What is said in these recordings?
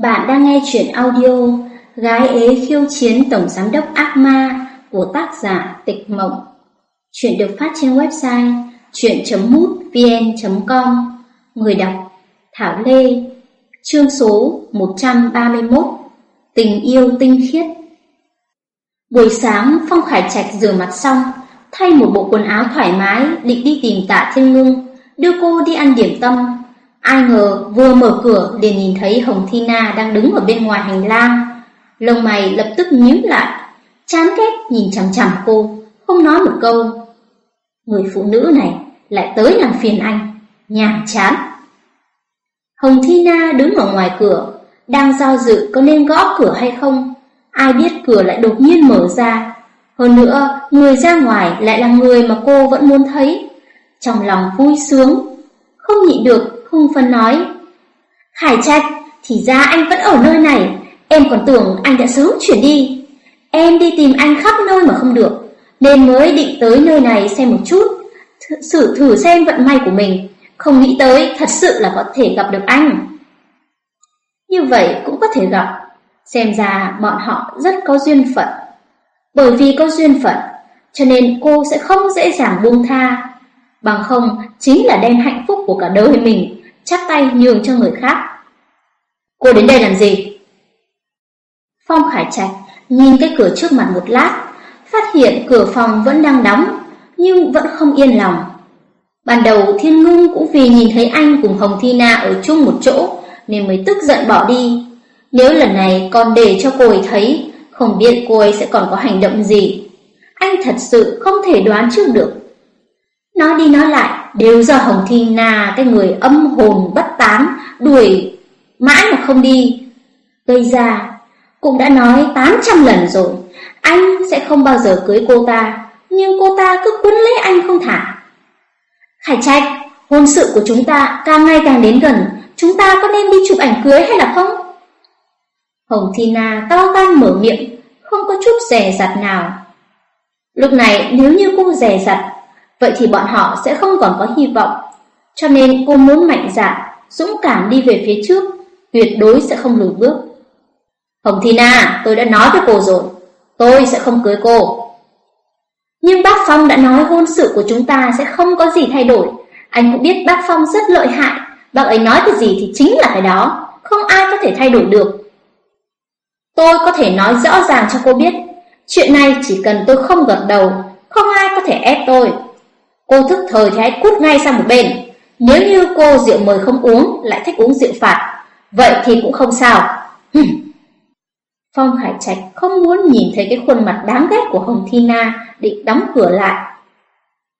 Bạn đang nghe chuyện audio Gái ế khiêu chiến tổng giám đốc ác ma của tác giả Tịch Mộng. Chuyện được phát trên website chuyện.mútvn.com Người đọc Thảo Lê. Chương số 131 Tình yêu tinh khiết. Buổi sáng, Phong Khải Trạch rửa mặt xong, Thay một bộ quần áo thoải mái, Định đi tìm tạ thiên ngưng, Đưa cô đi ăn điểm tâm. Ai ngờ vừa mở cửa liền nhìn thấy Hồng Thi Na đang đứng ở bên ngoài hành lang. Lông mày lập tức nhíu lại, chán ghét nhìn chằm chằm cô, không nói một câu. Người phụ nữ này lại tới làm phiền anh, nhàm chán. Hồng Thi Na đứng ở ngoài cửa, đang do dự có nên gõ cửa hay không. Ai biết cửa lại đột nhiên mở ra. Hơn nữa, người ra ngoài lại là người mà cô vẫn muốn thấy. Trong lòng vui sướng, không nhịn được hưng phấn nói. Khải Trạch, thì ra anh vẫn ở nơi này, em còn tưởng anh đã sớm chuyển đi. Em đi tìm anh khắp nơi mà không được, nên mới định tới nơi này xem một chút, thử thử xem vận may của mình, không nghĩ tới thật sự là có thể gặp được anh. Như vậy cũng có thể gặp, xem ra bọn họ rất có duyên phận. Bởi vì có duyên phận, cho nên cô sẽ không dễ dàng buông tha. Bằng không, chính là đem hạnh phúc của cả đời mình chắp tay nhường cho người khác. Cô đến đây làm gì? Phong Khải Trạch nhìn cái cửa trước mặt một lát, phát hiện cửa phòng vẫn đang đóng, nhưng vẫn không yên lòng. Ban đầu Thiên Ngưng cũng vì nhìn thấy anh cùng Hồng Thi Na ở chung một chỗ nên mới tức giận bỏ đi. Nếu lần này còn để cho cô ấy thấy, không biết cô ấy sẽ còn có hành động gì. Anh thật sự không thể đoán trước được. Nói đi nói lại, đều do Hồng Thi Na cái người âm hồn bất tán, đuổi mãi mà không đi. Gây ra, cũng đã nói 800 lần rồi, anh sẽ không bao giờ cưới cô ta, nhưng cô ta cứ quấn lấy anh không thả. Khải Trạch, hôn sự của chúng ta càng ngày càng đến gần, chúng ta có nên đi chụp ảnh cưới hay là không? Hồng Thi Na to gan mở miệng, không có chút rẻ rặt nào. Lúc này nếu như cô rẻ rặt vậy thì bọn họ sẽ không còn có hy vọng. Cho nên cô muốn mạnh dạn, dũng cảm đi về phía trước, tuyệt đối sẽ không lùi bước. Hồng Thi Na, tôi đã nói với cô rồi, tôi sẽ không cưới cô. Nhưng bác Phong đã nói hôn sự của chúng ta sẽ không có gì thay đổi. Anh cũng biết bác Phong rất lợi hại, bác ấy nói cái gì thì chính là cái đó, không ai có thể thay đổi được. Tôi có thể nói rõ ràng cho cô biết, chuyện này chỉ cần tôi không gật đầu, không ai có thể ép tôi. Cô thức thời thì hãy cút ngay sang một bên. Nếu như cô rượu mời không uống, lại thích uống rượu phạt, vậy thì cũng không sao. Phong Hải Trạch không muốn nhìn thấy cái khuôn mặt đáng ghét của Hồng Thi Na định đóng cửa lại.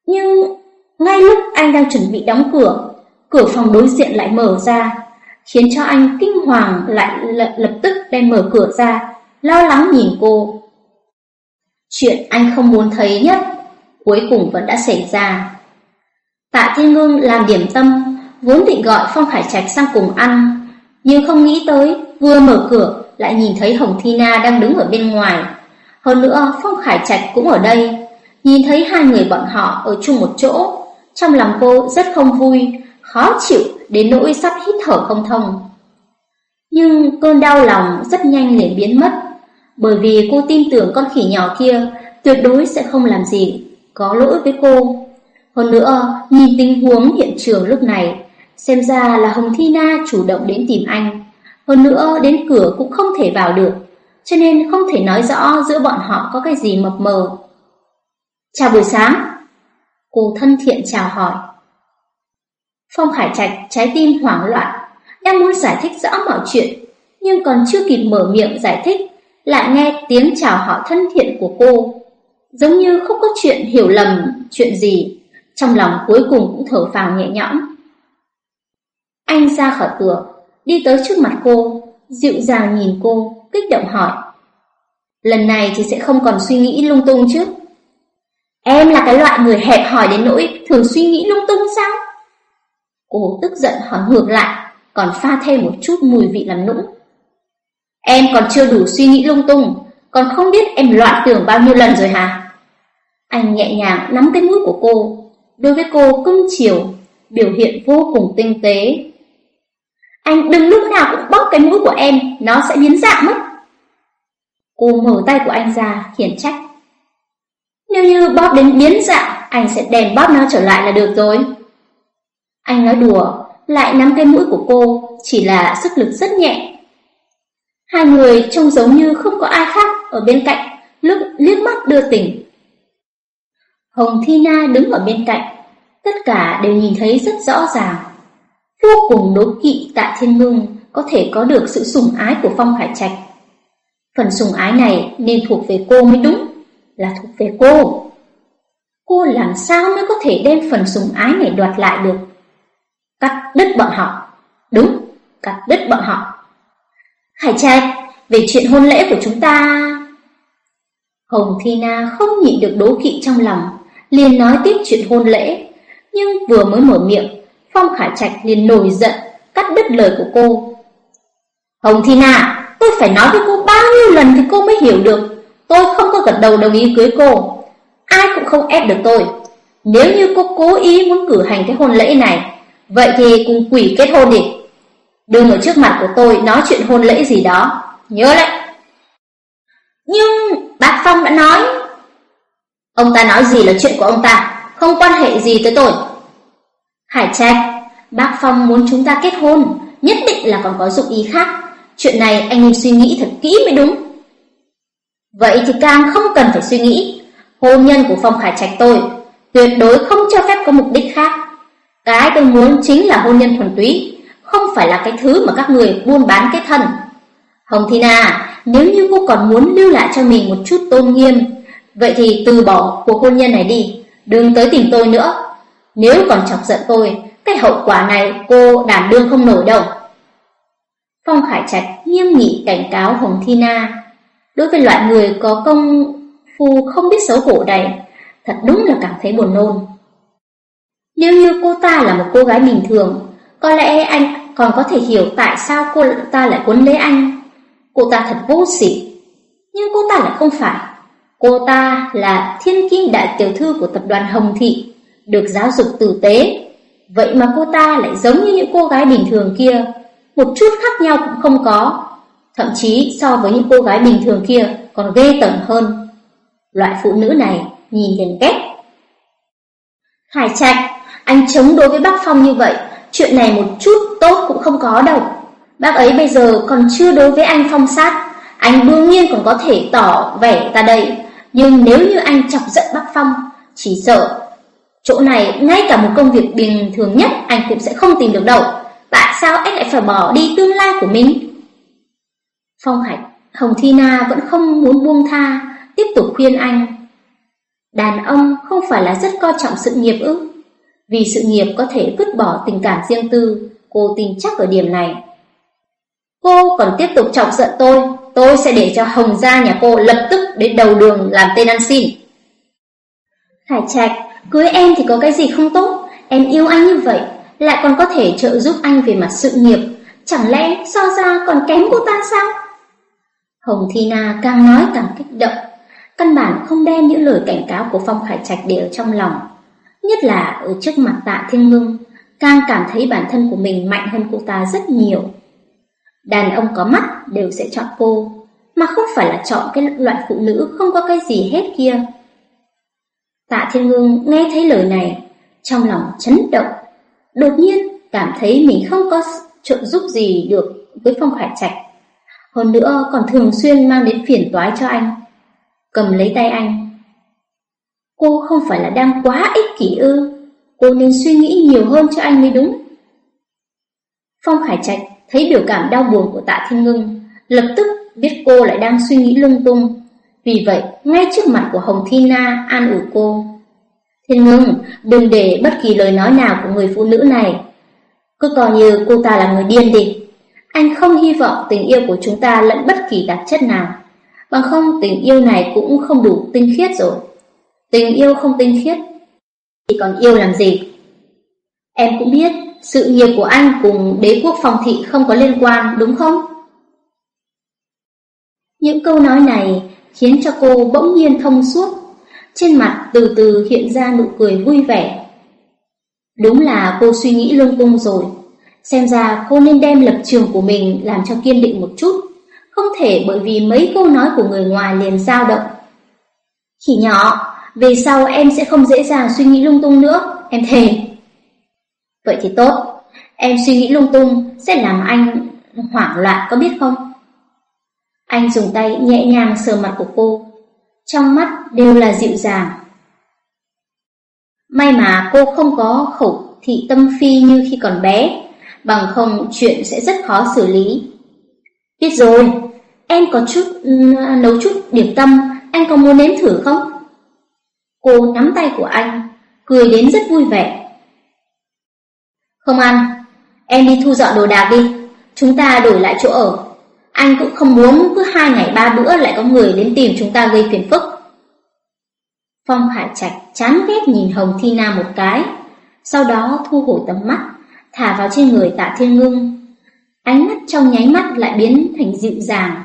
Nhưng ngay lúc anh đang chuẩn bị đóng cửa, cửa phòng đối diện lại mở ra, khiến cho anh kinh hoàng lại lập tức đem mở cửa ra, lo lắng nhìn cô. Chuyện anh không muốn thấy nhất cuối cùng vẫn đã xảy ra. Tạ Thiên Ngưng làm điểm tâm, vốn định gọi Phong Khải Trạch sang cùng ăn, nhưng không nghĩ tới, vừa mở cửa lại nhìn thấy Hồng Thi Na đang đứng ở bên ngoài. Hơn nữa, Phong Khải Trạch cũng ở đây, nhìn thấy hai người bọn họ ở chung một chỗ, trong lòng cô rất không vui, khó chịu đến nỗi sắp hít thở không thông. Nhưng cơn đau lòng rất nhanh liền biến mất, bởi vì cô tin tưởng con khỉ nhỏ kia tuyệt đối sẽ không làm gì có lỗi với cô. Hơn nữa, nhìn tình huống hiện trường lúc này, xem ra là Hồng Thi Na chủ động đến tìm anh. Hơn nữa, đến cửa cũng không thể vào được, cho nên không thể nói rõ giữa bọn họ có cái gì mập mờ. Chào buổi sáng. Cô thân thiện chào hỏi. Phong Khải Trạch trái tim hoảng loạn, đang muốn giải thích rõ mọi chuyện, nhưng còn chưa kịp mở miệng giải thích, lại nghe tiếng chào hỏi thân thiện của cô giống như không có chuyện hiểu lầm, chuyện gì, trong lòng cuối cùng cũng thở phào nhẹ nhõm. Anh ra khỏi cửa, đi tới trước mặt cô, dịu dàng nhìn cô, kích động hỏi. Lần này thì sẽ không còn suy nghĩ lung tung chứ? Em là cái loại người hẹp hỏi đến nỗi thường suy nghĩ lung tung sao? Cô tức giận hỏi ngược lại, còn pha thêm một chút mùi vị làm nũng. Em còn chưa đủ suy nghĩ lung tung, còn không biết em loạn tưởng bao nhiêu lần rồi hả? Anh nhẹ nhàng nắm cái mũi của cô, đối với cô cưng chiều, biểu hiện vô cùng tinh tế. anh đừng lúc nào cũng bóp cái mũi của em, nó sẽ biến dạng mất. Cô mở tay của anh ra, khiển trách. Nếu như bóp đến biến dạng, anh sẽ đèn bóp nó trở lại là được rồi. Anh nói đùa, lại nắm cái mũi của cô, chỉ là sức lực rất nhẹ. Hai người trông giống như không có ai khác ở bên cạnh, lúc liếc mắt đưa tình Hồng Thi Na đứng ở bên cạnh, tất cả đều nhìn thấy rất rõ ràng. Vô cùng đố kỵ Tạ Thiên Ngưng có thể có được sự sủng ái của Phong Hải Trạch. Phần sủng ái này nên thuộc về cô mới đúng, là thuộc về cô. Cô làm sao mới có thể đem phần sủng ái này đoạt lại được? Cắt đứt bọn họ. Đúng, cắt đứt bọn họ. Hải Trạch, về chuyện hôn lễ của chúng ta... Hồng Thi Na không nhịn được đố kỵ trong lòng, liền nói tiếp chuyện hôn lễ. Nhưng vừa mới mở miệng, Phong Khải Trạch liền nổi giận, cắt đứt lời của cô. Hồng Thi Na, tôi phải nói với cô bao nhiêu lần thì cô mới hiểu được. Tôi không có gật đầu đồng ý cưới cô. Ai cũng không ép được tôi. Nếu như cô cố ý muốn cử hành cái hôn lễ này, vậy thì cùng quỷ kết hôn đi. Đừng ở trước mặt của tôi nói chuyện hôn lễ gì đó. Nhớ lại. Nhưng bác Phong đã nói. Ông ta nói gì là chuyện của ông ta, không quan hệ gì tới tôi. Hải Trạch, bác Phong muốn chúng ta kết hôn, nhất định là còn có dụng ý khác. Chuyện này anh nên suy nghĩ thật kỹ mới đúng. Vậy thì càng không cần phải suy nghĩ. Hôn nhân của Phong Khải Trạch tôi tuyệt đối không cho phép có mục đích khác. Cái tôi muốn chính là hôn nhân thuần túy, không phải là cái thứ mà các người buôn bán cái thân. Hồng Thi Na, nếu như cô còn muốn lưu lại cho mình một chút tôn nghiêm, vậy thì từ bỏ cuộc hôn nhân này đi, đừng tới tìm tôi nữa. Nếu còn chọc giận tôi, cái hậu quả này cô đảm đương không nổi đâu. Phong Khải Trạch nghiêm nghị cảnh cáo Hồng Thi Na. Đối với loại người có công phu không biết xấu hổ này, thật đúng là cảm thấy buồn nôn. Nếu như cô ta là một cô gái bình thường, có lẽ anh còn có thể hiểu tại sao cô ta lại cuốn lấy anh. Cô ta thật vô sỉ. Nhưng cô ta lại không phải. Cô ta là thiên kim đại tiểu thư của tập đoàn Hồng Thị, được giáo dục tử tế. Vậy mà cô ta lại giống như những cô gái bình thường kia, một chút khác nhau cũng không có. Thậm chí so với những cô gái bình thường kia còn ghê tởm hơn. Loại phụ nữ này nhìn liền ghét. Hải Trạch, anh chống đối với bác Phong như vậy, chuyện này một chút tốt cũng không có đâu. Bác ấy bây giờ còn chưa đối với anh phong sát, anh đương nhiên còn có thể tỏ vẻ ta đây. Nhưng nếu như anh chọc giận bác Phong, chỉ sợ chỗ này ngay cả một công việc bình thường nhất anh cũng sẽ không tìm được đâu. Tại sao anh lại phải bỏ đi tương lai của mình? Phong Hạch, Hồng Thi Na vẫn không muốn buông tha, tiếp tục khuyên anh. Đàn ông không phải là rất coi trọng sự nghiệp ư? Vì sự nghiệp có thể vứt bỏ tình cảm riêng tư, cô tin chắc ở điểm này. Cô còn tiếp tục chọc giận tôi, tôi sẽ để cho Hồng gia nhà cô lập tức đến đầu đường làm tên ăn xin. khải Trạch, cưới em thì có cái gì không tốt, em yêu anh như vậy, lại còn có thể trợ giúp anh về mặt sự nghiệp, chẳng lẽ so ra còn kém cô ta sao? Hồng Thi Na càng nói càng kích động, căn bản không đem những lời cảnh cáo của Phong Khải Trạch để ở trong lòng. Nhất là ở trước mặt tạ thiên ngưng, càng cảm thấy bản thân của mình mạnh hơn cô ta rất nhiều. Đàn ông có mắt đều sẽ chọn cô, mà không phải là chọn cái loại phụ nữ không có cái gì hết kia. Tạ Thiên Ngưng nghe thấy lời này, trong lòng chấn động, đột nhiên cảm thấy mình không có trợ giúp gì được với Phong Khải Trạch. Hơn nữa còn thường xuyên mang đến phiền toái cho anh. Cầm lấy tay anh. Cô không phải là đang quá ích kỷ ư, cô nên suy nghĩ nhiều hơn cho anh mới đúng. Phong Khải Trạch thấy biểu cảm đau buồn của Tạ Thiên Ngưng, lập tức biết cô lại đang suy nghĩ lung tung. Vì vậy, ngay trước mặt của Hồng Thi Na an ủi cô. Thiên Ngưng, đừng để bất kỳ lời nói nào của người phụ nữ này. Cứ coi như cô ta là người điên đi. Anh không hy vọng tình yêu của chúng ta lẫn bất kỳ đặc chất nào. Bằng không tình yêu này cũng không đủ tinh khiết rồi. Tình yêu không tinh khiết thì còn yêu làm gì? Em cũng biết sự nghiệp của anh cùng đế quốc phòng thị không có liên quan, đúng không? Những câu nói này khiến cho cô bỗng nhiên thông suốt, trên mặt từ từ hiện ra nụ cười vui vẻ. Đúng là cô suy nghĩ lung tung rồi, Xem ra cô nên đem lập trường của mình làm cho kiên định một chút, không thể bởi vì mấy câu nói của người ngoài liền dao động. Khỉ nhỏ, về sau em sẽ không dễ dàng suy nghĩ lung tung nữa, em thề. Vậy thì tốt, em suy nghĩ lung tung sẽ làm anh hoảng loạn có biết không? Anh dùng tay nhẹ nhàng sờ mặt của cô, trong mắt đều là dịu dàng. May mà cô không có khẩu thị tâm phi như khi còn bé, bằng không chuyện sẽ rất khó xử lý. Biết rồi, em có chút nấu chút điểm tâm, anh có muốn nếm thử không? Cô nắm tay của anh, cười đến rất vui vẻ. Không ăn, em đi thu dọn đồ đạc đi, chúng ta đổi lại chỗ ở. Anh cũng không muốn cứ hai ngày ba bữa lại có người đến tìm chúng ta gây phiền phức. Phong Hải Trạch chán ghét nhìn Hồng Thi Na một cái, sau đó thu hồi tầm mắt, thả vào trên người Tạ Thiên Ngưng. Ánh mắt trong nháy mắt lại biến thành dịu dàng.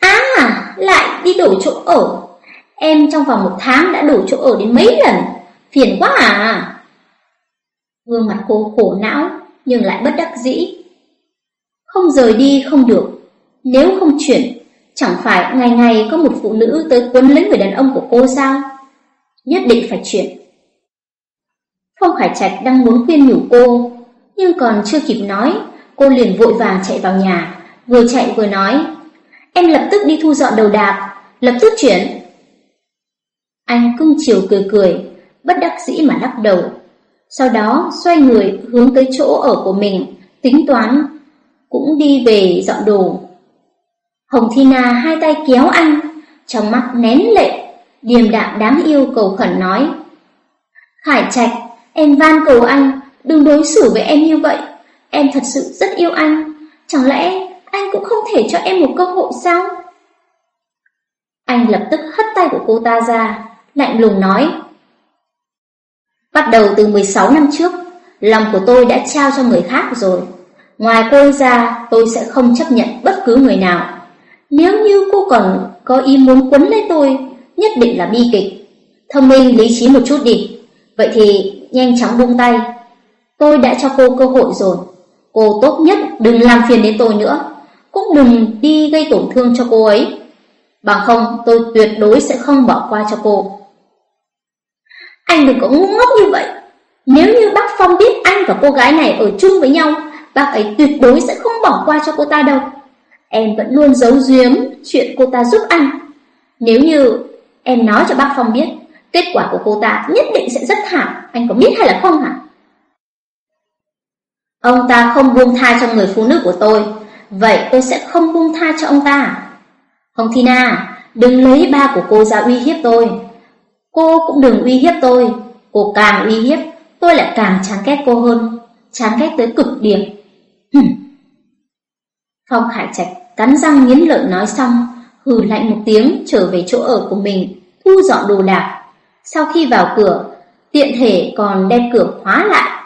À, lại đi đổi chỗ ở. Em trong vòng một tháng đã đổi chỗ ở đến mấy lần, phiền quá à. Gương mặt cô khổ não, nhưng lại bất đắc dĩ. Không rời đi không được, nếu không chuyển, chẳng phải ngày ngày có một phụ nữ tới quấn lấy người đàn ông của cô sao? Nhất định phải chuyển. Phong Khải Trạch đang muốn khuyên nhủ cô, nhưng còn chưa kịp nói, cô liền vội vàng chạy vào nhà, vừa chạy vừa nói, em lập tức đi thu dọn đầu đạc, lập tức chuyển. Anh cưng chiều cười cười, bất đắc dĩ mà lắc đầu. Sau đó xoay người hướng tới chỗ ở của mình, tính toán, cũng đi về dọn đồ. Hồng Thi Na hai tay kéo anh, trong mắt nén lệ, điềm đạm đáng yêu cầu khẩn nói. Khải Trạch, em van cầu anh, đừng đối xử với em như vậy. Em thật sự rất yêu anh, chẳng lẽ anh cũng không thể cho em một cơ hội sao? Anh lập tức hất tay của cô ta ra, lạnh lùng nói. Bắt đầu từ 16 năm trước, lòng của tôi đã trao cho người khác rồi. Ngoài cô ra, tôi sẽ không chấp nhận bất cứ người nào. Nếu như cô còn có ý muốn quấn lấy tôi, nhất định là bi kịch. Thông minh lý trí một chút đi. Vậy thì nhanh chóng buông tay. Tôi đã cho cô cơ hội rồi. Cô tốt nhất đừng làm phiền đến tôi nữa. Cũng đừng đi gây tổn thương cho cô ấy. Bằng không tôi tuyệt đối sẽ không bỏ qua cho cô. Anh đừng có ngu ngốc như vậy. Nếu như bác Phong biết anh và cô gái này ở chung với nhau, bác ấy tuyệt đối sẽ không bỏ qua cho cô ta đâu. Em vẫn luôn giấu giếm chuyện cô ta giúp anh. Nếu như em nói cho bác Phong biết, kết quả của cô ta nhất định sẽ rất thảm, anh có biết hay là không hả? Ông ta không buông tha cho người phụ nữ của tôi, vậy tôi sẽ không buông tha cho ông ta. Hồng Thina, đừng lấy ba của cô ra uy hiếp tôi. Cô cũng đừng uy hiếp tôi, cô càng uy hiếp, tôi lại càng chán ghét cô hơn, chán ghét tới cực điểm. Phong Khải Trạch cắn răng nghiến lợi nói xong, hừ lạnh một tiếng trở về chỗ ở của mình, thu dọn đồ đạc. Sau khi vào cửa, tiện thể còn đem cửa khóa lại.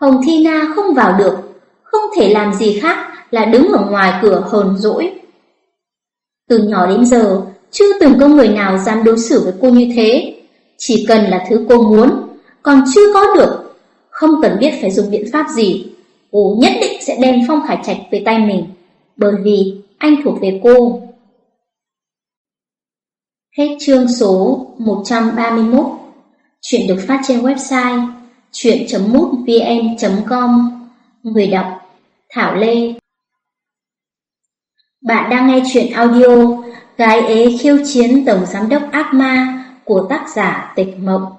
Hồng Thi Na không vào được, không thể làm gì khác là đứng ở ngoài cửa hờn dỗi. Từ nhỏ đến giờ, chưa từng có người nào dám đối xử với cô như thế. Chỉ cần là thứ cô muốn, còn chưa có được, không cần biết phải dùng biện pháp gì, cô nhất định sẽ đem Phong Khải Trạch về tay mình, bởi vì anh thuộc về cô. Hết chương số 131 Chuyện được phát trên website chuyện.mútvn.com Người đọc Thảo Lê bạn đang nghe chuyện audio Gái ế khiêu chiến Tổng Giám đốc Ác Ma của tác giả Tịch Mộng.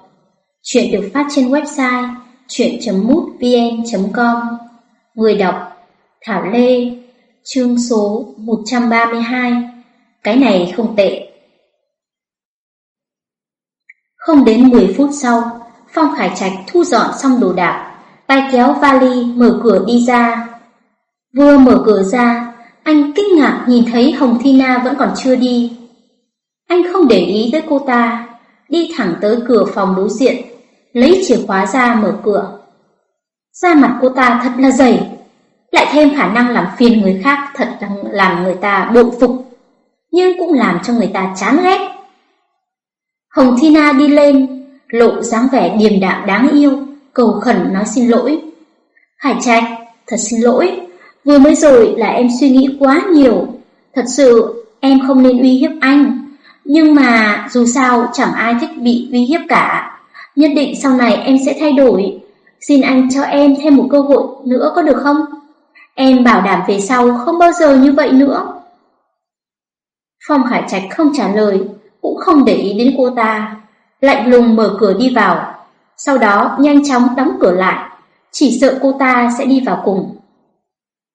Chuyện được phát trên website chuyện.mútvn.com Người đọc Thảo Lê, Chương số 132 Cái này không tệ. Không đến 10 phút sau, Phong Khải Trạch thu dọn xong đồ đạc, Tay kéo vali mở cửa đi ra. Vừa mở cửa ra anh kinh ngạc nhìn thấy Hồng Thi Na vẫn còn chưa đi. Anh không để ý tới cô ta Đi thẳng tới cửa phòng đối diện Lấy chìa khóa ra mở cửa. Da mặt cô ta thật là dày Lại thêm khả năng làm phiền người khác Thật là làm người ta bội phục Nhưng cũng làm cho người ta chán ghét. Hồng thi na đi lên Lộ dáng vẻ điềm đạm đáng yêu Cầu khẩn nói xin lỗi. Hải Trạch, thật xin lỗi, vừa mới rồi là em suy nghĩ quá nhiều. Thật sự, em không nên uy hiếp anh. Nhưng mà dù sao chẳng ai thích bị uy hiếp cả. Nhất định sau này em sẽ thay đổi. Xin anh cho em thêm một cơ hội nữa có được không? Em bảo đảm về sau không bao giờ như vậy nữa. Phong Khải Trạch không trả lời, cũng không để ý đến cô ta. Lạnh lùng mở cửa đi vào, sau đó nhanh chóng đóng cửa lại, chỉ sợ cô ta sẽ đi vào cùng.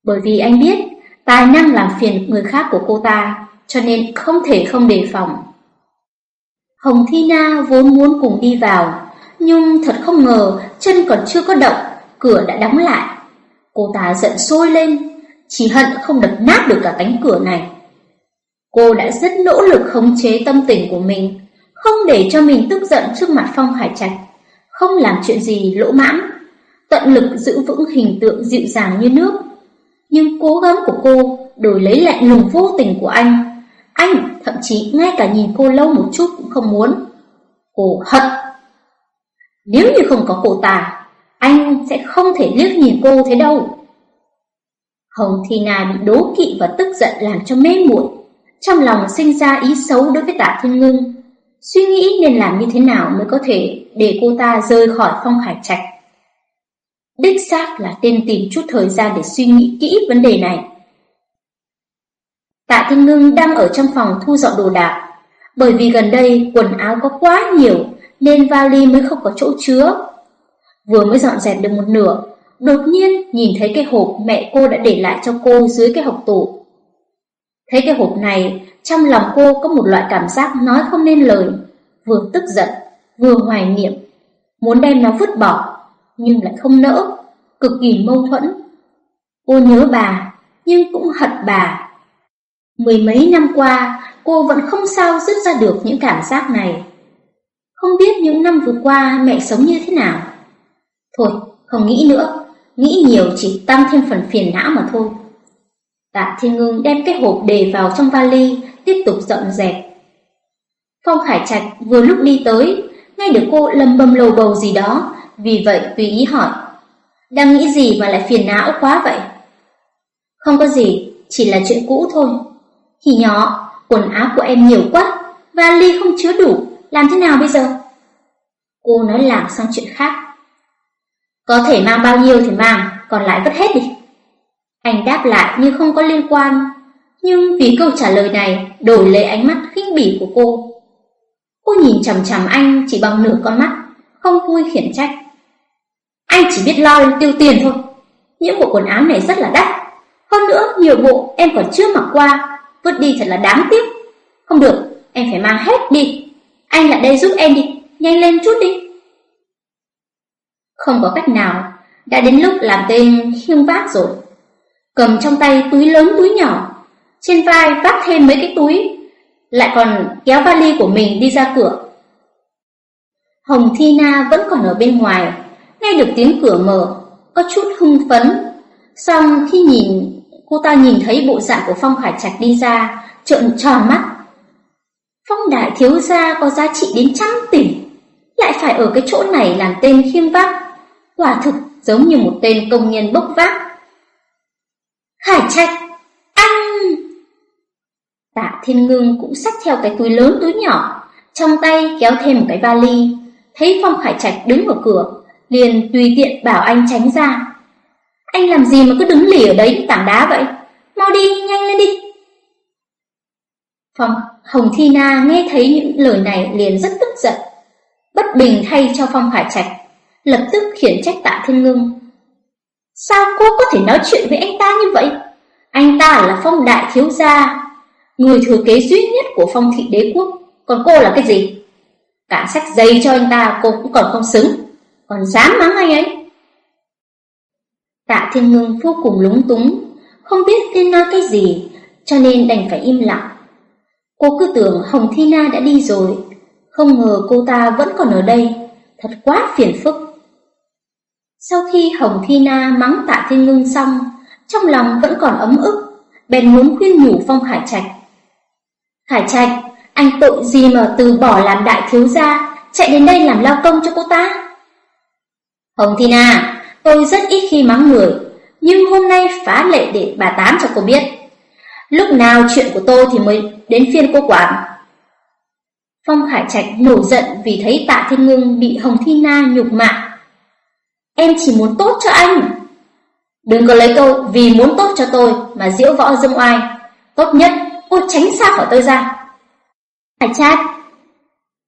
Bởi vì anh biết tài năng làm phiền người khác của cô ta, cho nên không thể không đề phòng. Hồng Thi Na vốn muốn cùng đi vào, nhưng thật không ngờ chân còn chưa có động, cửa đã đóng lại. Cô ta giận sôi lên, chỉ hận không đập nát được cả cánh cửa này. Cô đã rất nỗ lực khống chế tâm tình của mình, không để cho mình tức giận trước mặt Phong Hải Trạch, không làm chuyện gì lỗ mãn, tận lực giữ vững hình tượng dịu dàng như nước. Nhưng cố gắng của cô đổi lấy lạnh lùng vô tình của anh. Anh thậm chí ngay cả nhìn cô lâu một chút cũng không muốn. Cô hận. Nếu như không có cô ta, anh sẽ không thể liếc nhìn cô thế đâu. Hồng Thina bị đố kỵ và tức giận làm cho mê muội, trong lòng sinh ra ý xấu đối với Tạ Thiên Ngưng, suy nghĩ nên làm như thế nào mới có thể để cô ta rời khỏi Phong Hải Trạch. Đích xác là tên tìm chút thời gian để suy nghĩ kỹ vấn đề này. Tạ Thiên Ngưng đang ở trong phòng thu dọn đồ đạc, bởi vì gần đây quần áo có quá nhiều nên vali mới không có chỗ chứa. Vừa mới dọn dẹp được một nửa, đột nhiên nhìn thấy cái hộp mẹ cô đã để lại cho cô dưới cái hộp tủ. Thấy cái hộp này, trong lòng cô có một loại cảm giác nói không nên lời, vừa tức giận, vừa hoài niệm, muốn đem nó vứt bỏ, nhưng lại không nỡ, cực kỳ mâu thuẫn. Cô nhớ bà, nhưng cũng hận bà. Mười mấy năm qua, cô vẫn không sao dứt ra được những cảm giác này. Không biết những năm vừa qua mẹ sống như thế nào. Thôi, không nghĩ nữa, nghĩ nhiều chỉ tăng thêm phần phiền não mà thôi. Tạ Thiên Ngưng đem cái hộp đề vào trong vali, tiếp tục dọn dẹp. Phong Khải Trạch vừa lúc đi tới, nghe được cô lầm bầm lầu bầu gì đó, vì vậy tùy ý hỏi. Đang nghĩ gì mà lại phiền não quá vậy? Không có gì, chỉ là chuyện cũ thôi. Khi nhỏ, quần áo của em nhiều quá, vali không chứa đủ, làm thế nào bây giờ? Cô nói làm sang chuyện khác. Có thể mang bao nhiêu thì mang, còn lại vứt hết đi. Anh đáp lại như không có liên quan, nhưng vì câu trả lời này đổi lấy ánh mắt khinh bỉ của cô. Cô nhìn chằm chằm anh chỉ bằng nửa con mắt, không vui khiển trách. Anh chỉ biết lo tiêu tiền thôi. Những bộ quần áo này rất là đắt. Hơn nữa, nhiều bộ em còn chưa mặc qua, vứt đi thật là đáng tiếc. Không được, em phải mang hết đi. Anh lại đây giúp em đi, nhanh lên chút đi. Không có cách nào, đã đến lúc làm tên khiêng vác rồi cầm trong tay túi lớn túi nhỏ, trên vai vác thêm mấy cái túi, lại còn kéo vali của mình đi ra cửa. Hồng Thi Na vẫn còn ở bên ngoài, nghe được tiếng cửa mở, có chút hưng phấn. Xong khi nhìn cô ta nhìn thấy bộ dạng của Phong Khải Trạch đi ra, trợn tròn mắt. Phong đại thiếu gia có giá trị đến trăm tỷ, lại phải ở cái chỗ này làm tên khiêm vác, quả thực giống như một tên công nhân bốc vác. Hải Trạch, anh! Tạ Thiên Ngưng cũng xách theo cái túi lớn túi nhỏ, trong tay kéo thêm một cái vali. Thấy Phong Khải Trạch đứng ở cửa, liền tùy tiện bảo anh tránh ra. Anh làm gì mà cứ đứng lì ở đấy tảng đá vậy? Mau đi, nhanh lên đi. Phong Hồng Thi Na nghe thấy những lời này liền rất tức giận. Bất bình thay cho Phong Khải Trạch, lập tức khiển trách Tạ Thiên Ngưng. Sao cô có thể nói chuyện với anh ta như vậy? Anh ta là phong đại thiếu gia, người thừa kế duy nhất của phong thị đế quốc, còn cô là cái gì? Cả sách giấy cho anh ta cô cũng còn không xứng, còn dám mắng anh ấy. Tạ Thiên Ngưng vô cùng lúng túng, không biết nên nói cái gì, cho nên đành phải im lặng. Cô cứ tưởng Hồng Thi Na đã đi rồi, không ngờ cô ta vẫn còn ở đây, thật quá phiền phức. Sau khi Hồng Thi Na mắng Tạ Thiên Ngưng xong, trong lòng vẫn còn ấm ức, bèn muốn khuyên nhủ Phong Khải Trạch. Khải Trạch, anh tội gì mà từ bỏ làm đại thiếu gia, chạy đến đây làm lao công cho cô ta? Hồng Thina, tôi rất ít khi mắng người, nhưng hôm nay phá lệ để bà Tám cho cô biết. Lúc nào chuyện của tôi thì mới đến phiên cô quản. Phong Khải Trạch nổi giận vì thấy Tạ Thiên Ngưng bị Hồng Thi Na nhục mạ. Em chỉ muốn tốt cho anh. Đừng có lấy tôi vì muốn tốt cho tôi mà diễu võ dâm oai. Tốt nhất cô tránh xa khỏi tôi ra. Hải Trạch,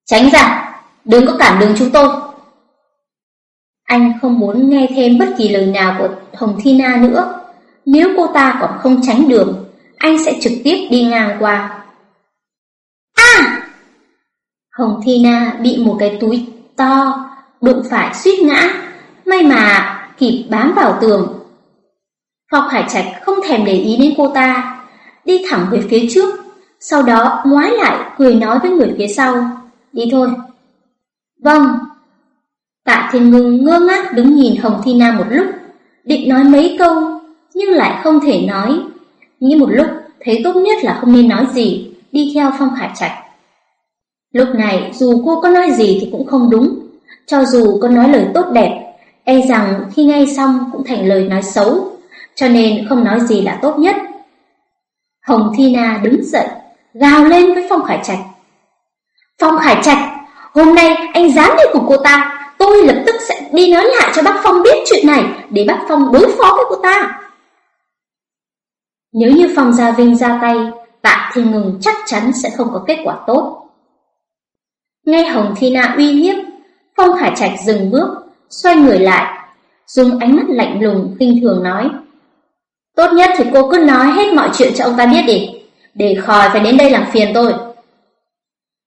tránh ra, đừng có cản đường chúng tôi. Anh không muốn nghe thêm bất kỳ lời nào của Hồng Thi Na nữa. Nếu cô ta còn không tránh đường, anh sẽ trực tiếp đi ngang qua. À! Hồng Thi Na bị một cái túi to, đụng phải suýt ngã, may mà kịp bám vào tường. Phong Hải Trạch không thèm để ý đến cô ta, đi thẳng về phía trước, sau đó ngoái lại cười nói với người phía sau, đi thôi. Vâng. Tạ Thiên Ngưng ngơ ngác đứng nhìn Hồng Thi Na một lúc, định nói mấy câu, nhưng lại không thể nói. Nghĩ một lúc, thấy tốt nhất là không nên nói gì, đi theo Phong Khải Trạch. Lúc này, dù cô có nói gì thì cũng không đúng, cho dù có nói lời tốt đẹp, e rằng khi nghe xong cũng thành lời nói xấu, cho nên không nói gì là tốt nhất. Hồng Thi Na đứng dậy, gào lên với Phong Khải Trạch. Phong Khải Trạch, hôm nay anh dám đi cùng cô ta, tôi lập tức sẽ đi nói lại cho bác Phong biết chuyện này để bác Phong đối phó với cô ta. Nếu như Phong Gia Vinh ra tay, Tạ Thiên Ngừng chắc chắn sẽ không có kết quả tốt. Nghe Hồng Thi Na uy hiếp, Phong hải Trạch dừng bước, xoay người lại, dùng ánh mắt lạnh lùng khinh thường nói: "Tốt nhất thì cô cứ nói hết mọi chuyện cho ông ta biết đi, để khỏi phải đến đây làm phiền tôi."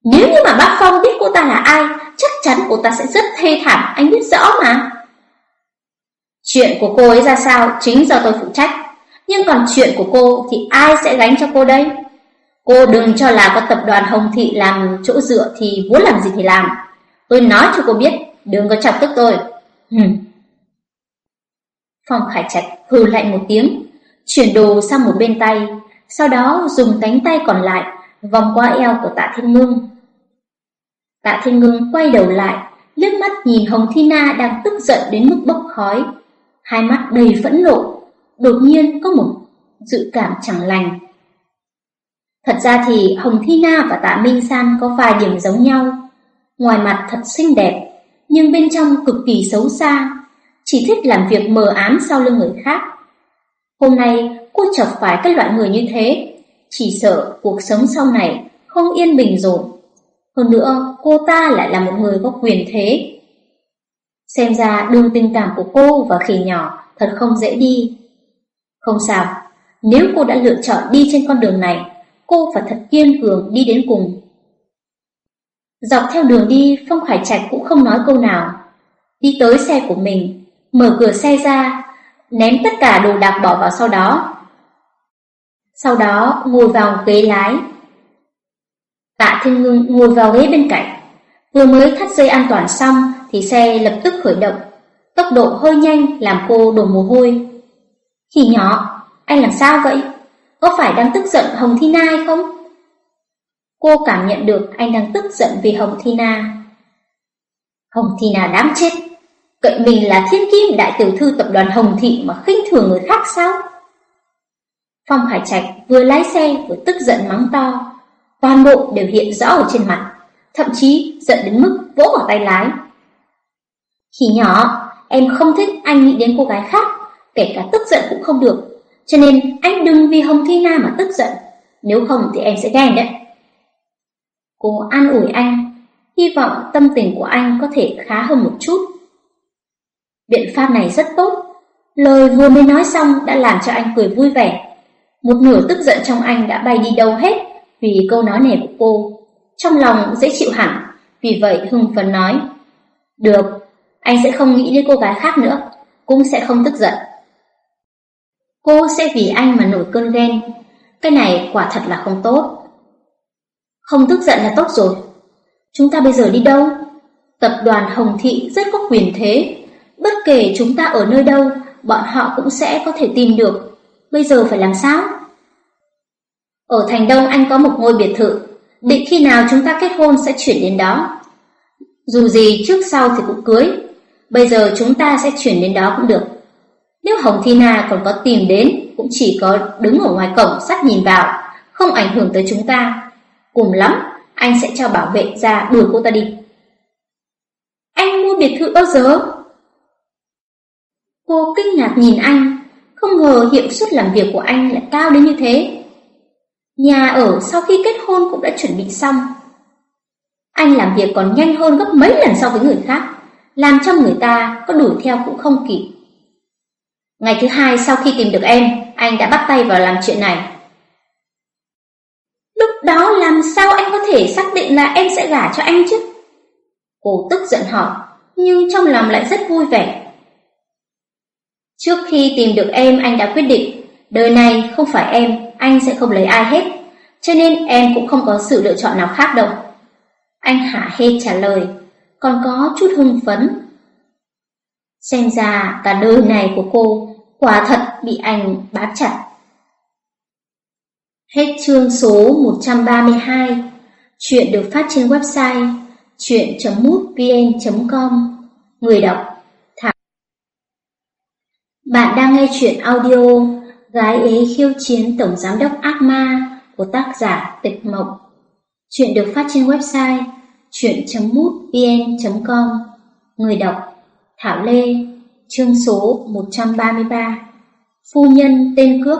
Nếu như mà bác Phong biết cô ta là ai, chắc chắn cô ta sẽ rất thê thảm, anh biết rõ mà. Chuyện của cô ấy ra sao chính do tôi phụ trách, nhưng còn chuyện của cô thì ai sẽ gánh cho cô đây? Cô đừng cho là có tập đoàn Hồng Thị làm chỗ dựa thì muốn làm gì thì làm. Tôi nói cho cô biết, đừng có chọc tức tôi. Hừm. Phong Khải Trạch hừ lạnh một tiếng, chuyển đồ sang một bên tay, sau đó dùng cánh tay còn lại vòng qua eo của Tạ Thiên Ngưng. Tạ Thiên Ngưng quay đầu lại, liếc mắt nhìn Hồng Thi Na đang tức giận đến mức bốc khói, hai mắt đầy phẫn nộ, đột nhiên có một dự cảm chẳng lành. Thật ra thì Hồng Thi Na và Tạ Minh San có vài điểm giống nhau. Ngoài mặt thật xinh đẹp, nhưng bên trong cực kỳ xấu xa, chỉ thích làm việc mờ ám sau lưng người khác. Hôm nay cô chọc phải các loại người như thế, chỉ sợ cuộc sống sau này không yên bình rồi. Hơn nữa, cô ta lại là một người có quyền thế. Xem ra đường tình cảm của cô và khỉ nhỏ thật không dễ đi. Không sao, nếu cô đã lựa chọn đi trên con đường này, cô phải thật kiên cường đi đến cùng. Dọc theo đường đi, Phong Khải Trạch cũng không nói câu nào. Đi tới xe của mình, mở cửa xe ra, ném tất cả đồ đạc bỏ vào sau đó. Sau đó ngồi vào ghế lái. Tạ Thiên Ngưng ngồi vào ghế bên cạnh. Vừa mới thắt dây an toàn xong thì xe lập tức khởi động. Tốc độ hơi nhanh làm cô đổ mồ hôi. Khỉ nhỏ, anh làm sao vậy? Có phải đang tức giận Hồng Thi Na hay không? Cô cảm nhận được anh đang tức giận vì Hồng Thi Na. Hồng Thi Na đáng chết. Cậy mình là thiên kim đại tiểu thư tập đoàn Hồng Thị mà khinh thường người khác sao? Phong Hải Trạch vừa lái xe vừa tức giận mắng to, toàn bộ đều hiện rõ ở trên mặt, thậm chí giận đến mức vỗ vào tay lái. Khi nhỏ, em không thích anh nghĩ đến cô gái khác, kể cả tức giận cũng không được, cho nên anh đừng vì Hồng Thi Na mà tức giận, nếu không thì em sẽ ghen đấy. Cô an ủi anh, hy vọng tâm tình của anh có thể khá hơn một chút. Biện pháp này rất tốt, lời vừa mới nói xong đã làm cho anh cười vui vẻ. Một nửa tức giận trong anh đã bay đi đâu hết vì câu nói này của cô. Trong lòng dễ chịu hẳn, vì vậy hưng phấn nói. Được, anh sẽ không nghĩ đến cô gái khác nữa, cũng sẽ không tức giận. Cô sẽ vì anh mà nổi cơn ghen, cái này quả thật là không tốt. Không tức giận là tốt rồi. Chúng ta bây giờ đi đâu? Tập đoàn Hồng Thị rất có quyền thế, bất kể chúng ta ở nơi đâu, bọn họ cũng sẽ có thể tìm được Bây giờ phải làm sao? Ở thành Đông anh có một ngôi biệt thự, định khi nào chúng ta kết hôn sẽ chuyển đến đó. Dù gì trước sau thì cũng cưới, bây giờ chúng ta sẽ chuyển đến đó cũng được. Nếu Hồng Thi Na còn có tìm đến, cũng chỉ có đứng ở ngoài cổng sắt nhìn vào, không ảnh hưởng tới chúng ta. Cùng lắm, anh sẽ cho bảo vệ ra đuổi cô ta đi. Anh mua biệt thự bao giờ? Cô kinh ngạc nhìn anh, không ngờ hiệu suất làm việc của anh lại cao đến như thế. Nhà ở sau khi kết hôn cũng đã chuẩn bị xong. Anh làm việc còn nhanh hơn gấp mấy lần so với người khác, làm cho người ta có đuổi theo cũng không kịp. Ngày thứ hai sau khi tìm được em, anh đã bắt tay vào làm chuyện này. Lúc đó làm sao anh có thể xác định là em sẽ gả cho anh chứ? Cô tức giận hỏi, nhưng trong lòng lại rất vui vẻ. Trước khi tìm được em anh đã quyết định, đời này không phải em, anh sẽ không lấy ai hết, cho nên em cũng không có sự lựa chọn nào khác đâu. Anh hả hê trả lời, còn có chút hưng phấn. Xem ra cả đời này của cô quả thật bị anh bám chặt. Hết chương số 132, chuyện được phát trên website chuyện.mútvn.com Người đọc Thảo Bạn đang nghe chuyện audio Gái ế khiêu chiến Tổng Giám đốc Ác Ma của tác giả Tịch Mộng Chuyện được phát trên website chuyện.mútvn.com Người đọc Thảo Lê, Chương số 133 Phu nhân tên cướp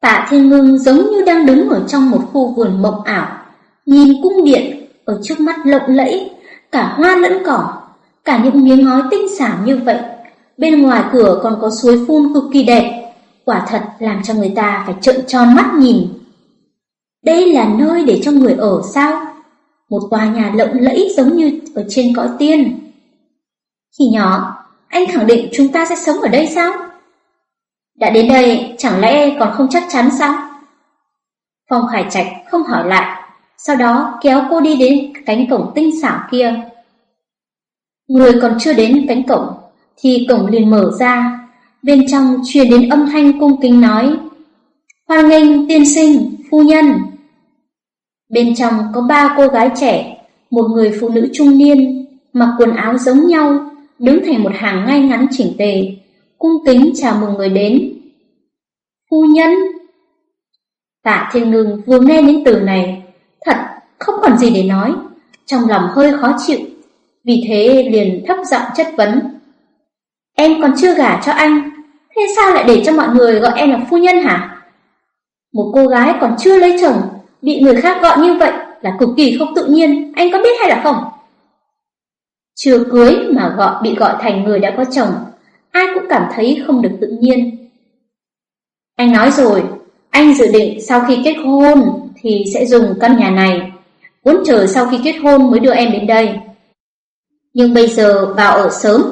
Tạ Thiên Ngưng giống như đang đứng ở trong một khu vườn mộng ảo, Nhìn cung điện ở trước mắt lộng lẫy, Cả hoa lẫn cỏ, Cả những miếng ngói tinh xảo như vậy. Bên ngoài cửa còn có suối phun cực kỳ đẹp Quả thật làm cho người ta phải trợn tròn mắt nhìn Đây là nơi để cho người ở sao? Một tòa nhà lộng lẫy giống như ở trên cõi tiên khi nhỏ, anh khẳng định chúng ta sẽ sống ở đây sao? Đã đến đây, chẳng lẽ còn không chắc chắn sao? Phong Khải Trạch không hỏi lại, sau đó kéo cô đi đến cánh cổng tinh xảo kia. Người còn chưa đến cánh cổng, thì cổng liền mở ra, bên trong truyền đến âm thanh cung kính nói Hoan nghênh tiên sinh, phu nhân. Bên trong có ba cô gái trẻ, một người phụ nữ trung niên, mặc quần áo giống nhau, đứng thành một hàng ngay ngắn chỉnh tề, cung kính chào mừng người đến. Phu nhân! Tạ Thiên Ngưng vừa nghe những từ này, thật không còn gì để nói, trong lòng hơi khó chịu, vì thế liền thấp giọng chất vấn. Em còn chưa gả cho anh, thế sao lại để cho mọi người gọi em là phu nhân hả? Một cô gái còn chưa lấy chồng, bị người khác gọi như vậy là cực kỳ không tự nhiên, anh có biết hay là không? Chưa cưới mà gọi bị gọi thành người đã có chồng, ai cũng cảm thấy không được tự nhiên. Anh nói rồi, anh dự định sau khi kết hôn thì sẽ dùng căn nhà này, muốn chờ sau khi kết hôn mới đưa em đến đây. Nhưng bây giờ vào ở sớm,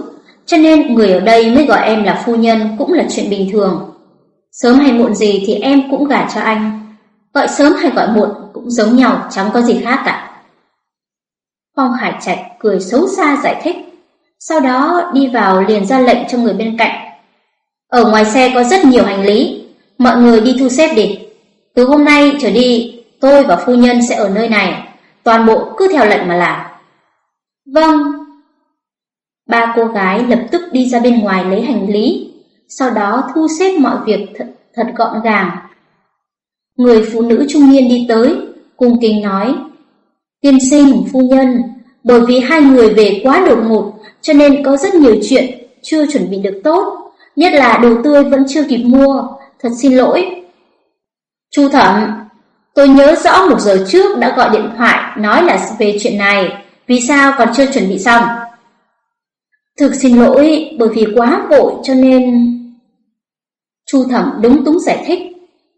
cho nên người ở đây mới gọi em là phu nhân cũng là chuyện bình thường. Sớm hay muộn gì thì em cũng gả cho anh. Gọi sớm hay gọi muộn cũng giống nhau, chẳng có gì khác cả. Phong Hải Trạch cười xấu xa giải thích, sau đó đi vào liền ra lệnh cho người bên cạnh. Ở ngoài xe có rất nhiều hành lý, mọi người đi thu xếp đi. Từ hôm nay trở đi, tôi và phu nhân sẽ ở nơi này, toàn bộ cứ theo lệnh mà làm. Vâng. Ba cô gái lập tức đi ra bên ngoài lấy hành lý, sau đó thu xếp mọi việc thật, thật gọn gàng. Người phụ nữ trung niên đi tới, cung kính nói, Tiên sinh, phu nhân, bởi vì hai người về quá đột ngột, cho nên có rất nhiều chuyện chưa chuẩn bị được tốt, nhất là đồ tươi vẫn chưa kịp mua, thật xin lỗi. Chu thẩm, tôi nhớ rõ một giờ trước đã gọi điện thoại nói là về chuyện này, vì sao còn chưa chuẩn bị xong? Thực xin lỗi, bởi vì quá vội cho nên... Chu thẩm đúng túng giải thích,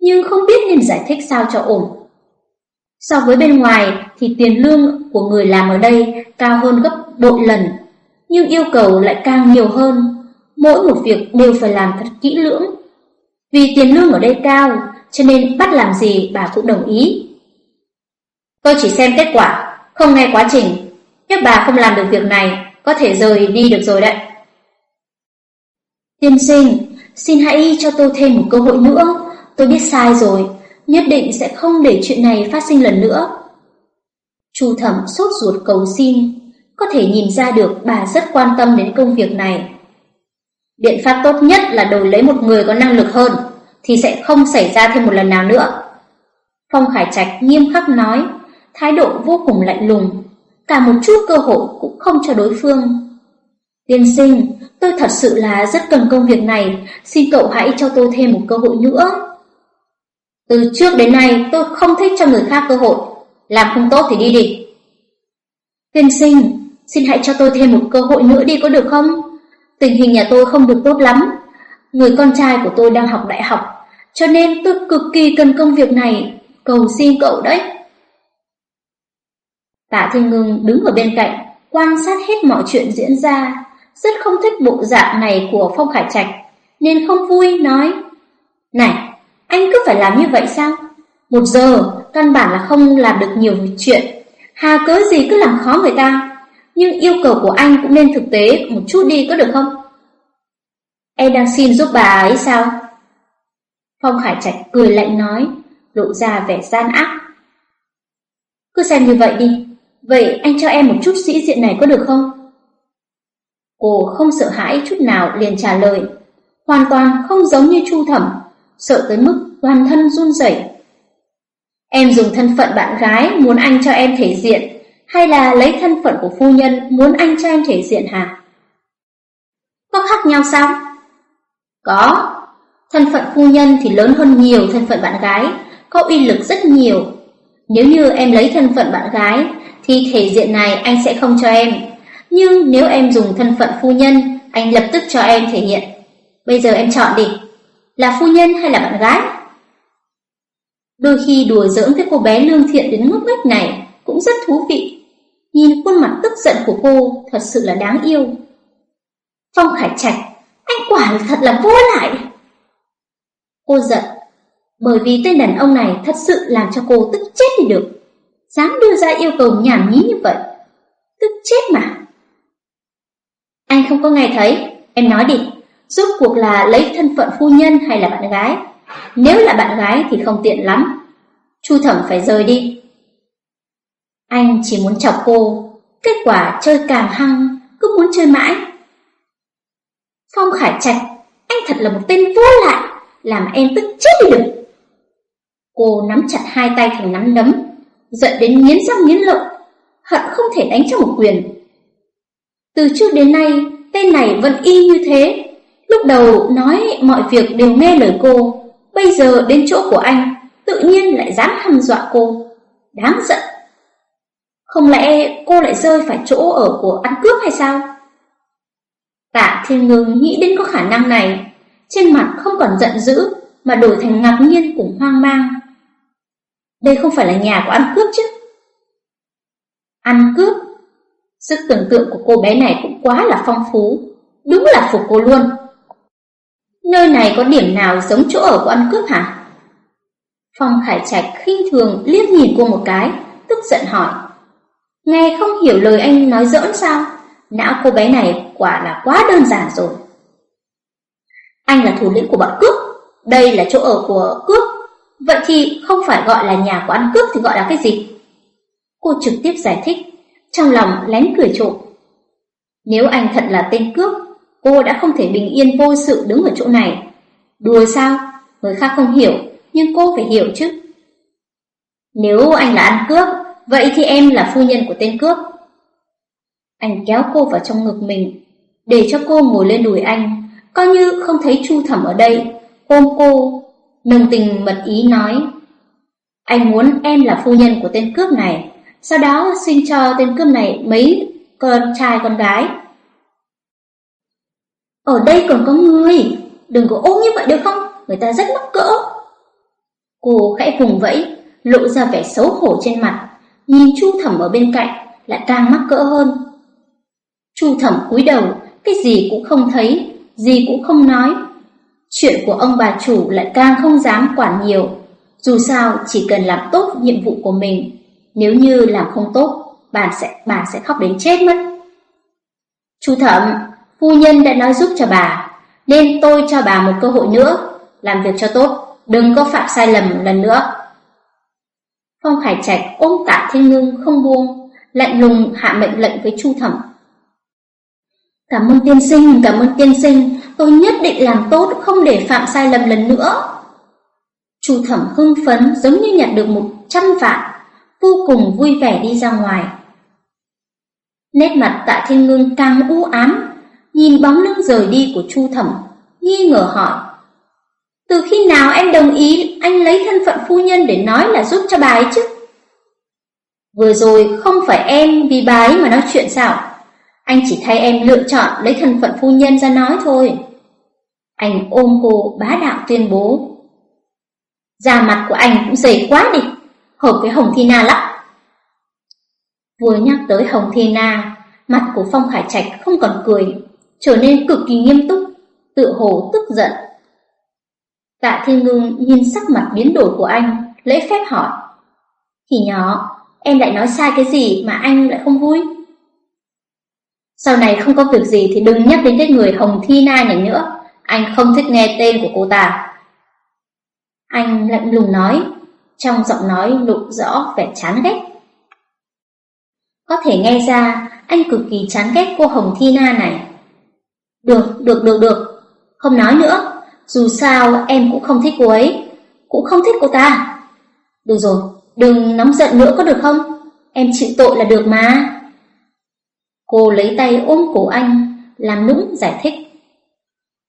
nhưng không biết nên giải thích sao cho ổn. So với bên ngoài thì tiền lương của người làm ở đây cao hơn gấp bội lần, nhưng yêu cầu lại càng nhiều hơn. Mỗi một việc đều phải làm thật kỹ lưỡng. Vì tiền lương ở đây cao, cho nên bắt làm gì bà cũng đồng ý. Tôi chỉ xem kết quả, không nghe quá trình. Nếu bà không làm được việc này, có thể rời đi được rồi đấy. Tiên sinh, xin hãy cho tôi thêm một cơ hội nữa. Tôi biết sai rồi, nhất định sẽ không để chuyện này phát sinh lần nữa. Chu Thẩm sốt ruột cầu xin, có thể nhìn ra được bà rất quan tâm đến công việc này. Biện pháp tốt nhất là đổi lấy một người có năng lực hơn, thì sẽ không xảy ra thêm một lần nào nữa. Phong Khải Trạch nghiêm khắc nói, thái độ vô cùng lạnh lùng, cả một chút cơ hội cũng không cho đối phương. Tiên sinh, tôi thật sự là rất cần công việc này, xin cậu hãy cho tôi thêm một cơ hội nữa. Từ trước đến nay tôi không thích cho người khác cơ hội, làm không tốt thì đi đi. Tiên sinh, xin hãy cho tôi thêm một cơ hội nữa đi có được không? Tình hình nhà tôi không được tốt lắm, người con trai của tôi đang học đại học, cho nên tôi cực kỳ cần công việc này, cầu xin cậu đấy. Tạ Thiên Ngưng đứng ở bên cạnh, quan sát hết mọi chuyện diễn ra, rất không thích bộ dạng này của Phong Khải Trạch, nên không vui nói: "Này, anh cứ phải làm như vậy sao? Một giờ, căn bản là không làm được nhiều chuyện, hà cớ gì cứ làm khó người ta, nhưng yêu cầu của anh cũng nên thực tế một chút đi có được không?" Em đang xin giúp bà ấy sao? Phong Khải Trạch cười lạnh nói, lộ ra vẻ gian ác. Cứ xem như vậy đi, vậy anh cho em một chút sĩ diện này có được không? Cô không sợ hãi chút nào liền trả lời, hoàn toàn không giống như Chu Thẩm, sợ tới mức toàn thân run rẩy. Em dùng thân phận bạn gái muốn anh cho em thể diện, hay là lấy thân phận của phu nhân muốn anh cho em thể diện hả? Có khác nhau sao? Có, thân phận phu nhân thì lớn hơn nhiều thân phận bạn gái, có uy lực rất nhiều. Nếu như em lấy thân phận bạn gái, thì thể diện này anh sẽ không cho em. Nhưng nếu em dùng thân phận phu nhân, anh lập tức cho em thể hiện. Bây giờ em chọn đi, là phu nhân hay là bạn gái? Đôi khi đùa giỡn với cô bé lương thiện đến ngốc nghếch này cũng rất thú vị. Nhìn khuôn mặt tức giận của cô thật sự là đáng yêu. Phong Khải Trạch, anh quả thật là vô lại. Cô giận, bởi vì tên đàn ông này thật sự làm cho cô tức chết đi được. Dám đưa ra yêu cầu nhảm nhí như vậy. Tức chết mà. Anh không có nghe thấy, em nói đi, rốt cuộc là lấy thân phận phu nhân hay là bạn gái? Nếu là bạn gái thì không tiện lắm. Chu thẩm phải rời đi. Anh chỉ muốn chọc cô, kết quả chơi càng hăng, cứ muốn chơi mãi. Phong Khải Trạch, anh thật là một tên vô lại, làm em tức chết đi được. Cô nắm chặt hai tay thành nắm đấm, giận đến nghiến răng nghiến lợi, hận không thể đánh cho một quyền. Từ trước đến nay, tên này vẫn y như thế. Lúc đầu nói mọi việc đều nghe lời cô, bây giờ đến chỗ của anh, tự nhiên lại dám hăm dọa cô. Đáng giận. Không lẽ cô lại rơi phải chỗ ở của ăn cướp hay sao? Tạ Thiên Ngưng nghĩ đến có khả năng này, trên mặt không còn giận dữ mà đổi thành ngạc nhiên cùng hoang mang. Đây không phải là nhà của ăn cướp chứ? Ăn cướp? Sức tưởng tượng của cô bé này cũng quá là phong phú, đúng là phục cô luôn. Nơi này có điểm nào giống chỗ ở của ăn cướp hả? Phong Khải Trạch khinh thường liếc nhìn cô một cái, tức giận hỏi. Nghe không hiểu lời anh nói giỡn sao? Não cô bé này quả là quá đơn giản rồi. Anh là thủ lĩnh của bọn cướp, đây là chỗ ở của cướp. Vậy thì không phải gọi là nhà của ăn cướp thì gọi là cái gì? Cô trực tiếp giải thích, trong lòng lén cười trộm. Nếu anh thật là tên cướp, cô đã không thể bình yên vô sự đứng ở chỗ này. Đùa sao? Người khác không hiểu, nhưng cô phải hiểu chứ. Nếu anh là ăn cướp, vậy thì em là phu nhân của tên cướp. Anh kéo cô vào trong ngực mình, để cho cô ngồi lên đùi anh, coi như không thấy Chu Thẩm ở đây, ôm cô, nồng tình mật ý nói. Anh muốn em là phu nhân của tên cướp này, sau đó xin cho tên cướp này mấy con trai con gái. Ở đây còn có người, đừng có ôm như vậy được không, người ta rất mắc cỡ. Cô khẽ vùng vẫy, lộ ra vẻ xấu hổ trên mặt, nhìn Chu Thẩm ở bên cạnh lại càng mắc cỡ hơn. Chu Thẩm cúi đầu, cái gì cũng không thấy, gì cũng không nói. Chuyện của ông bà chủ lại càng không dám quản nhiều, dù sao chỉ cần làm tốt nhiệm vụ của mình, nếu như làm không tốt, bà sẽ bà sẽ khóc đến chết mất. Chu Thẩm, phu nhân đã nói giúp cho bà, nên tôi cho bà một cơ hội nữa, làm việc cho tốt, đừng có phạm sai lầm lần nữa. Phong Khải Trạch ôm Tạ Thiên Ngưng không buông, lạnh lùng hạ mệnh lệnh với Chu Thẩm. Cảm ơn tiên sinh, cảm ơn tiên sinh, tôi nhất định làm tốt không để phạm sai lầm lần nữa. Chu Thẩm hưng phấn giống như nhặt được một trăm vạn, vô cùng vui vẻ đi ra ngoài. Nét mặt Tạ Thiên Ngưng càng u ám, nhìn bóng lưng rời đi của Chu Thẩm, nghi ngờ hỏi: "Từ khi nào em đồng ý anh lấy thân phận phu nhân để nói là giúp cho bà ấy chứ?" Vừa rồi không phải em vì bà ấy mà nói chuyện sao? Anh chỉ thay em lựa chọn lấy thân phận phu nhân ra nói thôi. Anh ôm cô bá đạo tuyên bố. Da mặt của anh cũng dày quá đi, hợp với Hồng Thi Na lắm. Vừa nhắc tới Hồng Thi Na, mặt của Phong Khải Trạch không còn cười, trở nên cực kỳ nghiêm túc, tự hồ tức giận. Tạ Thiên Ngưng nhìn sắc mặt biến đổi của anh, lễ phép hỏi. Thì nhỏ, em lại nói sai cái gì mà anh lại không vui? Sau này không có việc gì thì đừng nhắc đến cái người Hồng Thi Na này nữa, anh không thích nghe tên của cô ta. Anh lạnh lùng nói, trong giọng nói lộ rõ vẻ chán ghét. Có thể nghe ra anh cực kỳ chán ghét cô Hồng Thi Na này. Được, được, được, được, không nói nữa, dù sao em cũng không thích cô ấy, cũng không thích cô ta. Được rồi, đừng nóng giận nữa có được không? Em chịu tội là được mà. Cô lấy tay ôm cổ anh, làm nũng giải thích.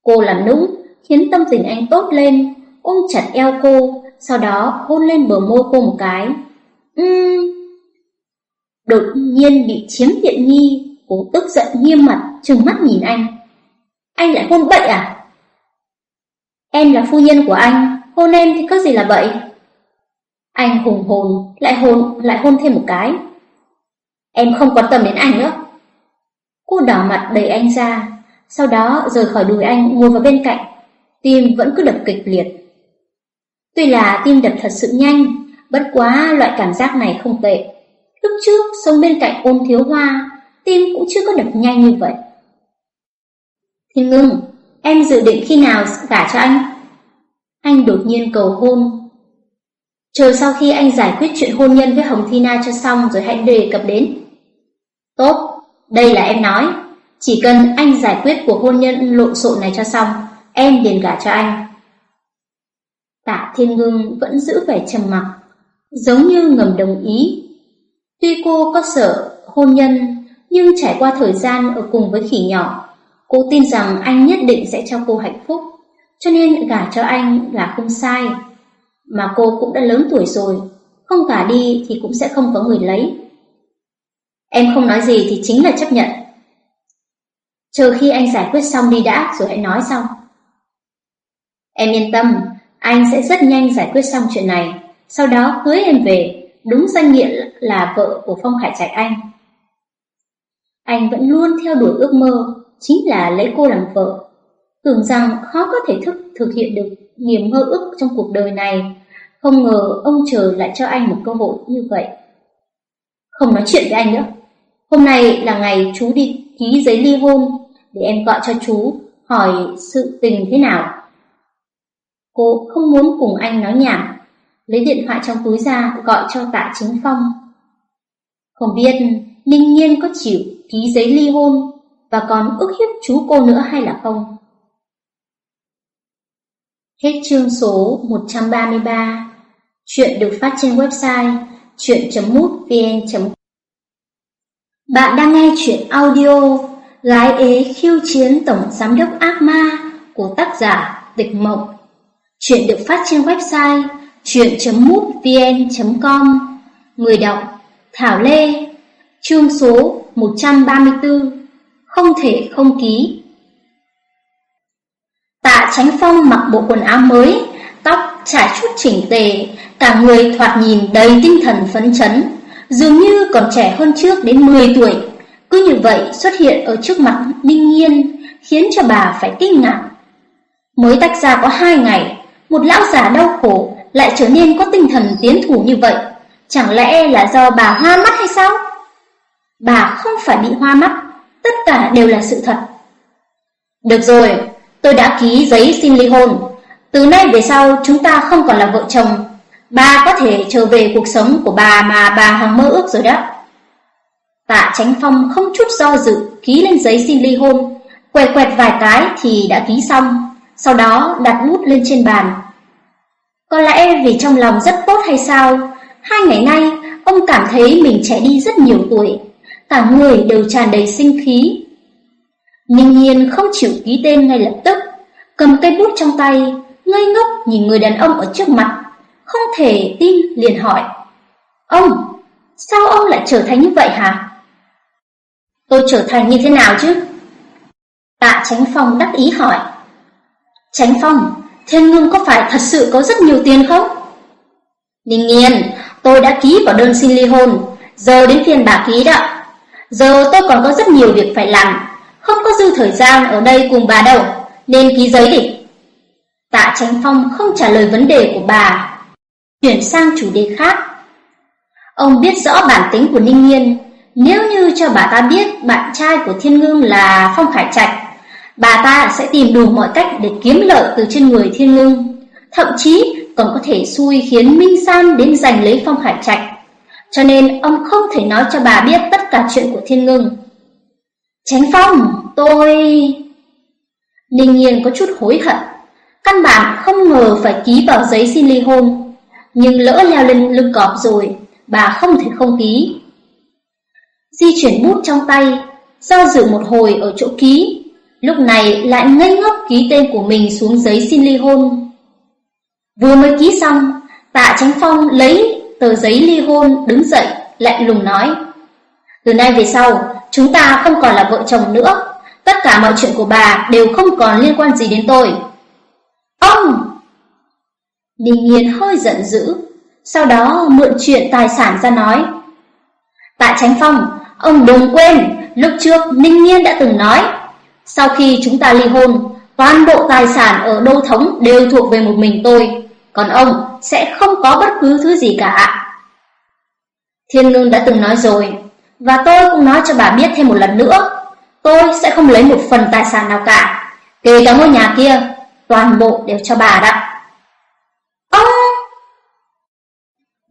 Cô làm nũng khiến tâm tình anh tốt lên, ôm chặt eo cô, sau đó hôn lên bờ môi cô một cái. Uhm. Đột nhiên bị chiếm tiện nghi, cô tức giận nghiêm mặt, trừng mắt nhìn anh. Anh lại hôn bậy à? Em là phu nhân của anh, hôn em thì có gì là bậy? Anh hùng hồn, lại hôn, lại hôn thêm một cái. Em không quan tâm đến anh nữa. Cô đỏ mặt đẩy anh ra, sau đó rời khỏi đùi anh ngồi vào bên cạnh, tim vẫn cứ đập kịch liệt. Tuy là tim đập thật sự nhanh, bất quá loại cảm giác này không tệ. Lúc trước sống bên cạnh ôn thiếu hoa, tim cũng chưa có đập nhanh như vậy. Thiên ngưng, em dự định khi nào gả cho anh? Anh đột nhiên cầu hôn. Chờ sau khi anh giải quyết chuyện hôn nhân với Hồng Thi Na cho xong rồi hãy đề cập đến. Tốt, đây là em nói, chỉ cần anh giải quyết cuộc hôn nhân lộn xộn này cho xong, em liền gả cho anh. Tạ Thiên Ngưng vẫn giữ vẻ trầm mặc, giống như ngầm đồng ý. Tuy cô có sợ hôn nhân, nhưng trải qua thời gian ở cùng với khỉ nhỏ, cô tin rằng anh nhất định sẽ cho cô hạnh phúc, cho nên gả cho anh là không sai. Mà cô cũng đã lớn tuổi rồi, không gả đi thì cũng sẽ không có người lấy. Em không nói gì thì chính là chấp nhận. Chờ khi anh giải quyết xong đi đã rồi hãy nói sau. Em yên tâm, anh sẽ rất nhanh giải quyết xong chuyện này, sau đó cưới em về, đúng danh nghĩa là vợ của Phong Khải Trạch Anh. Anh vẫn luôn theo đuổi ước mơ, chính là lấy cô làm vợ. Tưởng rằng khó có thể thức thực hiện được niềm mơ ước trong cuộc đời này, không ngờ ông trời lại cho anh một cơ hội như vậy. Không nói chuyện với anh nữa. Hôm nay là ngày chú đi ký giấy ly hôn, để em gọi cho chú, hỏi sự tình thế nào. Cô không muốn cùng anh nói nhảm, lấy điện thoại trong túi ra gọi cho tạ chính phong. Không biết Ninh Nhiên có chịu ký giấy ly hôn và còn ức hiếp chú cô nữa hay là không? Hết chương số 133 Chuyện được phát trên website chuyện.mútvn.com bạn đang nghe chuyện audio Gái ế khiêu chiến tổng giám đốc ác ma của tác giả Tịch Mộng. Chuyện được phát trên website chuyện.mútvn.com Người đọc Thảo Lê Chương số 134 Không thể không ký. Tạ Tránh Phong mặc bộ quần áo mới, tóc trải chút chỉnh tề, cả người thoạt nhìn đầy tinh thần phấn chấn dường như còn trẻ hơn trước đến 10 tuổi. Cứ như vậy xuất hiện ở trước mặt Ninh Nhiên, khiến cho bà phải kinh ngạc. Mới tách ra có hai ngày, một lão già đau khổ lại trở nên có tinh thần tiến thủ như vậy. Chẳng lẽ là do bà hoa mắt hay sao? Bà không phải bị hoa mắt, tất cả đều là sự thật. Được rồi, tôi đã ký giấy xin ly hôn. Từ nay về sau chúng ta không còn là vợ chồng Bà có thể trở về cuộc sống của bà mà bà hằng mơ ước rồi đó. Tạ Chánh Phong không chút do dự ký lên giấy xin ly hôn, quẹt quẹt vài cái thì đã ký xong, sau đó đặt bút lên trên bàn. Có lẽ vì trong lòng rất tốt hay sao, hai ngày nay ông cảm thấy mình trẻ đi rất nhiều tuổi, cả người đều tràn đầy sinh khí. Ninh Nhiên không chịu ký tên ngay lập tức, cầm cây bút trong tay, ngây ngốc nhìn người đàn ông ở trước mặt, không thể tin liền hỏi: "Ông, sao ông lại trở thành như vậy hả?" "Tôi trở thành như thế nào chứ?" Tạ tránh Phong đắc ý hỏi. tránh Phong, Thiên Ngưng có phải thật sự có rất nhiều tiền không?" Ninh Nhiên, tôi đã ký vào đơn xin ly hôn, giờ đến phiên bà ký đó. Giờ tôi còn có rất nhiều việc phải làm, không có dư thời gian ở đây cùng bà đâu, nên ký giấy đi. Tạ tránh Phong không trả lời vấn đề của bà, chuyển sang chủ đề khác. Ông biết rõ bản tính của Ninh Nhiên, nếu như cho bà ta biết bạn trai của Thiên Ngưng là Phong Khải Trạch, bà ta sẽ tìm đủ mọi cách để kiếm lợi từ trên người Thiên Ngưng, thậm chí còn có thể xui khiến Minh San đến giành lấy Phong Khải Trạch. Cho nên ông không thể nói cho bà biết tất cả chuyện của Thiên Ngưng. tránh Phong, tôi... Ninh Nhiên có chút hối hận. Căn bản không ngờ phải ký vào giấy xin ly hôn. Nhưng lỡ leo lên lưng cọp rồi, bà không thể không ký. Di chuyển bút trong tay, do dự một hồi ở chỗ ký, lúc này lại ngây ngốc ký tên của mình xuống giấy xin ly hôn. Vừa mới ký xong, tạ Tránh Phong lấy tờ giấy ly hôn đứng dậy, lạnh lùng nói. Từ nay về sau, chúng ta không còn là vợ chồng nữa. Tất cả mọi chuyện của bà đều không còn liên quan gì đến tôi. Ông! Ninh Nhiên hơi giận dữ, sau đó mượn chuyện tài sản ra nói. Tạ Tránh Phong, ông đừng quên, lúc trước Ninh Nhiên đã từng nói, sau khi chúng ta ly hôn, toàn bộ tài sản ở đô thống đều thuộc về một mình tôi, còn ông sẽ không có bất cứ thứ gì cả. Thiên Ngưng đã từng nói rồi, và tôi cũng nói cho bà biết thêm một lần nữa, tôi sẽ không lấy một phần tài sản nào cả, kể cả ngôi nhà kia, toàn bộ đều cho bà đó. Ông!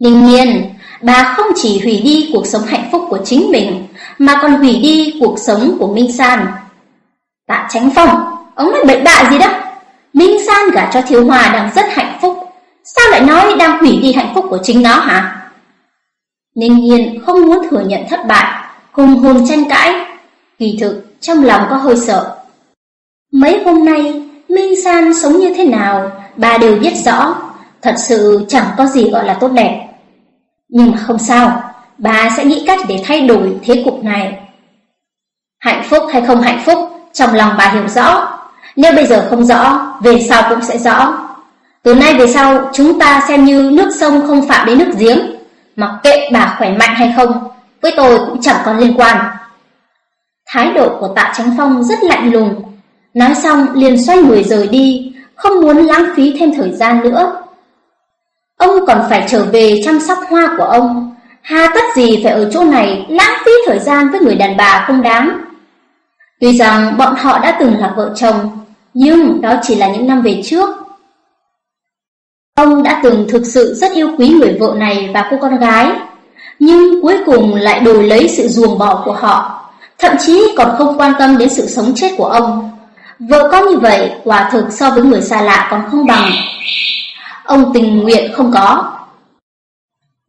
Đương nhiên, bà không chỉ hủy đi cuộc sống hạnh phúc của chính mình, mà còn hủy đi cuộc sống của Minh San. Tạ Tránh Phong, ông nói bậy bạ gì đó? Minh San gả cho Thiếu Hòa đang rất hạnh phúc, sao lại nói đang hủy đi hạnh phúc của chính nó hả? Ninh Nhiên không muốn thừa nhận thất bại, hùng hồn tranh cãi, kỳ thực trong lòng có hơi sợ. Mấy hôm nay, Minh San sống như thế nào, bà đều biết rõ, thật sự chẳng có gì gọi là tốt đẹp. Nhưng mà không sao, bà sẽ nghĩ cách để thay đổi thế cục này. Hạnh phúc hay không hạnh phúc, trong lòng bà hiểu rõ. Nếu bây giờ không rõ, về sau cũng sẽ rõ. Từ nay về sau, chúng ta xem như nước sông không phạm đến nước giếng. Mặc kệ bà khỏe mạnh hay không, với tôi cũng chẳng còn liên quan. Thái độ của tạ Tránh Phong rất lạnh lùng, nói xong liền xoay người rời đi, không muốn lãng phí thêm thời gian nữa. Ông còn phải trở về chăm sóc hoa của ông, hà tất gì phải ở chỗ này lãng phí thời gian với người đàn bà không đáng. Tuy rằng bọn họ đã từng là vợ chồng, nhưng đó chỉ là những năm về trước. Ông đã từng thực sự rất yêu quý người vợ này và cô con gái, nhưng cuối cùng lại đổi lấy sự ruồng bỏ của họ, thậm chí còn không quan tâm đến sự sống chết của ông. Vợ con như vậy, quả thực so với người xa lạ còn không bằng. Ông tình nguyện không có.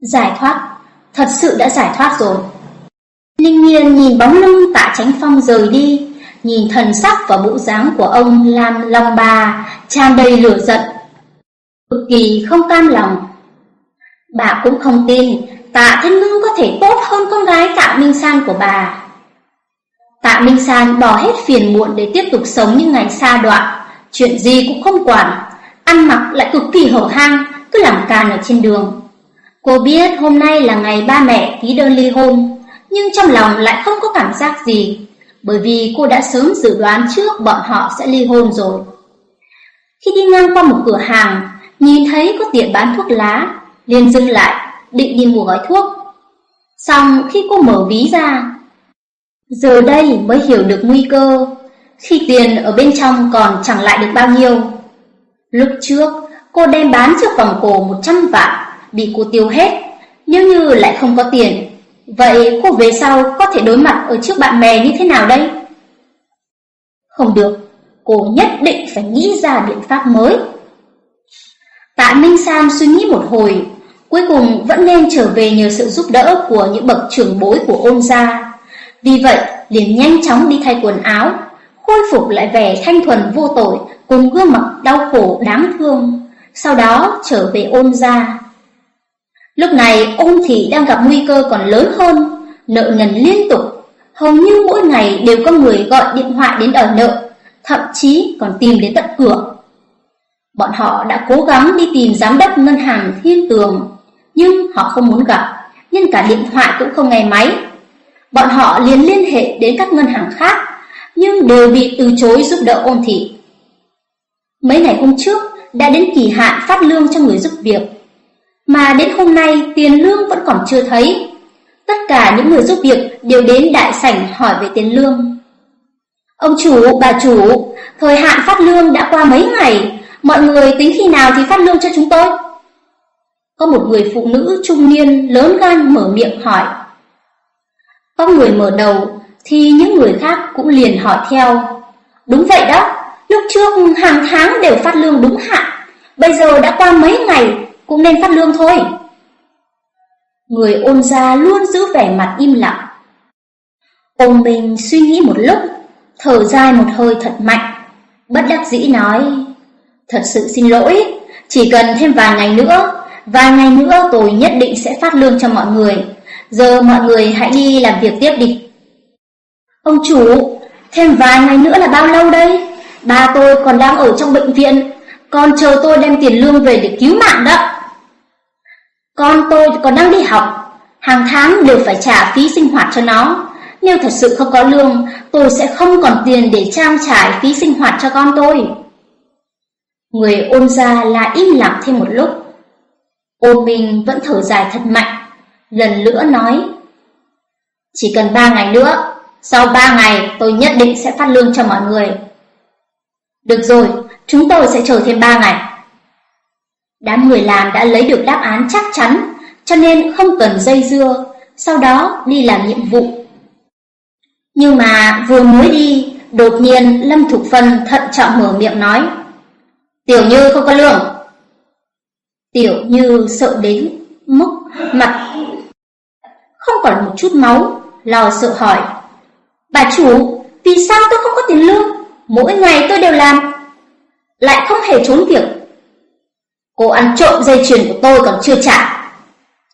Giải thoát, thật sự đã giải thoát rồi. Linh Nhiên nhìn bóng lưng tạ tránh phong rời đi, nhìn thần sắc và bộ dáng của ông làm lòng bà tràn đầy lửa giận. Cực kỳ không cam lòng. Bà cũng không tin tạ thiên ngưng có thể tốt hơn con gái tạ Minh San của bà. Tạ Minh San bỏ hết phiền muộn để tiếp tục sống những ngày xa đoạn, chuyện gì cũng không quản, ăn mặc lại cực kỳ hở hang, cứ làm càn ở trên đường. Cô biết hôm nay là ngày ba mẹ ký đơn ly hôn, nhưng trong lòng lại không có cảm giác gì, bởi vì cô đã sớm dự đoán trước bọn họ sẽ ly hôn rồi. Khi đi ngang qua một cửa hàng, nhìn thấy có tiệm bán thuốc lá, liền dừng lại, định đi mua gói thuốc. Xong khi cô mở ví ra, giờ đây mới hiểu được nguy cơ, khi tiền ở bên trong còn chẳng lại được bao nhiêu. Lúc trước, cô đem bán chiếc vòng cổ 100 vạn, bị cô tiêu hết, nếu như lại không có tiền, vậy cô về sau có thể đối mặt ở trước bạn bè như thế nào đây? Không được, cô nhất định phải nghĩ ra biện pháp mới. Tạ Minh Sam suy nghĩ một hồi, cuối cùng vẫn nên trở về nhờ sự giúp đỡ của những bậc trưởng bối của ôn gia. Vì vậy, liền nhanh chóng đi thay quần áo, khôi phục lại vẻ thanh thuần vô tội cùng gương mặt đau khổ đáng thương, sau đó trở về ôn gia. Lúc này ôn thị đang gặp nguy cơ còn lớn hơn, nợ nần liên tục, hầu như mỗi ngày đều có người gọi điện thoại đến đòi nợ, thậm chí còn tìm đến tận cửa. Bọn họ đã cố gắng đi tìm giám đốc ngân hàng Thiên Tường, nhưng họ không muốn gặp, nên cả điện thoại cũng không nghe máy. Bọn họ liền liên hệ đến các ngân hàng khác, nhưng đều bị từ chối giúp đỡ ôn thị. Mấy ngày hôm trước đã đến kỳ hạn phát lương cho người giúp việc, mà đến hôm nay tiền lương vẫn còn chưa thấy. Tất cả những người giúp việc đều đến đại sảnh hỏi về tiền lương. Ông chủ, bà chủ, thời hạn phát lương đã qua mấy ngày, mọi người tính khi nào thì phát lương cho chúng tôi? Có một người phụ nữ trung niên lớn gan mở miệng hỏi. Có người mở đầu thì những người khác cũng liền hỏi theo. Đúng vậy đó, lúc trước hàng tháng đều phát lương đúng hạn, bây giờ đã qua mấy ngày cũng nên phát lương thôi. Người ôn gia luôn giữ vẻ mặt im lặng. Ông bình suy nghĩ một lúc, thở dài một hơi thật mạnh, bất đắc dĩ nói, thật sự xin lỗi, chỉ cần thêm vài ngày nữa, vài ngày nữa tôi nhất định sẽ phát lương cho mọi người, giờ mọi người hãy đi làm việc tiếp đi. Ông chủ, thêm vài ngày nữa là bao lâu đây? Ba tôi còn đang ở trong bệnh viện, con chờ tôi đem tiền lương về để cứu mạng đó. Con tôi còn đang đi học, hàng tháng đều phải trả phí sinh hoạt cho nó. Nếu thật sự không có lương, tôi sẽ không còn tiền để trang trải phí sinh hoạt cho con tôi. Người ôn ra lại im lặng thêm một lúc. Ôn mình vẫn thở dài thật mạnh, lần nữa nói. Chỉ cần ba ngày nữa, sau ba ngày tôi nhất định sẽ phát lương cho mọi người. Được rồi, chúng tôi sẽ chờ thêm ba ngày. Đám người làm đã lấy được đáp án chắc chắn, cho nên không cần dây dưa, sau đó đi làm nhiệm vụ. Nhưng mà vừa mới đi, đột nhiên Lâm Thục Phân thận trọng mở miệng nói. Tiểu Như không có lương. Tiểu Như sợ đến mức mặt không còn một chút máu, lo sợ hỏi. Bà chủ, vì sao tôi không có tiền lương? Mỗi ngày tôi đều làm, lại không hề trốn việc. Cô ăn trộm dây chuyền của tôi còn chưa trả.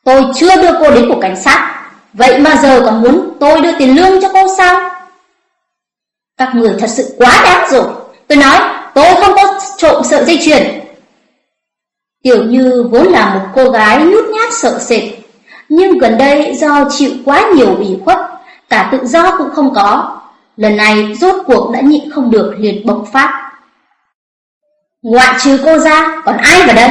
Tôi chưa đưa cô đến cục cảnh sát, vậy mà giờ còn muốn tôi đưa tiền lương cho cô sao? Các người thật sự quá đáng rồi. Tôi nói, tôi không có trộm sợi dây chuyền. Tiểu Như vốn là một cô gái nhút nhát sợ sệt, nhưng gần đây do chịu quá nhiều ủy khuất, cả tự do cũng không có. Lần này rốt cuộc đã nhịn không được liền bộc phát. Ngoại trừ cô ra, còn ai vào đây?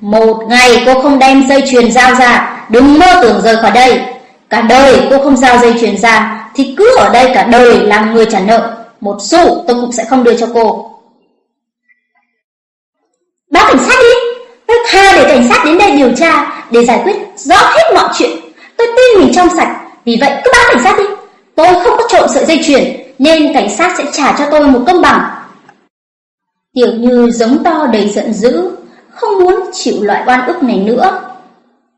Một ngày cô không đem dây chuyền giao ra, đừng mơ tưởng rời khỏi đây. Cả đời cô không giao dây chuyền ra, thì cứ ở đây cả đời làm người trả nợ. Một xu tôi cũng sẽ không đưa cho cô. Báo cảnh sát đi! Tôi tha để cảnh sát đến đây điều tra, để giải quyết rõ hết mọi chuyện. Tôi tin mình trong sạch, vì vậy cứ báo cảnh sát đi. Tôi không có trộm sợi dây chuyền, nên cảnh sát sẽ trả cho tôi một công bằng. Tiểu Như giống to đầy giận dữ, không muốn chịu loại oan ức này nữa.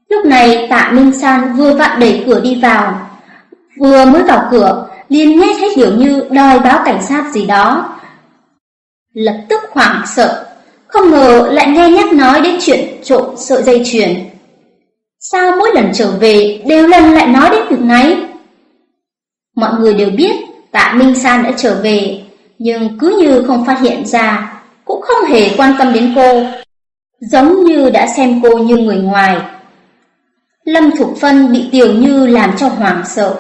Lúc này Tạ Minh San vừa vặn đẩy cửa đi vào. Vừa mới vào cửa, liền nghe thấy Tiểu Như đòi báo cảnh sát gì đó. Lập tức hoảng sợ, không ngờ lại nghe nhắc nói đến chuyện trộm sợi dây chuyền. Sao mỗi lần trở về đều lần lại nói đến việc này? Mọi người đều biết Tạ Minh San đã trở về, nhưng cứ như không phát hiện ra, cũng không hề quan tâm đến cô, giống như đã xem cô như người ngoài. Lâm Thục Phân bị Tiểu Như làm cho hoảng sợ,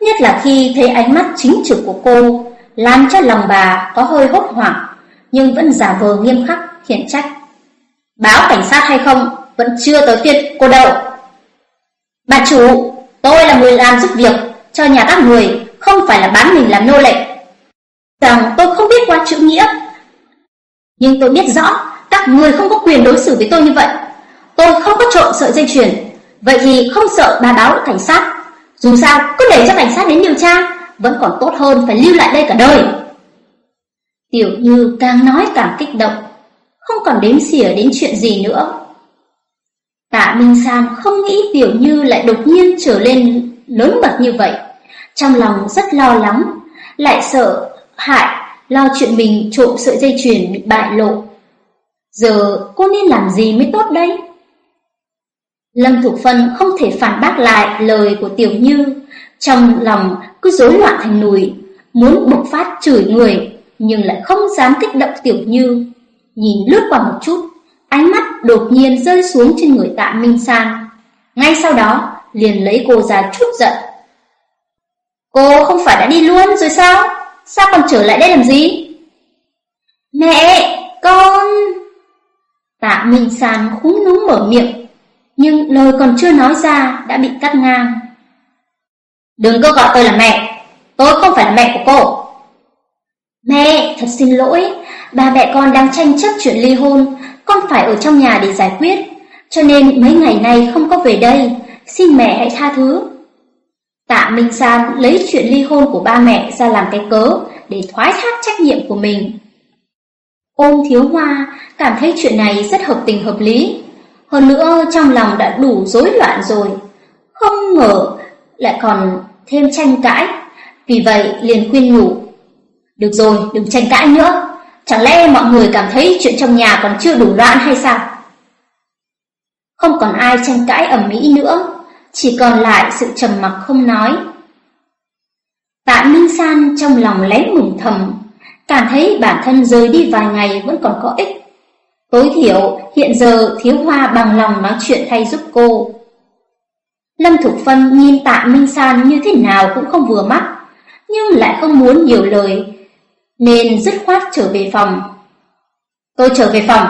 nhất là khi thấy ánh mắt chính trực của cô, làm cho lòng bà có hơi hốt hoảng, nhưng vẫn giả vờ nghiêm khắc, khiển trách. Báo cảnh sát hay không, vẫn chưa tới phiên cô đâu. Bà chủ, tôi là người làm giúp việc cho nhà các người, không phải là bán mình làm nô lệ. Rằng tôi không biết qua chữ nghĩa, nhưng tôi biết rõ các người không có quyền đối xử với tôi như vậy. Tôi không có trộm sợi dây chuyền, vậy thì không sợ bà báo cảnh sát. Dù sao, cứ để cho cảnh sát đến điều tra, vẫn còn tốt hơn phải lưu lại đây cả đời. Tiểu Như càng nói càng kích động, không còn đếm xỉa đến chuyện gì nữa. Tạ Minh San không nghĩ Tiểu Như lại đột nhiên trở lên lớn mật như vậy, trong lòng rất lo lắng, lại sợ hại lo chuyện mình trộm sợi dây chuyền bị bại lộ. Giờ cô nên làm gì mới tốt đây? Lâm Thục Phân không thể phản bác lại lời của Tiểu Như, trong lòng cứ rối loạn thành nùi, muốn bộc phát chửi người, nhưng lại không dám kích động Tiểu Như. Nhìn lướt qua một chút, ánh mắt đột nhiên rơi xuống trên người tạ Minh San. Ngay sau đó, liền lấy cô ra chút giận. Cô không phải đã đi luôn rồi sao? Sao còn trở lại đây làm gì? Mẹ, con... Tạ Minh San khúng núm mở miệng, nhưng lời còn chưa nói ra đã bị cắt ngang. Đừng có gọi tôi là mẹ, tôi không phải là mẹ của cô. Mẹ, thật xin lỗi, ba mẹ con đang tranh chấp chuyện ly hôn, con phải ở trong nhà để giải quyết, cho nên mấy ngày nay không có về đây, xin mẹ hãy tha thứ. Tạ Minh San lấy chuyện ly hôn của ba mẹ ra làm cái cớ để thoái thác trách nhiệm của mình. Ôn thiếu hoa cảm thấy chuyện này rất hợp tình hợp lý, hơn nữa trong lòng đã đủ rối loạn rồi, không ngờ lại còn thêm tranh cãi, vì vậy liền khuyên nhủ. Được rồi, đừng tranh cãi nữa, chẳng lẽ mọi người cảm thấy chuyện trong nhà còn chưa đủ loạn hay sao? Không còn ai tranh cãi ầm ĩ nữa, chỉ còn lại sự trầm mặc không nói. Tạ Minh San trong lòng lén mừng thầm, cảm thấy bản thân rời đi vài ngày vẫn còn có ích. Tối thiểu, hiện giờ Thiếu Hoa bằng lòng nói chuyện thay giúp cô. Lâm Thục Phân nhìn Tạ Minh San như thế nào cũng không vừa mắt, nhưng lại không muốn nhiều lời, nên dứt khoát trở về phòng. Tôi trở về phòng,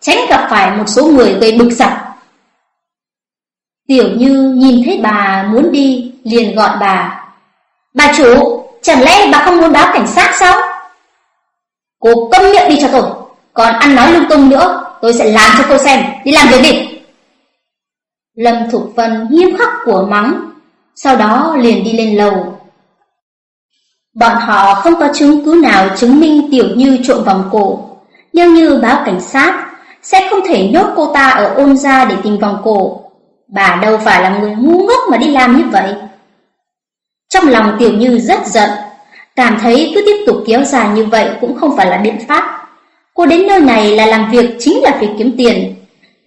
tránh gặp phải một số người gây bực dọc. Tiểu Như nhìn thấy bà muốn đi, liền gọi bà. Bà chủ, chẳng lẽ bà không muốn báo cảnh sát sao? Cô câm miệng đi cho tôi, còn ăn nói lung tung nữa, tôi sẽ làm cho cô xem, đi làm việc đi. Lâm Thục Vân nghiêm khắc của mắng, sau đó liền đi lên lầu. Bọn họ không có chứng cứ nào chứng minh Tiểu Như trộm vòng cổ. Nếu như báo cảnh sát, sẽ không thể nhốt cô ta ở ôn gia để tìm vòng cổ. Bà đâu phải là người ngu ngốc mà đi làm như vậy. Trong lòng Tiểu Như rất giận, cảm thấy cứ tiếp tục kéo dài như vậy cũng không phải là biện pháp. Cô đến nơi này là làm việc chính là việc kiếm tiền.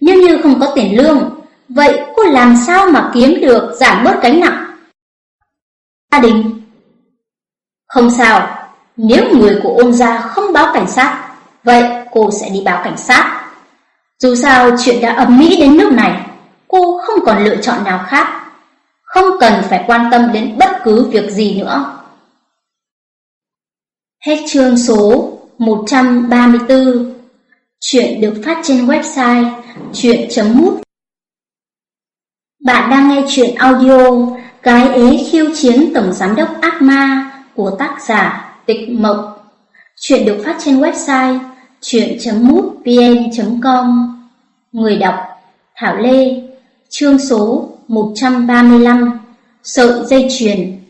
Nếu như không có tiền lương, vậy cô làm sao mà kiếm được giảm bớt gánh nặng? Gia đình Không sao, nếu người của ôn gia không báo cảnh sát, vậy cô sẽ đi báo cảnh sát. Dù sao chuyện đã ấm mỹ đến nước này, cô không còn lựa chọn nào khác. Không cần phải quan tâm đến bất cứ việc gì nữa. Hết chương số 134 Chuyện được phát trên website chuyện.mút Bạn đang nghe chuyện audio Gái ế khiêu chiến tổng giám đốc ác ma của tác giả Tịch Mộc. Chuyện được phát trên website chuyện.mútvn.com Người đọc Thảo Lê. Chương số 135 Sợi dây chuyền.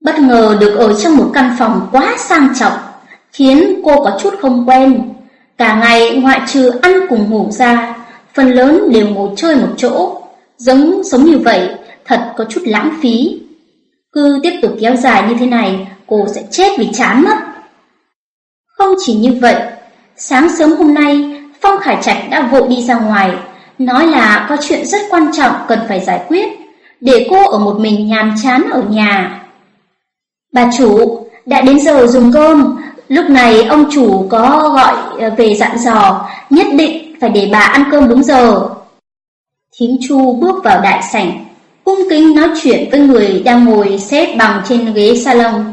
Bất ngờ được ở trong một căn phòng quá sang trọng, Khiến cô có chút không quen. Cả ngày ngoại trừ ăn cùng ngủ ra, Phần lớn đều ngồi chơi một chỗ. Giống sống như vậy, Thật có chút lãng phí. Cứ tiếp tục kéo dài như thế này, Cô sẽ chết vì chán mất. Không chỉ như vậy, Sáng sớm hôm nay Phong Khải Trạch đã vội đi ra ngoài. Nói là có chuyện rất quan trọng cần phải giải quyết Để cô ở một mình nhàm chán ở nhà. Bà chủ, đã đến giờ dùng cơm. Lúc này ông chủ có gọi ờ, về dặn dò Nhất định phải để bà ăn cơm đúng giờ. Thím Chu bước vào đại sảnh Cung kính nói chuyện với người đang ngồi xếp bằng trên ghế salon.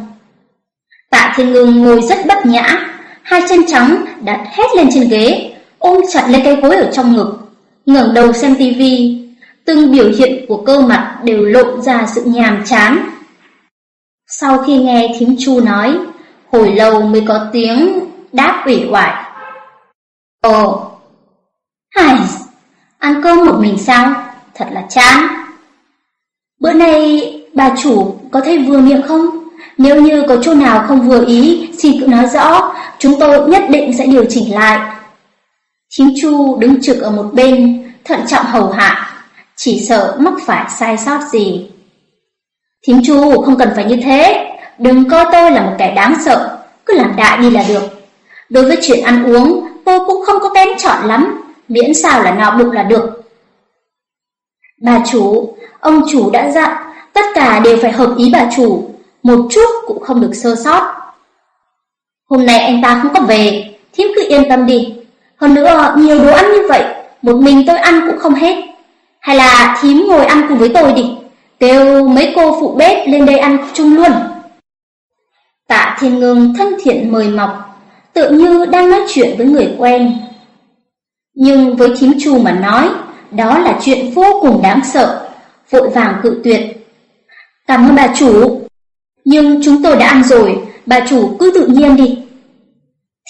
Tạ Thiên Ngưng ngồi rất bất nhã Hai chân trắng đặt hết lên trên ghế Ôm chặt lấy cái gối ở trong ngực ngẩng đầu xem tivi, từng biểu hiện của cơ mặt đều lộ ra sự nhàm chán. Sau khi nghe thím chu nói, hồi lâu mới có tiếng đáp ủy oải. Ồ, hài, ăn cơm một mình sao? thật là chán. Bữa nay bà chủ có thấy vừa miệng không? Nếu như có chỗ nào không vừa ý, xin cứ nói rõ, chúng tôi nhất định sẽ điều chỉnh lại. Thím Chu đứng trực ở một bên, thận trọng hầu hạ, chỉ sợ mắc phải sai sót gì. Thím Chu không cần phải như thế, đừng coi tôi là một kẻ đáng sợ, cứ làm đại đi là được. Đối với chuyện ăn uống, tôi cũng không có kén chọn lắm, miễn sao là no bụng là được. Bà chủ, ông chủ đã dặn, tất cả đều phải hợp ý bà chủ, một chút cũng không được sơ sót. Hôm nay anh ta không có về, thím cứ yên tâm đi. Hơn nữa, nhiều đồ ăn như vậy, một mình tôi ăn cũng không hết. Hay là thím ngồi ăn cùng với tôi đi, kêu mấy cô phụ bếp lên đây ăn chung luôn. Tạ Thiên Ngưng thân thiện mời mọc, tự như đang nói chuyện với người quen. Nhưng với thím chu mà nói, đó là chuyện vô cùng đáng sợ, vội vàng cự tuyệt. Cảm ơn bà chủ, nhưng chúng tôi đã ăn rồi, bà chủ cứ tự nhiên đi.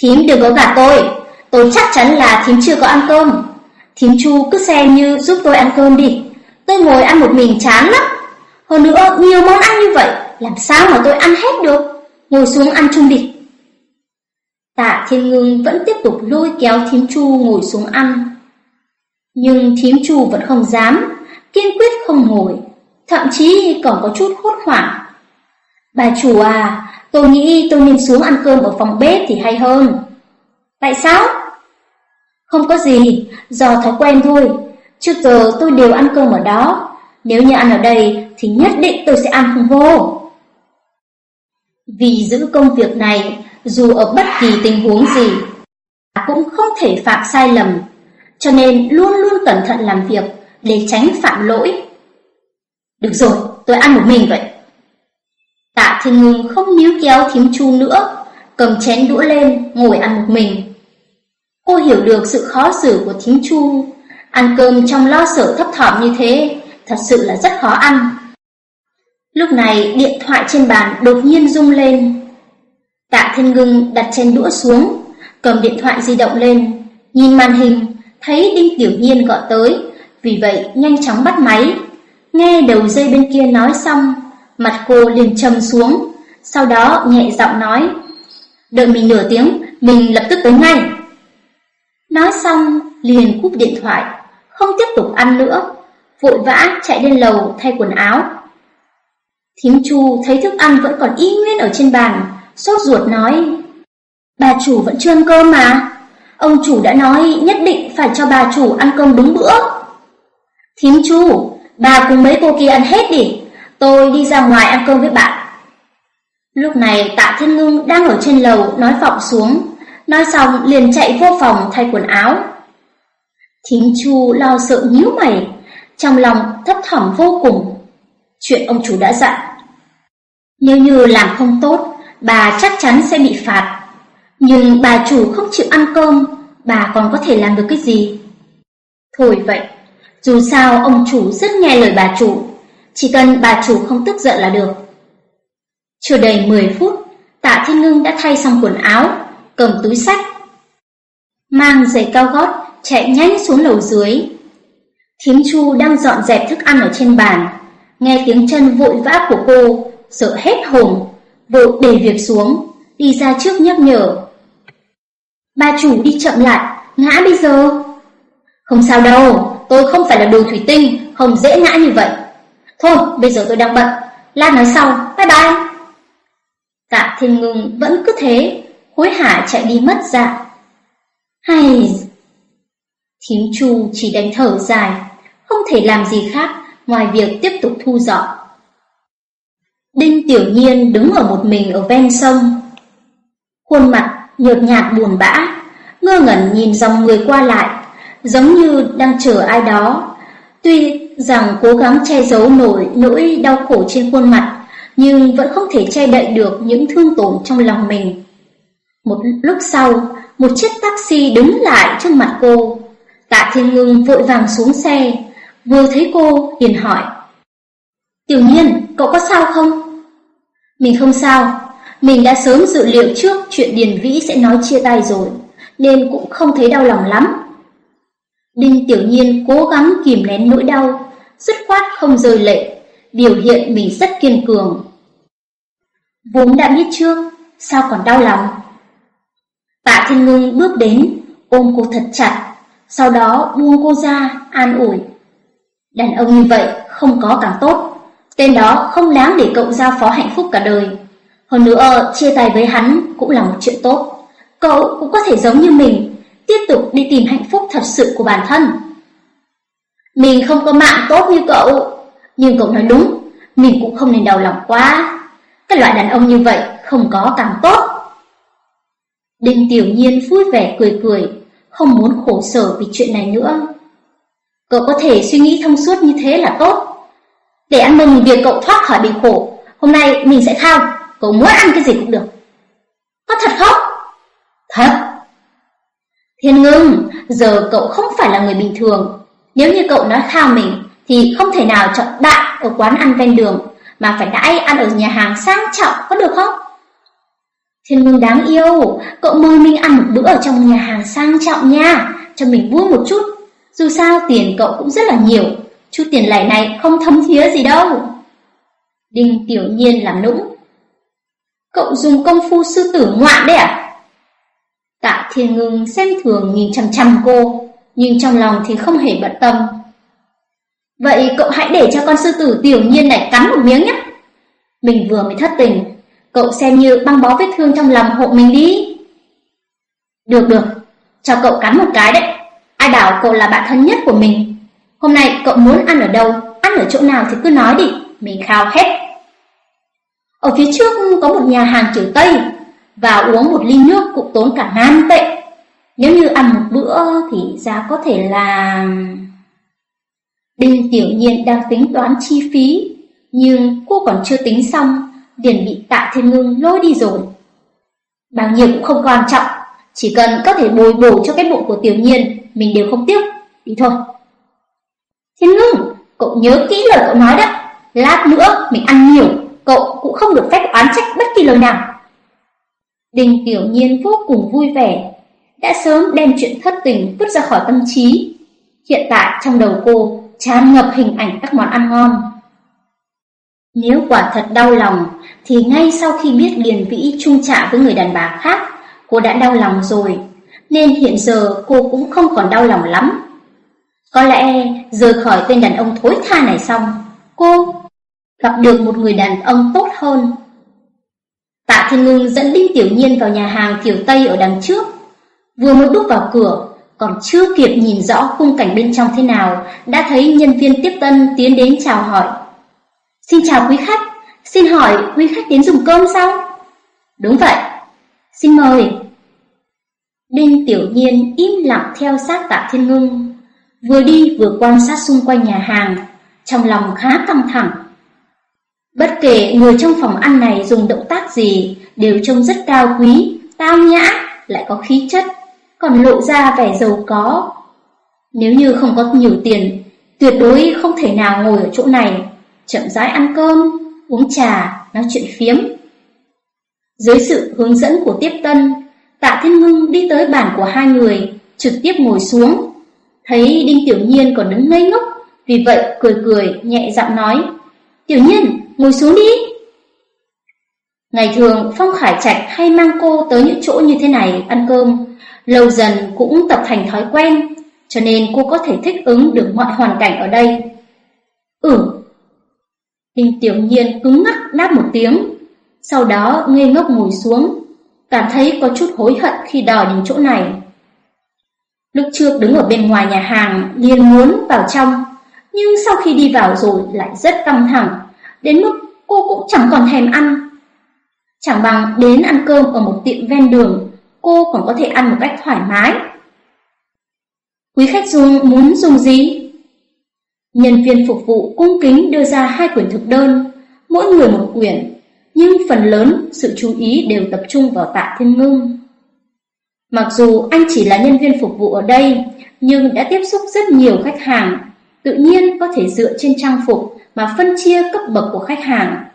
Thím đừng có gạt tôi, tôi chắc chắn là thím chưa có ăn cơm. Thím Chu cứ xem như giúp tôi ăn cơm đi. Tôi ngồi ăn một mình chán lắm. Hơn nữa, nhiều món ăn như vậy, làm sao mà tôi ăn hết được? Ngồi xuống ăn chung đi. Tạ Thiên Ngưng vẫn tiếp tục lôi kéo thím Chu ngồi xuống ăn. Nhưng thím Chu vẫn không dám, kiên quyết không ngồi, thậm chí còn có chút hốt hoảng. Bà chủ à, tôi nghĩ tôi nên xuống ăn cơm ở phòng bếp thì hay hơn. Tại sao? Không có gì, do thói quen thôi. Trước giờ tôi đều ăn cơm ở đó. Nếu như ăn ở đây thì nhất định tôi sẽ ăn không vô. Vì giữ công việc này, dù ở bất kỳ tình huống gì, cũng không thể phạm sai lầm, cho nên luôn luôn cẩn thận làm việc để tránh phạm lỗi. Được rồi, tôi ăn một mình vậy. Tạ Thiên Ngưng không níu kéo thím chu nữa, cầm chén đũa lên, ngồi ăn một mình. Cô hiểu được sự khó xử của thím chu, ăn cơm trong lo sợ thấp thỏm như thế, thật sự là rất khó ăn. Lúc này điện thoại trên bàn đột nhiên rung lên. Tạ Thiên Ngưng đặt chén đũa xuống, cầm điện thoại di động lên, nhìn màn hình, thấy Đinh Tiểu Nhiên gọi tới, vì vậy nhanh chóng bắt máy. Nghe đầu dây bên kia nói xong, mặt cô liền trầm xuống, sau đó nhẹ giọng nói, đợi mình nửa tiếng, mình lập tức tới ngay. Nói xong, liền cúp điện thoại, không tiếp tục ăn nữa, vội vã chạy lên lầu thay quần áo. Thím Chu thấy thức ăn vẫn còn y nguyên ở trên bàn, sốt ruột nói, bà chủ vẫn chưa ăn cơm mà. Ông chủ đã nói nhất định phải cho bà chủ ăn cơm đúng bữa. Thím Chu, bà cùng mấy cô kia ăn hết đi, tôi đi ra ngoài ăn cơm với bạn. Lúc này Tạ Thiên Ngưng đang ở trên lầu nói vọng xuống, nói xong liền chạy vô phòng thay quần áo. Thím Chu lo sợ nhíu mày, trong lòng thấp thỏm vô cùng. Chuyện ông chủ đã dặn. Nếu như làm không tốt, bà chắc chắn sẽ bị phạt. Nhưng bà chủ không chịu ăn cơm, bà còn có thể làm được cái gì? Thôi vậy, dù sao ông chủ rất nghe lời bà chủ, chỉ cần bà chủ không tức giận là được. Chưa đầy 10 phút, Tạ Thiên Ngưng đã thay xong quần áo, cầm túi sách. Mang giày cao gót, chạy nhanh xuống lầu dưới. Thím Chu đang dọn dẹp thức ăn ở trên bàn, nghe tiếng chân vội vã của cô, sợ hết hồn, vội để việc xuống, đi ra trước nhắc nhở. Bà chủ đi chậm lại, ngã bây giờ. Không sao đâu, tôi không phải là đồ thủy tinh, không dễ ngã như vậy. Thôi, bây giờ tôi đang bận, lát nói sau, bye bye. Tạ Thiên Ngưng vẫn cứ thế, hối hả chạy đi mất dạng. Hay... Thím Chu chỉ đánh thở dài, không thể làm gì khác ngoài việc tiếp tục thu dọn. Đinh Tiểu Nhiên đứng ở một mình ở ven sông. Khuôn mặt nhợt nhạt buồn bã, ngơ ngẩn nhìn dòng người qua lại, giống như đang chờ ai đó. Tuy rằng cố gắng che giấu nổi nỗi đau khổ trên khuôn mặt, nhưng vẫn không thể che đậy được những thương tổn trong lòng mình. Một lúc sau, một chiếc taxi đứng lại trước mặt cô. Tạ Thiên Ngưng vội vàng xuống xe, vừa thấy cô liền hỏi. Tiểu nhiên, cậu có sao không? Mình không sao, mình đã sớm dự liệu trước chuyện Điền Vĩ sẽ nói chia tay rồi, nên cũng không thấy đau lòng lắm. Đinh Tiểu Nhiên cố gắng kìm nén nỗi đau, dứt khoát không rơi lệ, biểu hiện mình rất kiên cường. Vốn đã biết trước, sao còn đau lòng? Tạ Thiên Ngưng bước đến, ôm cô thật chặt, sau đó buông cô ra, an ủi. Đàn ông như vậy không có càng tốt, tên đó không đáng để cậu giao phó hạnh phúc cả đời. Hơn nữa, chia tay với hắn cũng là một chuyện tốt. Cậu cũng có thể giống như mình, tiếp tục đi tìm hạnh phúc thật sự của bản thân. Mình không có mạng tốt như cậu, nhưng cậu nói đúng, mình cũng không nên đau lòng quá. Cái loại đàn ông như vậy không có càng tốt. Đinh Tiểu Nhiên vui vẻ cười cười, không muốn khổ sở vì chuyện này nữa. Cậu có thể suy nghĩ thông suốt như thế là tốt. Để ăn mừng việc cậu thoát khỏi bị khổ, hôm nay mình sẽ khao, cậu muốn ăn cái gì cũng được. Có thật không? Thật. Thiên ngưng, giờ cậu không phải là người bình thường. Nếu như cậu nói khao mình, thì không thể nào chọn bạn ở quán ăn ven đường, mà phải đãi ăn ở nhà hàng sang trọng, có được không? Thiên Minh đáng yêu, cậu mời mình ăn một bữa ở trong nhà hàng sang trọng nha, cho mình vui một chút. Dù sao tiền cậu cũng rất là nhiều, chút tiền lẻ này không thấm thía gì đâu. Đinh tiểu nhiên làm nũng. Cậu dùng công phu sư tử ngoạn đấy à? Tạ thiên ngưng xem thường nhìn chăm chăm cô, nhưng trong lòng thì không hề bận tâm. Vậy cậu hãy để cho con sư tử tiểu nhiên này cắn một miếng nhé. Mình vừa mới thất tình, cậu xem như băng bó vết thương trong lòng hộ mình đi. Được được, cho cậu cắn một cái đấy. Ai bảo cậu là bạn thân nhất của mình. Hôm nay cậu muốn ăn ở đâu, ăn ở chỗ nào thì cứ nói đi, mình khao hết. Ở phía trước có một nhà hàng kiểu Tây, và uống một ly nước cũng tốn cả ngàn tệ. Nếu như ăn một bữa thì giá có thể là... Đinh Tiểu Nhiên đang tính toán chi phí, nhưng cô còn chưa tính xong, liền bị Tạ Thiên Ngưng lôi đi rồi. Bao nhiêu cũng không quan trọng, chỉ cần có thể bồi bổ cho cái bụng của Tiểu Nhiên, mình đều không tiếc, đi thôi. Thiên Ngưng, cậu nhớ kỹ lời cậu nói đó, lát nữa mình ăn nhiều, cậu cũng không được phép oán trách bất kỳ lời nào. Đinh Tiểu Nhiên vô cùng vui vẻ, đã sớm đem chuyện thất tình vứt ra khỏi tâm trí. Hiện tại trong đầu cô tràn ngập hình ảnh các món ăn ngon. Nếu quả thật đau lòng, thì ngay sau khi biết Điền Vĩ chung trả với người đàn bà khác, cô đã đau lòng rồi, nên hiện giờ cô cũng không còn đau lòng lắm. Có lẽ rời khỏi tên đàn ông thối tha này xong, cô gặp được một người đàn ông tốt hơn. Tạ Thiên Ngưng dẫn Đinh Tiểu Nhiên vào nhà hàng Tiểu Tây ở đằng trước. Vừa mới bước vào cửa, còn chưa kịp nhìn rõ khung cảnh bên trong thế nào, đã thấy nhân viên tiếp tân tiến đến chào hỏi. Xin chào quý khách, xin hỏi quý khách đến dùng cơm sao? Đúng vậy, xin mời. Đinh Tiểu Nhiên im lặng theo sát Tạ Thiên Ngưng, vừa đi vừa quan sát xung quanh nhà hàng, trong lòng khá căng thẳng. Bất kể người trong phòng ăn này dùng động tác gì đều trông rất cao quý, tao nhã, lại có khí chất, còn lộ ra vẻ giàu có. Nếu như không có nhiều tiền, tuyệt đối không thể nào ngồi ở chỗ này, chậm rãi ăn cơm, uống trà, nói chuyện phiếm. Dưới sự hướng dẫn của tiếp tân, Tạ Thiên Ngưng đi tới bàn của hai người, trực tiếp ngồi xuống. Thấy Đinh Tiểu Nhiên còn đứng ngây ngốc, vì vậy cười cười, nhẹ giọng nói, Tiểu Nhiên, ngồi xuống đi. Ngày thường Phong Khải Trạch hay mang cô tới những chỗ như thế này ăn cơm, lâu dần cũng tập thành thói quen, cho nên cô có thể thích ứng được mọi hoàn cảnh ở đây. Ừ. Hình Tiểu Nhiên cứng ngắc đáp một tiếng, sau đó ngây ngốc ngồi xuống, cảm thấy có chút hối hận khi đòi đến chỗ này. Lúc trước đứng ở bên ngoài nhà hàng liền muốn vào trong, nhưng sau khi đi vào rồi lại rất căng thẳng, đến mức cô cũng chẳng còn thèm ăn. Chẳng bằng đến ăn cơm ở một tiệm ven đường, cô còn có thể ăn một cách thoải mái. Quý khách dùng muốn dùng gì? Nhân viên phục vụ cung kính đưa ra hai quyển thực đơn, mỗi người một quyển, nhưng phần lớn sự chú ý đều tập trung vào tạ thiên ngưng. Mặc dù anh chỉ là nhân viên phục vụ ở đây, nhưng đã tiếp xúc rất nhiều khách hàng, tự nhiên có thể dựa trên trang phục mà phân chia cấp bậc của khách hàng.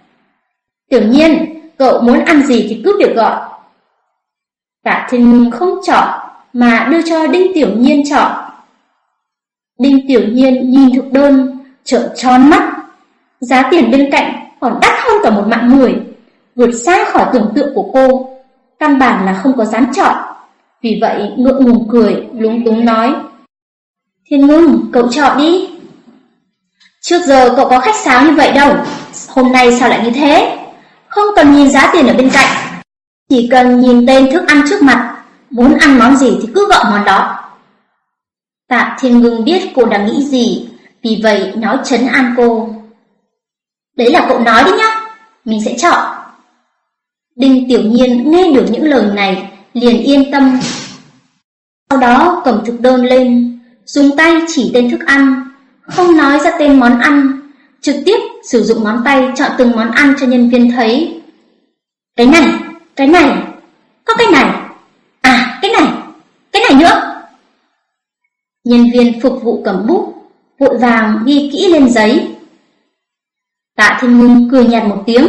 Tiểu nhiên, cậu muốn ăn gì thì cứ việc gọi. Tạ Thiên Ngưng không chọn, mà đưa cho Đinh Tiểu Nhiên chọn. Đinh Tiểu Nhiên nhìn thực đơn, trợn tròn mắt. Giá tiền bên cạnh còn đắt hơn cả một mạng người, vượt xa khỏi tưởng tượng của cô. Căn bản là không có dám chọn. Vì vậy ngượng ngùng cười, lúng túng nói. Thiên ngưng, cậu chọn đi. Trước giờ cậu có khách sáo như vậy đâu, hôm nay sao lại như thế? Không cần nhìn giá tiền ở bên cạnh, chỉ cần nhìn tên thức ăn trước mặt, muốn ăn món gì thì cứ gọi món đó. Tạ Thiên Ngưng biết cô đang nghĩ gì, vì vậy nói chấn an cô. Đấy là cậu nói đấy nhá, mình sẽ chọn. Đinh Tiểu Nhiên nghe được những lời này, liền yên tâm. Sau đó cầm thực đơn lên, dùng tay chỉ tên thức ăn, không nói ra tên món ăn, trực tiếp sử dụng ngón tay chọn từng món ăn cho nhân viên thấy. Cái này, cái này, có cái này, à, cái này, cái này nữa. Nhân viên phục vụ cầm bút, vội vàng ghi kỹ lên giấy. Tạ Thiên Ngưng cười nhạt một tiếng,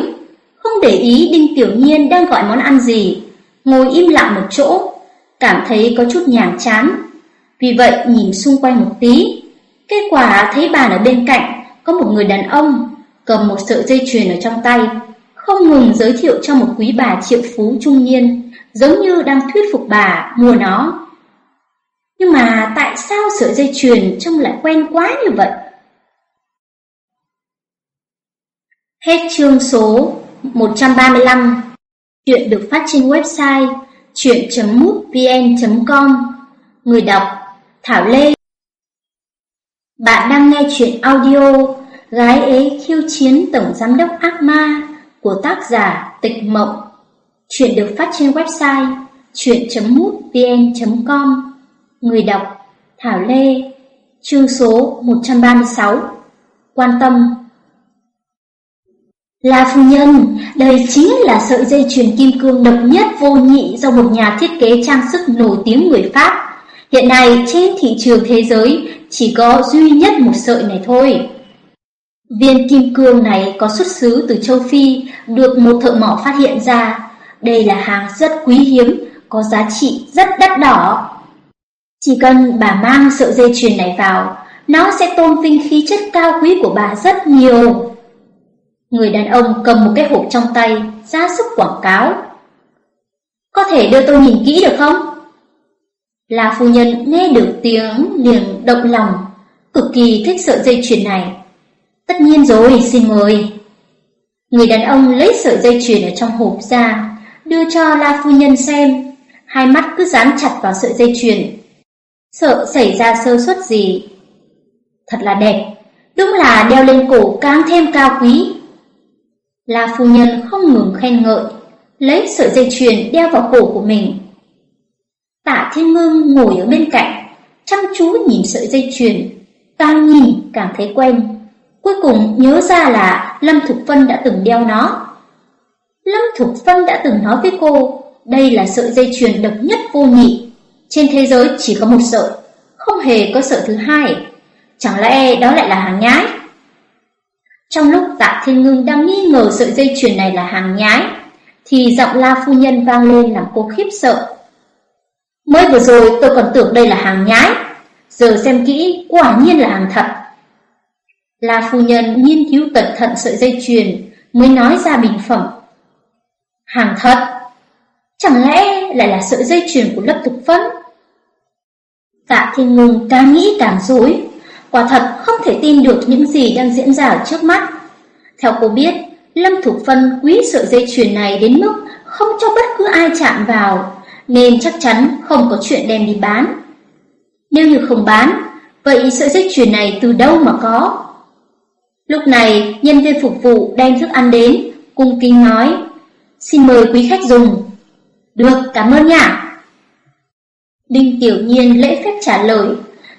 không để ý Đinh Tiểu Nhiên đang gọi món ăn gì, ngồi im lặng một chỗ, cảm thấy có chút nhàm chán. Vì vậy nhìn xung quanh một tí, kết quả thấy bàn ở bên cạnh có một người đàn ông cầm một sợi dây chuyền ở trong tay, không ngừng giới thiệu cho một quý bà triệu phú trung niên, giống như đang thuyết phục bà mua nó. Nhưng mà tại sao sợi dây chuyền trông lại quen quá như vậy? Hết chương số 135 Chuyện được phát trên website chuyện.mútvn.com Người đọc Thảo Lê. Bạn đang nghe chuyện audio Gái ế khiêu chiến Tổng Giám đốc ác ma của tác giả Tịch Mộng. Chuyện được phát trên website chuyện.mútvn.com Người đọc Thảo Lê Chương số 136 Quan tâm La phu nhân, đây chính là sợi dây chuyền kim cương độc nhất vô nhị do một nhà thiết kế trang sức nổi tiếng người Pháp. Hiện nay trên thị trường thế giới chỉ có duy nhất một sợi này thôi. Viên kim cương này có xuất xứ từ châu Phi, được một thợ mỏ phát hiện ra. Đây là hàng rất quý hiếm, có giá trị rất đắt đỏ. Chỉ cần bà mang sợi dây chuyền này vào, nó sẽ tôn vinh khí chất cao quý của bà rất nhiều. Người đàn ông cầm một cái hộp trong tay, ra sức quảng cáo. Có thể đưa tôi nhìn kỹ được không? Là phu nhân nghe được tiếng liền động lòng, cực kỳ thích sợi dây chuyền này. Tất nhiên rồi, xin mời. Người đàn ông lấy sợi dây chuyền ở trong hộp ra, đưa cho La phu nhân xem, hai mắt cứ dán chặt vào sợi dây chuyền. Sợ xảy ra sơ suất gì. Thật là đẹp, đúng là đeo lên cổ càng thêm cao quý. La phu nhân không ngừng khen ngợi, lấy sợi dây chuyền đeo vào cổ của mình. Tạ Thiên Ngưng ngồi ở bên cạnh, chăm chú nhìn sợi dây chuyền, càng nhìn càng thấy quen. Cuối cùng nhớ ra là Lâm Thục Phân đã từng đeo nó. Lâm Thục Phân đã từng nói với cô, đây là sợi dây chuyền độc nhất vô nhị. Trên thế giới chỉ có một sợi, không hề có sợi thứ hai. Chẳng lẽ đó lại là hàng nhái? Trong lúc Tạ Thiên Ngưng đang nghi ngờ sợi dây chuyền này là hàng nhái, thì giọng La Phu Nhân vang lên làm cô khiếp sợ. Mới vừa rồi tôi còn tưởng đây là hàng nhái, giờ xem kỹ quả nhiên là hàng thật. La Phu Nhân nghiên cứu cẩn thận sợi dây chuyền mới nói ra bình phẩm. Hàng thật, chẳng lẽ lại là sợi dây chuyền của Lâm Tục Phấn? Tạ Thiên Ngưng càng nghĩ càng rối, Quả thật không thể tin được những gì đang diễn ra ở trước mắt. Theo cô biết, Lâm Thục Phân quý sợi dây chuyền này đến mức không cho bất cứ ai chạm vào, nên chắc chắn không có chuyện đem đi bán. Nếu như không bán, vậy sợi dây chuyền này từ đâu mà có? Lúc này, nhân viên phục vụ đem thức ăn đến, cung kính nói, xin mời quý khách dùng. Được, cảm ơn nha. Đinh Tiểu Nhiên lễ phép trả lời,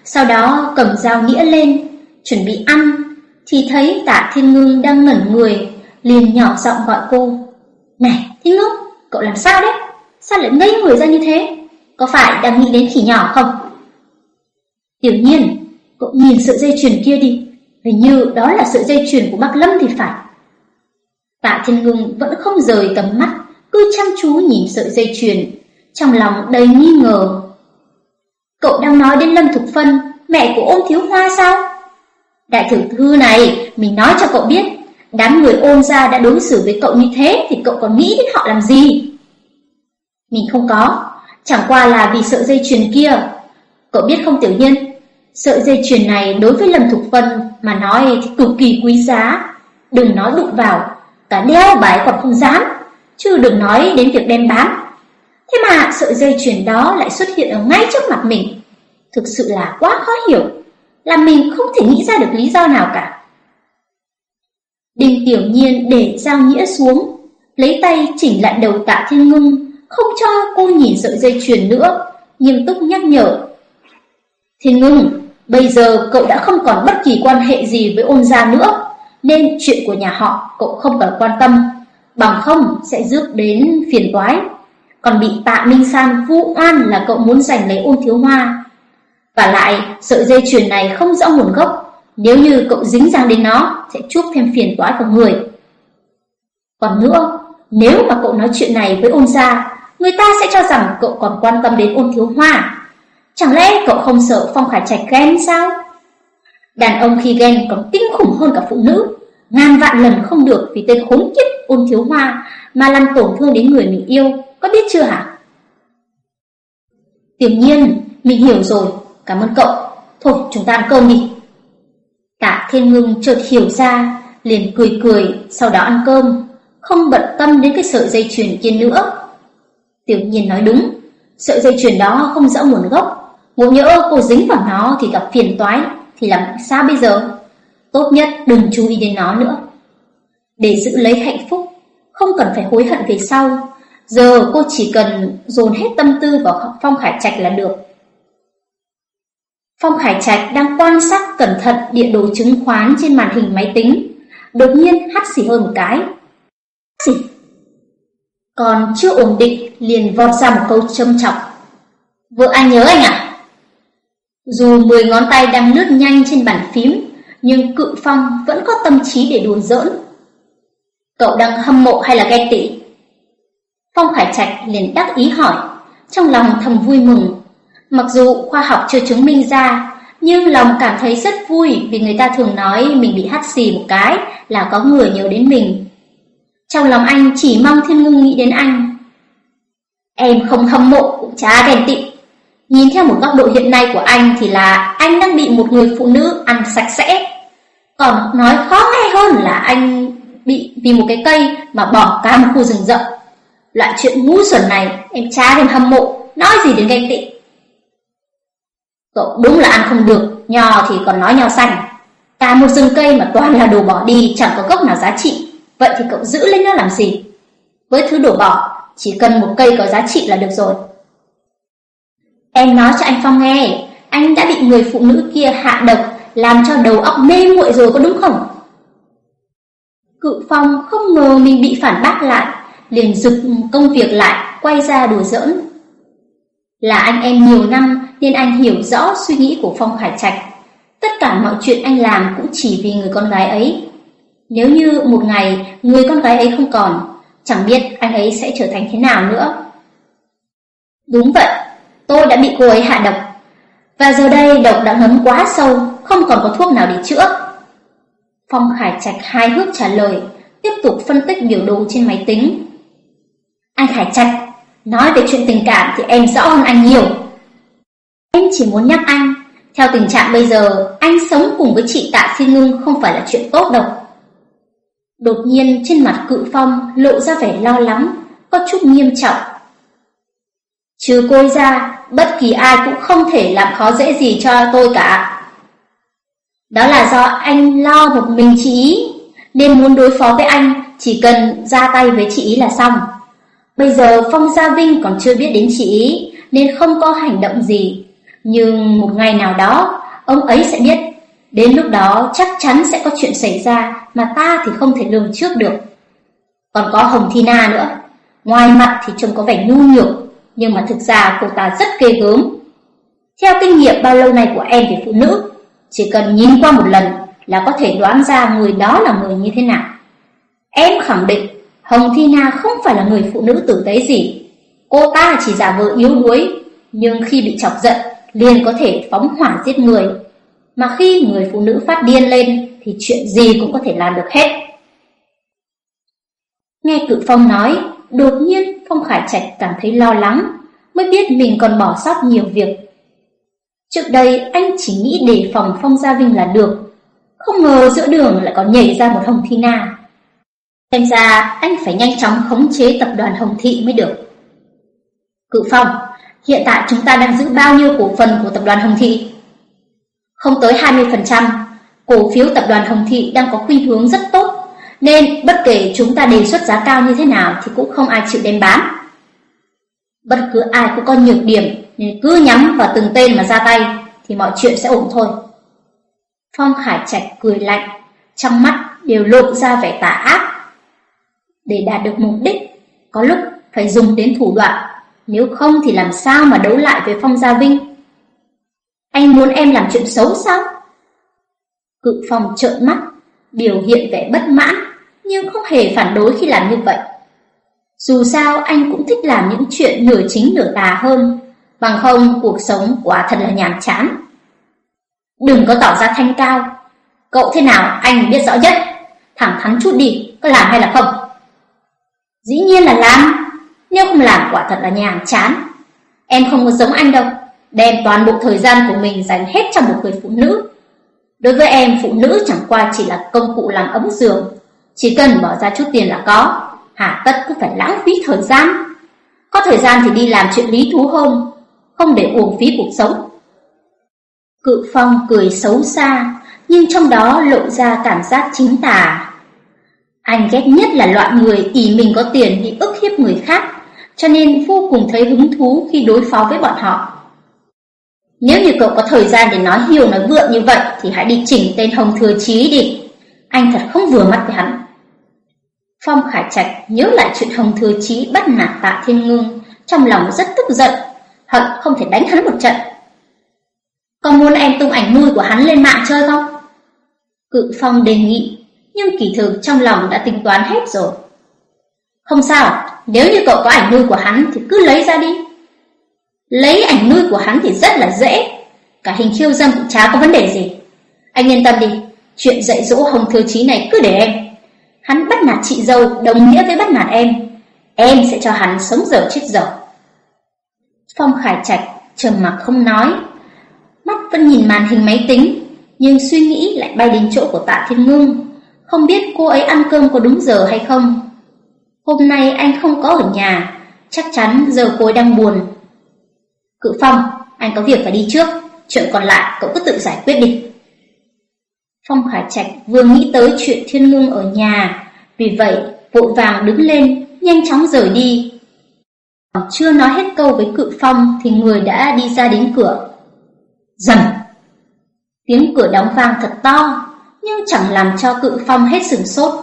sau đó cầm dao nghĩa lên, chuẩn bị ăn, thì thấy tạ thiên ngưng đang ngẩn người, liền nhỏ giọng gọi cô. Này, thiên ngưng, cậu làm sao đấy? Sao lại ngây người ra như thế? Có phải đang nghĩ đến khỉ nhỏ không? Tiểu nhiên, cậu nhìn sợi dây chuyền kia đi, hình như đó là sợi dây chuyền của bác Lâm thì phải. Tạ Thiên Ngưng vẫn không rời tầm mắt, cứ chăm chú nhìn sợi dây chuyền, trong lòng đầy nghi ngờ Cậu đang nói đến Lâm Thục Phân, mẹ của ôn thiếu hoa sao? Đại tiểu thư này, mình nói cho cậu biết, đám người ôn gia đã đối xử với cậu như thế thì cậu còn nghĩ đến họ làm gì? Mình không có, chẳng qua là vì sợi dây chuyền kia. Cậu biết không tiểu nhân, sợi dây chuyền này đối với Lâm Thục phân mà nói thì cực kỳ quý giá. Đừng nói đụng vào, cả đeo bái còn không dám, chứ đừng nói đến việc đem bán. Thế mà sợi dây chuyền đó lại xuất hiện ở ngay trước mặt mình. Thực sự là quá khó hiểu, làm mình không thể nghĩ ra được lý do nào cả. Đinh Tiểu Nhiên để dao nghĩa xuống, lấy tay chỉnh lại đầu tạ thiên ngưng, không cho cô nhìn sợi dây chuyền nữa, nghiêm túc nhắc nhở. Thiên ngưng, bây giờ cậu đã không còn bất kỳ quan hệ gì với ôn gia nữa, nên chuyện của nhà họ cậu không cần quan tâm, bằng không sẽ rước đến phiền toái. Còn bị tạ Minh San vu oan là cậu muốn giành lấy ôn thiếu hoa. Và lại, sợi dây chuyền này không rõ nguồn gốc, nếu như cậu dính dáng đến nó, sẽ chuốc thêm phiền toái vào người. Còn nữa, nếu mà cậu nói chuyện này với ôn gia, người ta sẽ cho rằng cậu còn quan tâm đến ôn thiếu hoa. Chẳng lẽ cậu không sợ Phong Khải Trạch ghen sao? Đàn ông khi ghen còn kinh khủng hơn cả phụ nữ, ngàn vạn lần không được vì tên khốn kiếp ôn thiếu hoa mà làm tổn thương đến người mình yêu, có biết chưa hả? Tiểu nhiên, mình hiểu rồi, cảm ơn cậu. Thôi, chúng ta ăn cơm đi. Tạ Thiên Ngưng chợt hiểu ra, liền cười cười, sau đó ăn cơm, không bận tâm đến cái sợi dây chuyền kia nữa. Tiểu nhiên nói đúng, sợi dây chuyền đó không rõ nguồn gốc, ngộ nhỡ cô dính vào nó thì gặp phiền toái, thì làm sao bây giờ? Tốt nhất đừng chú ý đến nó nữa. Để giữ lấy hạnh phúc, không cần phải hối hận về sau. Giờ cô chỉ cần dồn hết tâm tư vào Phong Khải Trạch là được. Phong Khải Trạch đang quan sát cẩn thận địa đồ chứng khoán trên màn hình máy tính, đột nhiên hắt xì hơi một cái. Xì. Còn chưa ổn định liền vọt ra một câu châm chọc. Vợ anh nhớ anh à? Dù 10 ngón tay đang lướt nhanh trên bàn phím, nhưng Cự Phong vẫn có tâm trí để đùa giỡn. Cậu đang hâm mộ hay là ghen tị? Phong Khải Trạch liền đắc ý hỏi, trong lòng thầm vui mừng. Mặc dù khoa học chưa chứng minh ra, nhưng lòng cảm thấy rất vui vì người ta thường nói mình bị hắt xì một cái là có người nhớ đến mình. Trong lòng anh chỉ mong thiên ngưng nghĩ đến anh. Em không hâm mộ cũng chả ghen tị. Nhìn theo một góc độ hiện nay của anh thì là anh đang bị một người phụ nữ ăn sạch sẽ. Còn nói khó nghe hơn là anh bị vì một cái cây mà bỏ cả một khu rừng rậm. Loại chuyện ngu xuẩn này em chả thèm hâm mộ, nói gì đến ganh tị. Cậu đúng là ăn không được, nho thì còn nói nho xanh. Cả một rừng cây mà toàn là đồ bỏ đi chẳng có gốc nào giá trị, vậy thì cậu giữ lên nó làm gì? Với thứ đổ bỏ, chỉ cần một cây có giá trị là được rồi. Em nói cho anh Phong nghe, anh đã bị người phụ nữ kia hạ độc, làm cho đầu óc mê muội rồi có đúng không? Cự Phong không ngờ mình bị phản bác lại, liền rực công việc lại, quay ra đùa giỡn. Là anh em nhiều năm nên anh hiểu rõ suy nghĩ của Phong Khải Trạch. Tất cả mọi chuyện anh làm cũng chỉ vì người con gái ấy. Nếu như một ngày người con gái ấy không còn, chẳng biết anh ấy sẽ trở thành thế nào nữa. Đúng vậy, tôi đã bị cô ấy hạ độc. Và giờ đây độc đã ngấm quá sâu, không còn có thuốc nào để chữa. Phong Khải Trạch hài hước trả lời, tiếp tục phân tích biểu đồ trên máy tính. Anh Khải Trạch, nói về chuyện tình cảm thì em rõ hơn anh nhiều. Em chỉ muốn nhắc anh, theo tình trạng bây giờ, anh sống cùng với chị Tạ Phi Ngưng không phải là chuyện tốt đâu. Đột nhiên trên mặt cự phong lộ ra vẻ lo lắng, có chút nghiêm trọng. Trừ cô ra, bất kỳ ai cũng không thể làm khó dễ gì cho tôi cả. Đó là do anh lo một mình chị ý, nên muốn đối phó với anh chỉ cần ra tay với chị ý là xong. Bây giờ Phong Gia Vinh còn chưa biết đến chị ý, nên không có hành động gì. Nhưng một ngày nào đó, ông ấy sẽ biết. Đến lúc đó chắc chắn sẽ có chuyện xảy ra mà ta thì không thể lường trước được. Còn có Hồng Thi Na nữa. Ngoài mặt thì trông có vẻ nhu nhược, nhưng mà thực ra cô ta rất ghê gớm. Theo kinh nghiệm bao lâu nay của em về phụ nữ, chỉ cần nhìn qua một lần là có thể đoán ra người đó là người như thế nào. Em khẳng định Hồng Thi Na không phải là người phụ nữ tử tế gì. Cô ta chỉ giả vờ yếu đuối, nhưng khi bị chọc giận, liền có thể phóng hỏa giết người. Mà khi người phụ nữ phát điên lên thì chuyện gì cũng có thể làm được hết. Nghe Cự Phong nói, đột nhiên Phong Khải Trạch cảm thấy lo lắng, mới biết mình còn bỏ sót nhiều việc. Trước đây anh chỉ nghĩ đề phòng Phong Gia Vinh là được, không ngờ giữa đường lại còn nhảy ra một Hồng Thi Na. Xem ra anh phải nhanh chóng khống chế tập đoàn Hồng Thị mới được. Cự Phong, hiện tại chúng ta đang giữ bao nhiêu cổ phần của tập đoàn Hồng Thị? Không tới 20%, cổ phiếu tập đoàn Hồng Thị đang có khuynh hướng rất tốt, nên bất kể chúng ta đề xuất giá cao như thế nào thì cũng không ai chịu đem bán. Bất cứ ai cũng có nhược điểm cứ nhắm vào từng tên mà ra tay thì mọi chuyện sẽ ổn thôi. Phong Khải Trạch cười lạnh, trong mắt đều lộ ra vẻ tà ác. Để đạt được mục đích, có lúc phải dùng đến thủ đoạn, nếu không thì làm sao mà đấu lại với Phong Gia Vinh. Anh muốn em làm chuyện xấu sao? Cự Phong trợn mắt, biểu hiện vẻ bất mãn, nhưng không hề phản đối khi làm như vậy. Dù sao anh cũng thích làm những chuyện nửa chính nửa tà hơn, bằng không cuộc sống quả thật là nhàm chán. Đừng có tỏ ra thanh cao, cậu thế nào anh biết rõ nhất, thẳng thắn chút đi, có làm hay là không? Dĩ nhiên là làm, nếu không làm quả thật là nhàm chán. Em không có giống anh đâu, đem toàn bộ thời gian của mình dành hết cho một người phụ nữ. Đối với em, phụ nữ chẳng qua chỉ là công cụ làm ấm giường, chỉ cần bỏ ra chút tiền là có, hà tất cứ phải lãng phí thời gian. Có thời gian thì đi làm chuyện lý thú hơn, không để uổng phí cuộc sống. Cự Phong cười xấu xa, nhưng trong đó lộ ra cảm giác chính tà. Anh ghét nhất là loại người ý mình có tiền bị ức hiếp người khác, cho nên vô cùng thấy hứng thú khi đối phó với bọn họ. Nếu như cậu có thời gian để nói hiểu nói vượng như vậy thì hãy đi chỉnh tên Hồng Thừa Chí đi. Anh thật không vừa mắt với hắn. Phong Khải Trạch nhớ lại chuyện Hồng Thừa Chí bắt nạt Tạ Thiên Ngưng, trong lòng rất tức giận, hận không thể đánh hắn một trận. Còn muốn em tung ảnh nuôi của hắn lên mạng chơi không? Cự Phong đề nghị, nhưng kỳ thực trong lòng đã tính toán hết rồi. Không sao, nếu như cậu có ảnh nuôi của hắn thì cứ lấy ra đi. Lấy ảnh nuôi của hắn thì rất là dễ, cả hình khiêu dâm cũng chả có vấn đề gì. Anh yên tâm đi, chuyện dạy dỗ Hồng Thừa Chí này cứ để em. Hắn bắt nạt chị dâu đồng nghĩa với bắt nạt em. Em sẽ cho hắn sống dở chết dở. Phong Khải Trạch trầm mặc không nói, mắt vẫn nhìn màn hình máy tính, nhưng suy nghĩ lại bay đến chỗ của Tạ Thiên Ngưng, không biết cô ấy ăn cơm có đúng giờ hay không. Hôm nay anh không có ở nhà, chắc chắn giờ cô ấy đang buồn. Cự Phong, anh có việc phải đi trước, chuyện còn lại cậu cứ tự giải quyết đi. Phong Khải Trạch vừa nghĩ tới chuyện Thiên Ngưng ở nhà, vì vậy vội vàng đứng lên, nhanh chóng rời đi. Chưa nói hết câu với Cự Phong thì người đã đi ra đến cửa. Dầm! Tiếng cửa đóng vang thật to, nhưng chẳng làm cho Cự Phong hết sửng sốt.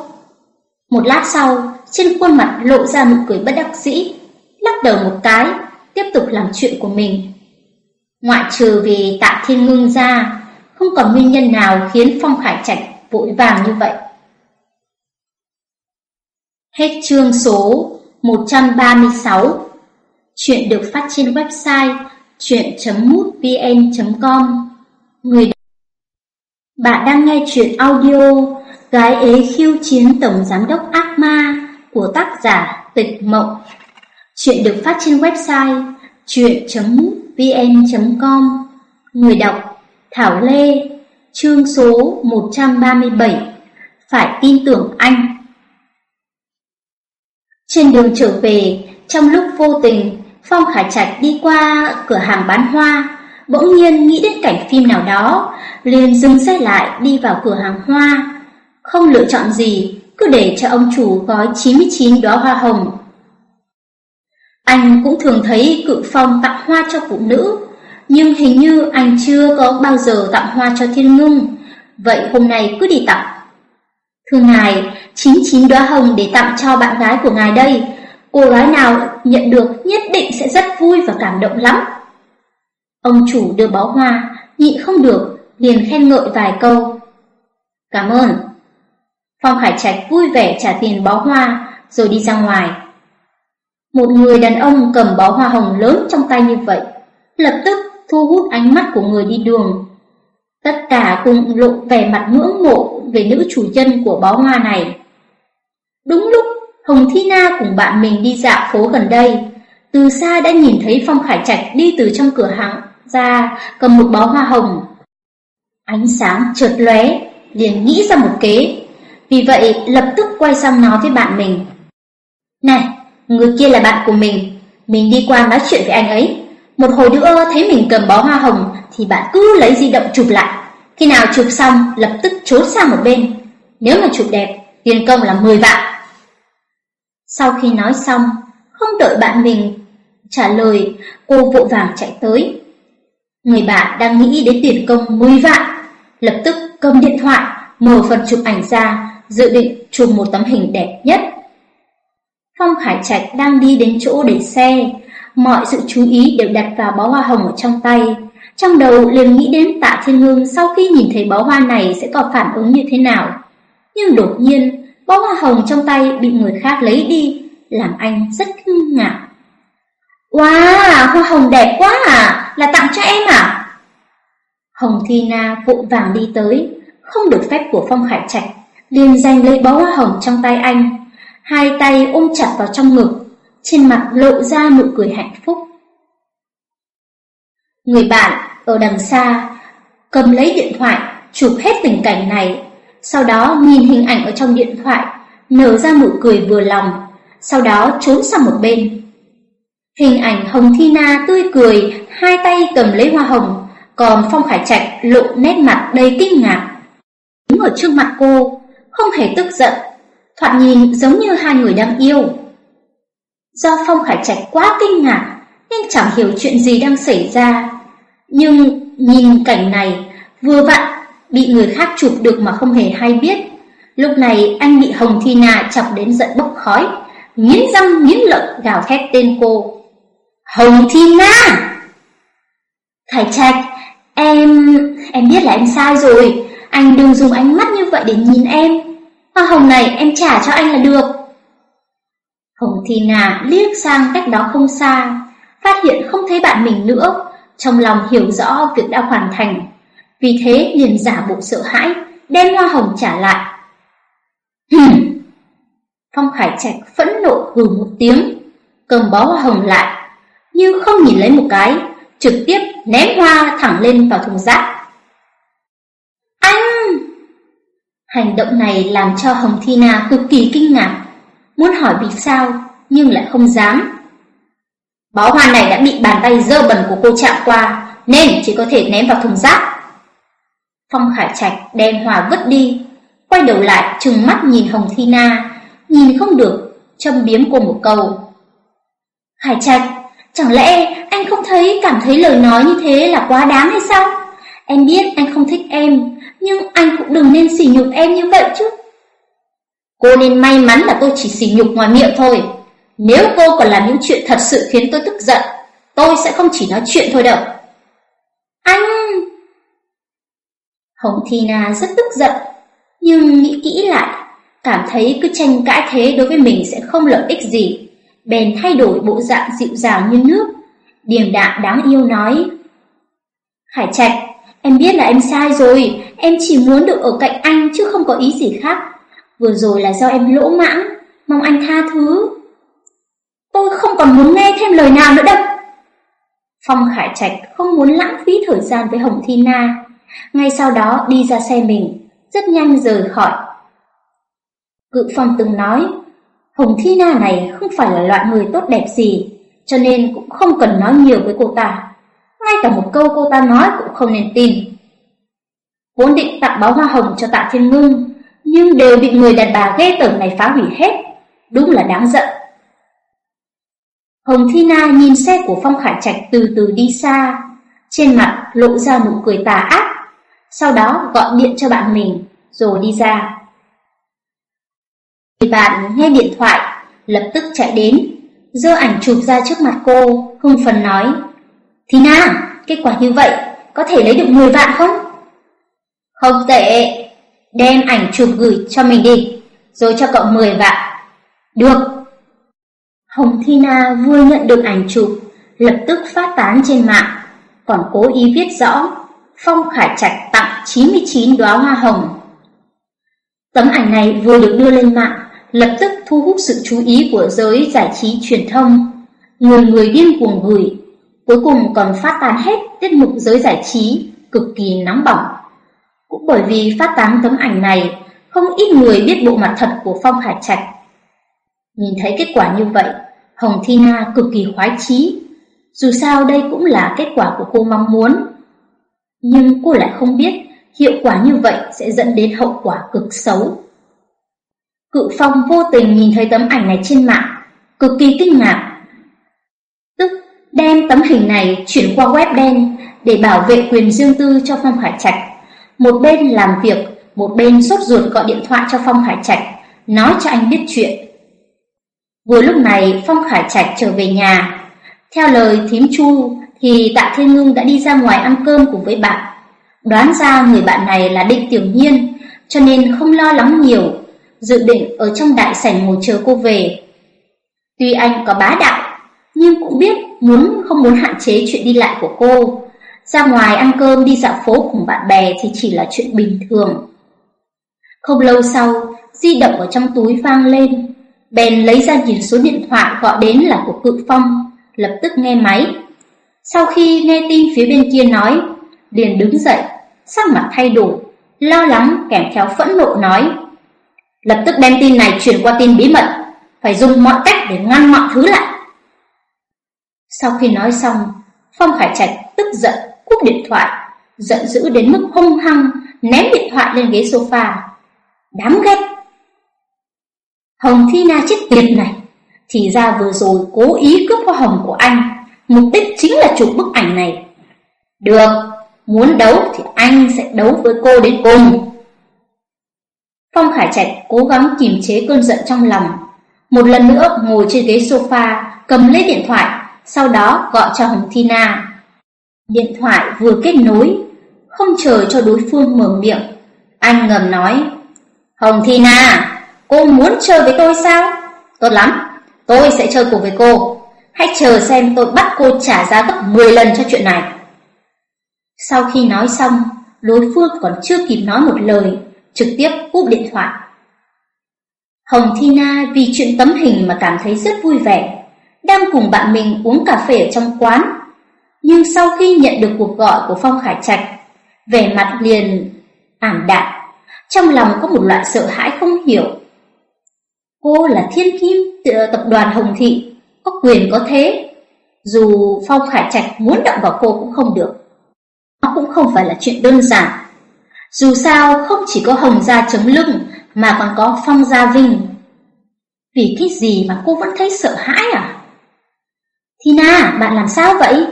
Một lát sau, trên khuôn mặt lộ ra nụ cười bất đắc dĩ, lắc đầu một cái, tiếp tục làm chuyện của mình. Ngoại trừ vì Tạ Thiên Ngưng ra, không còn nguyên nhân nào khiến Phong Khải Trạch vội vàng như vậy. Hết chương số 136 Chuyện được phát trên website chuyện.mútvn.com Người Bạn đang nghe chuyện audio Gái ế khiêu chiến Tổng Giám đốc Ác Ma của tác giả Tịch Mộng. Chuyện được phát trên website chuyện.mútvn.com Người đọc Thảo Lê Chương số 137 Phải tin tưởng anh. Trên đường trở về, trong lúc vô tình, Phong Khải Trạch đi qua cửa hàng bán hoa, bỗng nhiên nghĩ đến cảnh phim nào đó, liền dừng xe lại đi vào cửa hàng hoa. Không lựa chọn gì, cứ để cho ông chủ gói 99 đóa hoa hồng. Anh cũng thường thấy cự phong tặng hoa cho phụ nữ, nhưng hình như anh chưa có bao giờ tặng hoa cho thiên ngưng, vậy hôm nay cứ đi tặng. Thưa ngài, 99 đóa hồng để tặng cho bạn gái của ngài đây, cô gái nào nhận được nhất định sẽ rất vui và cảm động lắm. Ông chủ đưa bó hoa, nhịn không được, liền khen ngợi vài câu. Cảm ơn. Phong hải Trạch vui vẻ trả tiền bó hoa, rồi đi ra ngoài. Một người đàn ông cầm bó hoa hồng lớn trong tay như vậy, lập tức thu hút ánh mắt của người đi đường. Tất cả cùng lộ vẻ mặt ngưỡng mộ về nữ chủ nhân của bó hoa này. Đúng lúc Hồng Thi Na cùng bạn mình đi dạo phố gần đây, từ xa đã nhìn thấy Phong Khải Trạch đi từ trong cửa hàng ra cầm một bó hoa hồng. Ánh sáng chợt lóe, liền nghĩ ra một kế, vì vậy lập tức quay sang nói với bạn mình. Này, người kia là bạn của mình, mình đi qua nói chuyện với anh ấy. Một hồi nữa thấy mình cầm bó hoa hồng thì bạn cứ lấy di động chụp lại. Khi nào chụp xong lập tức trốn sang một bên. Nếu mà chụp đẹp, tiền công là 10 vạn. Sau khi nói xong, không đợi bạn mình trả lời, cô vội vàng chạy tới. Người bạn đang nghĩ đến tiền công 10 vạn, lập tức cầm điện thoại, mở phần chụp ảnh ra, dự định chụp một tấm hình đẹp nhất. Phong Khải Trạch đang đi đến chỗ để xe, mọi sự chú ý đều đặt vào bó hoa hồng ở trong tay. Trong đầu liền nghĩ đến Tạ Thiên Hương sau khi nhìn thấy bó hoa này sẽ có phản ứng như thế nào. Nhưng đột nhiên, bó hoa hồng trong tay bị người khác lấy đi, làm anh rất kinh ngạc. Wow, hoa hồng đẹp quá à, là tặng cho em à? Hồng Thi Na vội vàng đi tới, không được phép của Phong Khải Trạch, liền giành lấy bó hoa hồng trong tay anh, hai tay ôm chặt vào trong ngực, trên mặt lộ ra nụ cười hạnh phúc. Người bạn ở đằng xa cầm lấy điện thoại, chụp hết tình cảnh này, sau đó nhìn hình ảnh ở trong điện thoại, nở ra nụ cười vừa lòng, sau đó trốn sang một bên. Hình ảnh Hồng Thi Na tươi cười, hai tay cầm lấy hoa hồng, còn Phong Khải Trạch lộ nét mặt đầy kinh ngạc. Đứng ở trước mặt cô, không hề tức giận, thoạt nhìn giống như hai người đang yêu. Do Phong Khải Trạch quá kinh ngạc, nên chẳng hiểu chuyện gì đang xảy ra. Nhưng nhìn cảnh này, vừa vặn bị người khác chụp được mà không hề hay biết. Lúc này anh bị Hồng Thi Na chọc đến giận bốc khói, nghiến răng nghiến lợi gào thét tên cô. Hồng Thi Na! Khải Trạch, em... em biết là em sai rồi, anh đừng dùng ánh mắt như vậy để nhìn em. Hoa hồng này em trả cho anh là được. Hồng Thi Na liếc sang cách đó không xa, phát hiện không thấy bạn mình nữa, trong lòng hiểu rõ việc đã hoàn thành. Vì thế liền giả bộ sợ hãi, đem hoa hồng trả lại. Hừm! Phong Khải Trạch phẫn nộ hừ một tiếng, cầm bó hoa hồng lại, nhưng không nhìn lấy một cái, trực tiếp ném hoa thẳng lên vào thùng rác. Anh! Hành động này làm cho Hồng Thi Na cực kỳ kinh ngạc, muốn hỏi vì sao nhưng lại không dám. Bó hoa này đã bị bàn tay dơ bẩn của cô chạm qua, nên chỉ có thể ném vào thùng rác. Phong Khải Trạch đem hòa vứt đi, quay đầu lại trừng mắt nhìn Hồng Thi Na, nhìn không được, châm biếm cô một câu. Khải Trạch, chẳng lẽ anh không thấy cảm thấy lời nói như thế là quá đáng hay sao? Em biết anh không thích em, nhưng anh cũng đừng nên sỉ nhục em như vậy chứ. Cô nên may mắn là tôi chỉ sỉ nhục ngoài miệng thôi. Nếu cô còn làm những chuyện thật sự khiến tôi tức giận, tôi sẽ không chỉ nói chuyện thôi đâu. Anh... Hồng Thi Na rất tức giận, nhưng nghĩ kỹ lại, cảm thấy cứ tranh cãi thế đối với mình sẽ không lợi ích gì, bèn thay đổi bộ dạng dịu dàng như nước, điềm đạm đáng yêu nói. Hải Trạch, em biết là em sai rồi, em chỉ muốn được ở cạnh anh chứ không có ý gì khác. Vừa rồi là do em lỗ mãng, mong anh tha thứ. Tôi không còn muốn nghe thêm lời nào nữa đâu. Phong Khải Trạch không muốn lãng phí thời gian với Hồng Thi Na, ngay sau đó đi ra xe mình, rất nhanh rời khỏi. Cự Phong từng nói, Hồng Thi Na này không phải là loại người tốt đẹp gì, cho nên cũng không cần nói nhiều với cô ta. Ngay cả một câu cô ta nói cũng không nên tin. Vốn định tặng báo hoa hồng cho tạ thiên ngưng, nhưng đều bị người đàn bà ghê tởm này phá hủy hết. Đúng là đáng giận. Hồng Thi Na nhìn xe của Phong Khải Trạch từ từ đi xa, trên mặt lộ ra nụ cười tà ác, sau đó gọi điện cho bạn mình, rồi đi ra. thì bạn nghe điện thoại, lập tức chạy đến, giơ ảnh chụp ra trước mặt cô, hưng phấn nói, Thi Na, kết quả như vậy, có thể lấy được 10 vạn không? Không tệ, đem ảnh chụp gửi cho mình đi, rồi cho cậu 10 vạn. Được. Hồng Thina vừa nhận được ảnh chụp, lập tức phát tán trên mạng, còn cố ý viết rõ Phong Khải Trạch tặng 99 đóa hoa hồng. Tấm ảnh này vừa được đưa lên mạng, lập tức thu hút sự chú ý của giới giải trí truyền thông. Người người điên cuồng gửi, cuối cùng còn phát tán hết tiết mục giới giải trí cực kỳ nóng bỏng. Cũng bởi vì phát tán tấm ảnh này, không ít người biết bộ mặt thật của Phong Khải Trạch. Nhìn thấy kết quả như vậy, Hồng Thi Na cực kỳ khoái chí. Dù sao đây cũng là kết quả của cô mong muốn. Nhưng cô lại không biết hiệu quả như vậy sẽ dẫn đến hậu quả cực xấu. Cự Phong vô tình nhìn thấy tấm ảnh này trên mạng, cực kỳ kinh ngạc. Tức đem tấm hình này chuyển qua web đen để bảo vệ quyền riêng tư cho Phong Hải Trạch. Một bên làm việc, một bên sốt ruột gọi điện thoại cho Phong Hải Trạch, nói cho anh biết chuyện. Vừa lúc này Phong Khải Trạch trở về nhà. Theo lời thím Chu thì Tạ Thiên Ngưng đã đi ra ngoài ăn cơm cùng với bạn. Đoán ra người bạn này là Định Tiểu Nhiên, cho nên không lo lắng nhiều, dự định ở trong đại sảnh ngồi chờ cô về. Tuy anh có bá đạo, nhưng cũng biết muốn không muốn hạn chế chuyện đi lại của cô. Ra ngoài ăn cơm đi dạo phố cùng bạn bè thì chỉ là chuyện bình thường. Không lâu sau, di động ở trong túi vang lên, bèn lấy ra nhìn số điện thoại gọi đến là của Cự Phong, lập tức nghe máy. Sau khi nghe tin phía bên kia nói, liền đứng dậy, sắc mặt thay đổi, lo lắng kèm theo phẫn nộ nói: "Lập tức đem tin này truyền qua tin bí mật, phải dùng mọi cách để ngăn mọi thứ lại." Sau khi nói xong, Phong Khải Trạch tức giận cúp điện thoại, giận dữ đến mức hung hăng ném điện thoại lên ghế sofa. đám ghét Hồng Thi Na chết tiệt này, thì ra vừa rồi cố ý cướp hoa hồng của anh, mục đích chính là chụp bức ảnh này. Được, muốn đấu thì anh sẽ đấu với cô đến cùng. Phong Khải Trạch cố gắng kìm chế cơn giận trong lòng, một lần nữa ngồi trên ghế sofa, cầm lấy điện thoại, sau đó gọi cho Hồng Thi Na. Điện thoại vừa kết nối, không chờ cho đối phương mở miệng, anh ngầm nói: "Hồng Thi Na, Cô muốn chơi với tôi sao? Tốt lắm, tôi sẽ chơi cùng với cô. Hãy chờ xem tôi bắt cô trả giá gấp 10 lần cho chuyện này. Sau khi nói xong, đối phương còn chưa kịp nói một lời, trực tiếp cúp điện thoại. Hồng Thina vì chuyện tấm hình mà cảm thấy rất vui vẻ, đang cùng bạn mình uống cà phê ở trong quán. Nhưng sau khi nhận được cuộc gọi của Phong Khải Trạch, vẻ mặt liền ảm đạm, trong lòng có một loại sợ hãi không hiểu. Cô là thiên kim tập đoàn Hồng Thị, có quyền có thế. Dù Phong Khải Trạch muốn động vào cô cũng không được. Nó cũng không phải là chuyện đơn giản. Dù sao không chỉ có Hồng Gia chống lưng mà còn có Phong Gia Vinh. Vì cái gì mà cô vẫn thấy sợ hãi à? Tina, bạn làm sao vậy?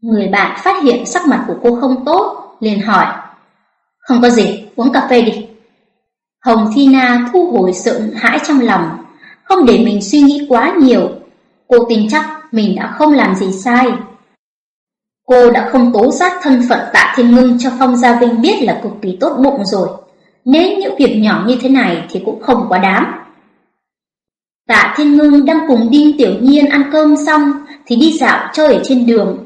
Người bạn phát hiện sắc mặt của cô không tốt, liền hỏi. Không có gì, uống cà phê đi. Hồng Thi Na thu hồi sợ hãi trong lòng, không để mình suy nghĩ quá nhiều. Cô tin chắc mình đã không làm gì sai. Cô đã không tố giác thân phận Tạ Thiên Ngưng cho Phong Gia Vinh biết là cực kỳ tốt bụng rồi. Nên những việc nhỏ như thế này thì cũng không quá đáng. Tạ Thiên Ngưng đang cùng Đinh Tiểu Nhiên ăn cơm xong thì đi dạo chơi ở trên đường.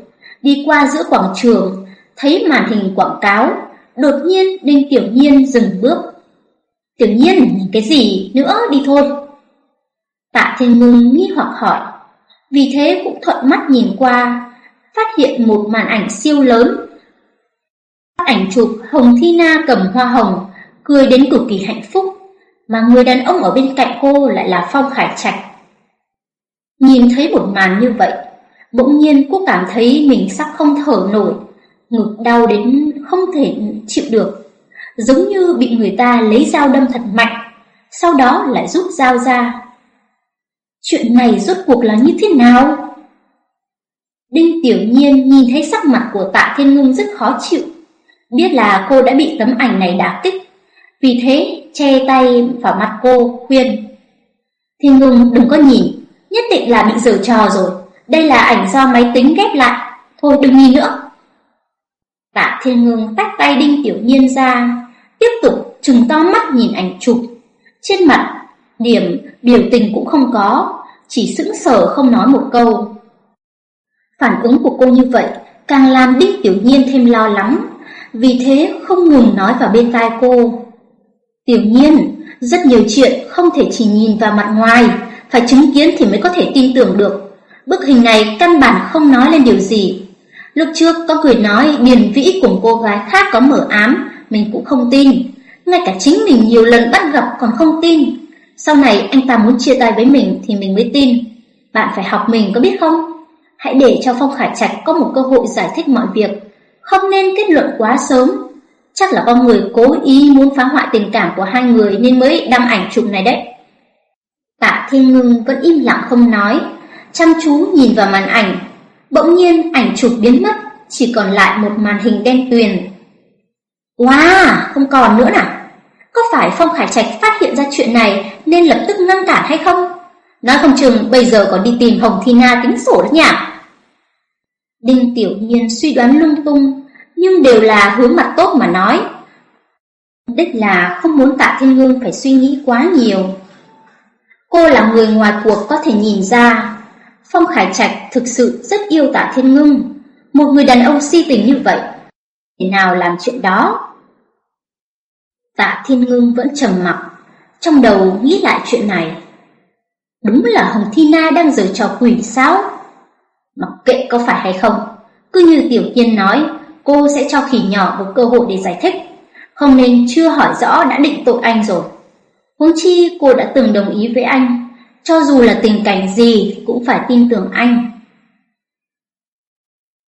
Đi qua giữa quảng trường, thấy màn hình quảng cáo. Đột nhiên Đinh Tiểu Nhiên dừng bước Tiểu nhiên nhìn cái gì nữa đi thôi. Tạ Thiên Ngưng nghi hoặc hỏi, vì thế cũng thuận mắt nhìn qua, phát hiện một màn ảnh siêu lớn. Ảnh chụp Hồng Thi Na cầm hoa hồng, cười đến cực kỳ hạnh phúc, mà người đàn ông ở bên cạnh cô lại là Phong Khải Trạch. Nhìn thấy một màn như vậy, bỗng nhiên cô cảm thấy mình sắp không thở nổi, ngực đau đến không thể chịu được giống như bị người ta lấy dao đâm thật mạnh, sau đó lại rút dao ra. Chuyện này rốt cuộc là như thế nào? Đinh Tiểu Nhiên nhìn thấy sắc mặt của Tạ Thiên Ngưng rất khó chịu, biết là cô đã bị tấm ảnh này đả kích, vì thế che tay vào mặt cô khuyên. Thiên Ngưng đừng có nhìn, nhất định là bị giở trò rồi, đây là ảnh do máy tính ghép lại, thôi đừng nhìn nữa. Tạ Thiên Ngưng tách tay Đinh Tiểu Nhiên ra, tiếp tục trừng to mắt nhìn ảnh chụp. Trên mặt, điểm biểu tình cũng không có, chỉ sững sờ không nói một câu. Phản ứng của cô như vậy càng làm Đinh Tiểu Nhiên thêm lo lắng, vì thế không ngừng nói vào bên tai cô. Tiểu nhiên, rất nhiều chuyện không thể chỉ nhìn vào mặt ngoài, phải chứng kiến thì mới có thể tin tưởng được. Bức hình này căn bản không nói lên điều gì. Lúc trước có người nói Điền Vĩ của cô gái khác có mở ám, mình cũng không tin. Ngay cả chính mình nhiều lần bắt gặp còn không tin. Sau này anh ta muốn chia tay với mình thì mình mới tin. Bạn phải học mình có biết không? Hãy để cho Phong Khải Trạch có một cơ hội giải thích mọi việc, không nên kết luận quá sớm. Chắc là con người cố ý muốn phá hoại tình cảm của hai người nên mới đăng ảnh chụp này đấy. Tạ Thiên Ngưng vẫn im lặng không nói, chăm chú nhìn vào màn ảnh. Bỗng nhiên ảnh chụp biến mất, chỉ còn lại một màn hình đen tuyền. Wow, không còn nữa nào. Có phải Phong Khải Trạch phát hiện ra chuyện này nên lập tức ngăn cản hay không? Nói không chừng bây giờ còn đi tìm Hồng Thi Na tính sổ đó nhỉ? Đinh Tiểu Nhiên suy đoán lung tung, nhưng đều là hướng mặt tốt mà nói. Đích là không muốn Tạ Thiên Ngưng phải suy nghĩ quá nhiều. Cô là người ngoài cuộc có thể nhìn ra, Phong Khải Trạch thực sự rất yêu Tạ Thiên Ngưng, một người đàn ông si tình như vậy, thế nào làm chuyện đó? Tạ Thiên Ngưng vẫn trầm mặc, trong đầu nghĩ lại chuyện này. Đúng là Hồng Thi Na đang giở trò quỷ sao? Mặc kệ có phải hay không, cứ như Tiểu Nhiên nói, cô sẽ cho khỉ nhỏ một cơ hội để giải thích, không nên chưa hỏi rõ đã định tội anh rồi. Huống chi cô đã từng đồng ý với anh, cho dù là tình cảnh gì cũng phải tin tưởng anh.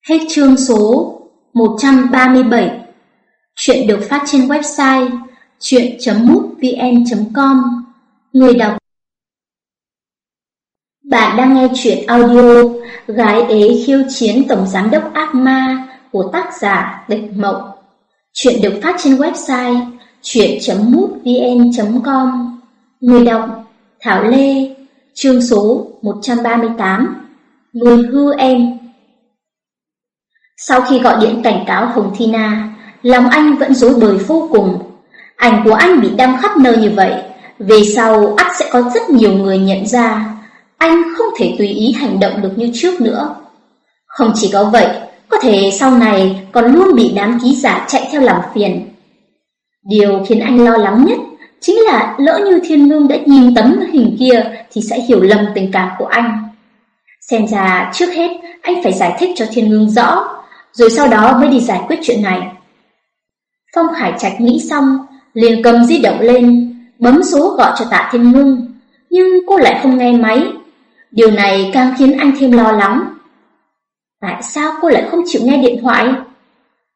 Hết chương số 137 Chuyện được phát trên website chuyện.mútvn.com Người đọc. Bạn đang nghe chuyện audio Gái ế khiêu chiến tổng giám đốc ác ma của tác giả Địch Mộng. Chuyện được phát trên website chuyện.mútvn.com Người đọc. Thảo Lê, Chương số 138 Người hư em. Sau khi gọi điện cảnh cáo Hồng Thi Na, Lòng anh vẫn dối bời vô cùng. Ảnh của anh bị đăng khắp nơi như vậy. Về sau, ắt sẽ có rất nhiều người nhận ra. Anh không thể tùy ý hành động được như trước nữa. Không chỉ có vậy, Có thể sau này còn luôn bị đám ký giả chạy theo làm phiền. Điều khiến anh lo lắng nhất Chính là lỡ như thiên ngưng đã nhìn tấm hình kia Thì sẽ hiểu lầm tình cảm của anh. Xem ra trước hết, anh phải giải thích cho thiên ngưng rõ, Rồi sau đó mới đi giải quyết chuyện này. Phong Khải Trạch nghĩ xong liền cầm di động lên, bấm số gọi cho Tạ Thiên Ngưng, nhưng cô lại không nghe máy. Điều này càng khiến anh thêm lo lắng. Tại sao cô lại không chịu nghe điện thoại?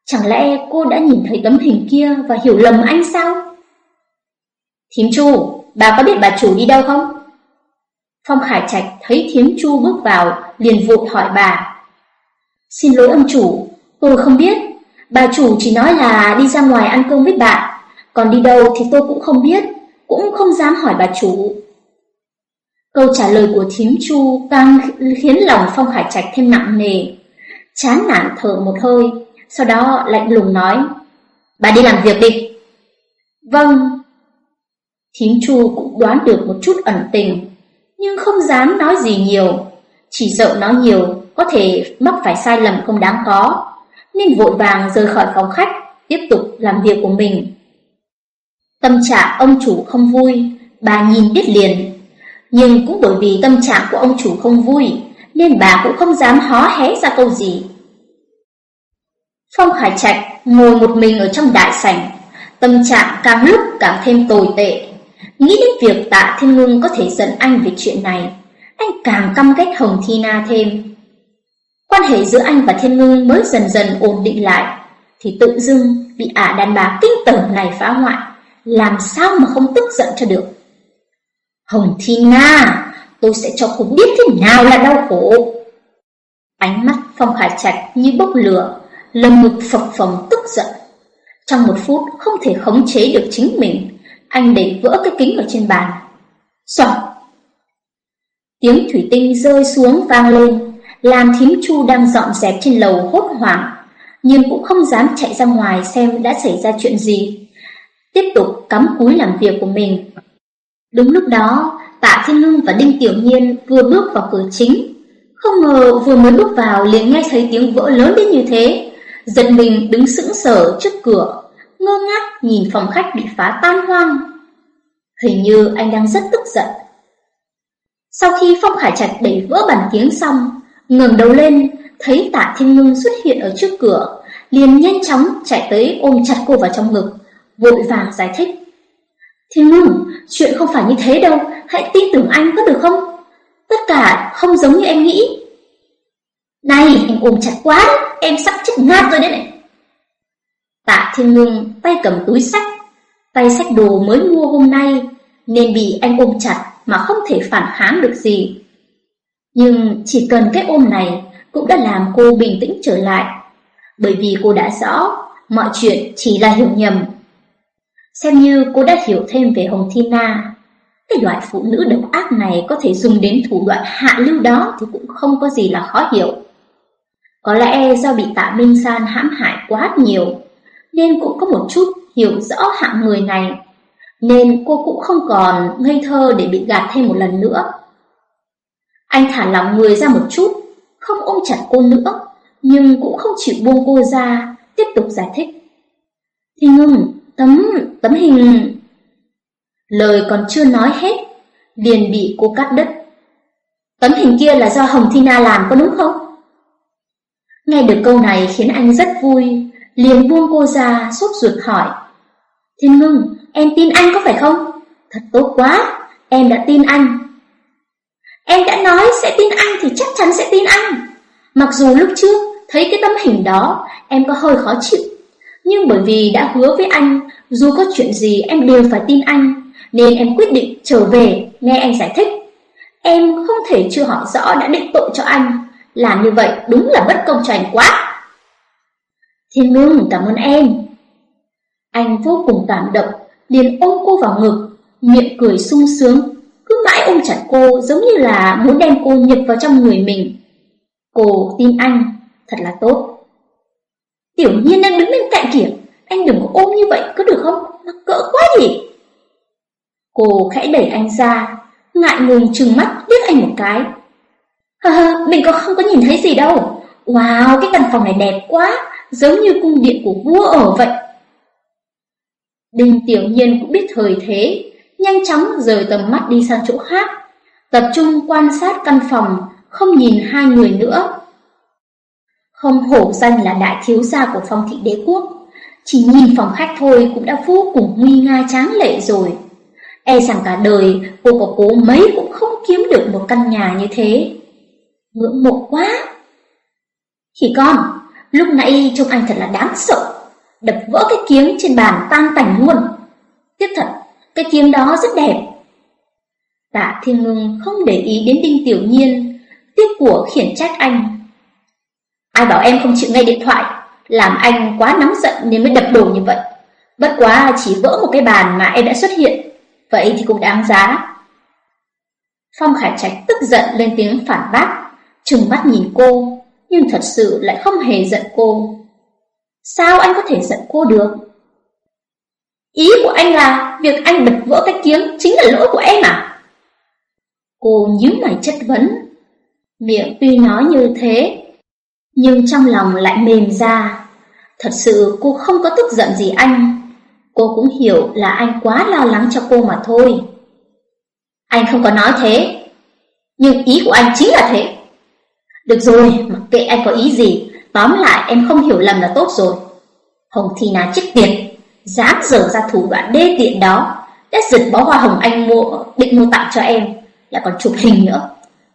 Chẳng lẽ cô đã nhìn thấy tấm hình kia và hiểu lầm anh sao? Thím Chu, bà có biết bà chủ đi đâu không? Phong Khải Trạch thấy Thiếm Chu bước vào, liền vội hỏi bà. Xin lỗi ông chủ, tôi không biết. Bà chủ chỉ nói là đi ra ngoài ăn cơm với bạn. Còn đi đâu thì tôi cũng không biết, cũng không dám hỏi bà chủ. Câu trả lời của thím Chu càng khiến lòng Phong hải Trạch thêm nặng nề. Chán nản thở một hơi, sau đó lạnh lùng nói, bà đi làm việc đi. Vâng. Thím Chu cũng đoán được một chút ẩn tình, nhưng không dám nói gì nhiều, chỉ sợ nói nhiều có thể mắc phải sai lầm không đáng có, nên vội vàng rời khỏi phòng khách, tiếp tục làm việc của mình. Tâm trạng ông chủ không vui, bà nhìn biết liền. Nhưng cũng bởi vì tâm trạng của ông chủ không vui, nên bà cũng không dám hó hé ra câu gì. Phong Khải Trạch ngồi một mình ở trong đại sảnh, tâm trạng càng lúc càng thêm tồi tệ. Nghĩ đến việc tạ thiên ngưng có thể giận anh về chuyện này, anh càng căm ghét Hồng Thi Na thêm. Quan hệ giữa anh và thiên ngưng mới dần dần ổn định lại, thì tự dưng bị ả đàn bà kinh tởm này phá hoại làm sao mà không tức giận cho được. Hồng Thi Na, tôi sẽ cho cô biết thế nào là đau khổ. Ánh mắt Phong Khải Trạch như bốc lửa, lồng ngực phập phồng tức giận. Trong một phút không thể khống chế được chính mình, anh để vỡ cái kính ở trên bàn. Xoạt! Tiếng thủy tinh rơi xuống vang lên, làm thím chu đang dọn dẹp trên lầu hốt hoảng, nhưng cũng không dám chạy ra ngoài xem đã xảy ra chuyện gì tiếp tục cắm cúi làm việc của mình. Đúng lúc đó, Tạ Thiên Ngưng và Đinh Tiểu Nhiên vừa bước vào cửa chính. Không ngờ vừa mới bước vào liền nghe thấy tiếng vỡ lớn đến như thế. giật mình đứng sững sờ trước cửa, ngơ ngác nhìn phòng khách bị phá tan hoang. Hình như anh đang rất tức giận. Sau khi Phong Khải Trạch đẩy vỡ bàn tiếng xong, ngẩng đầu lên, thấy Tạ Thiên Ngưng xuất hiện ở trước cửa, liền nhanh chóng chạy tới ôm chặt cô vào trong ngực, vội vàng giải thích. Thiên Ngưng, chuyện không phải như thế đâu, hãy tin tưởng anh có được không? Tất cả không giống như em nghĩ. Này, em ôm chặt quá em sắp chết ngạt rồi đấy này. Tạ Thiên Ngưng tay cầm túi sách, tay sách đồ mới mua hôm nay, nên bị anh ôm chặt mà không thể phản kháng được gì. Nhưng chỉ cần cái ôm này cũng đã làm cô bình tĩnh trở lại, bởi vì cô đã rõ mọi chuyện chỉ là hiểu nhầm. Xem như cô đã hiểu thêm về Hồng Thina, Cái loại phụ nữ độc ác này có thể dùng đến thủ đoạn hạ lưu đó thì cũng không có gì là khó hiểu. Có lẽ do bị tạ Minh San hãm hại quá nhiều, nên cũng có một chút hiểu rõ hạng người này, nên cô cũng không còn ngây thơ để bị gạt thêm một lần nữa. Anh thả lỏng người ra một chút, không ôm chặt cô nữa, nhưng cũng không chịu buông cô ra, tiếp tục giải thích. Thì ngừng, tấm, tấm hình... Lời còn chưa nói hết, liền bị cô cắt đứt. Tấm hình kia là do Hồng Thina làm có đúng không? Nghe được câu này khiến anh rất vui, liền buông cô ra, sốt ruột hỏi. Thiên ngưng, em tin anh có phải không? Thật tốt quá, em đã tin anh. Em đã nói sẽ tin anh thì chắc chắn sẽ tin anh. Mặc dù lúc trước thấy cái tấm hình đó em có hơi khó chịu, nhưng bởi vì đã hứa với anh dù có chuyện gì em đều phải tin anh, nên em quyết định trở về nghe anh giải thích. Em không thể chưa hỏi rõ đã định tội cho anh, làm như vậy đúng là bất công cho anh quá. Thiên ngưng cảm ơn em. Anh vô cùng cảm động, liền ôm cô vào ngực, miệng cười sung sướng, cứ mãi ôm chặt cô giống như là muốn đem cô nhập vào trong người mình. Cô tin anh, thật là tốt. Tiểu nhiên đang đứng bên cạnh kìa, anh đừng có ôm như vậy có được không? Nó cỡ quá gì. Cô khẽ đẩy anh ra, ngại ngùng trừng mắt liếc anh một cái, Hơ hơ, mình có không có nhìn thấy gì đâu. Wow, cái căn phòng này đẹp quá, giống như cung điện của vua ở vậy. Đinh Tiểu Nhiên cũng biết thời thế, nhanh chóng rời tầm mắt đi sang chỗ khác, tập trung quan sát căn phòng, không nhìn hai người nữa. Không hổ danh là đại thiếu gia của phong thị đế quốc, chỉ nhìn phòng khách thôi cũng đã vô cùng nguy nga tráng lệ rồi. E rằng cả đời cô có cố mấy cũng không kiếm được một căn nhà như thế. Ngưỡng mộ quá. Khỉ con, lúc nãy trông anh thật là đáng sợ. Đập vỡ cái kiếm trên bàn tan tành luôn. Tiếp thật, cái kiếm đó rất đẹp. Tạ Thiên Ngưng không để ý đến Đinh Tiểu Nhiên, tiếp của khiển trách anh. Ai bảo em không chịu nghe điện thoại, làm anh quá nóng giận nên mới đập đồ như vậy. Bất quá chỉ vỡ một cái bàn mà em đã xuất hiện, vậy thì cũng đáng giá. Phong Khải Trạch tức giận lên tiếng phản bác trừng mắt nhìn cô, nhưng thật sự lại không hề giận cô. Sao anh có thể giận cô được? Ý của anh là việc anh bật vỡ cái kiếng chính là lỗi của em à? Cô nhíu mày chất vấn. Miệng tuy nói như thế, nhưng trong lòng lại mềm ra. Thật sự cô không có tức giận gì anh. Cô cũng hiểu là anh quá lo lắng cho cô mà thôi. Anh không có nói thế, nhưng ý của anh chính là thế. Được rồi, mặc kệ anh có ý gì, tóm lại em không hiểu lầm là tốt rồi. Hồng Thi Na chết tiệt, dám dở ra thủ đoạn đê tiện đó, đã giật bó hoa hồng anh mua định mua tặng cho em, lại còn chụp hình nữa.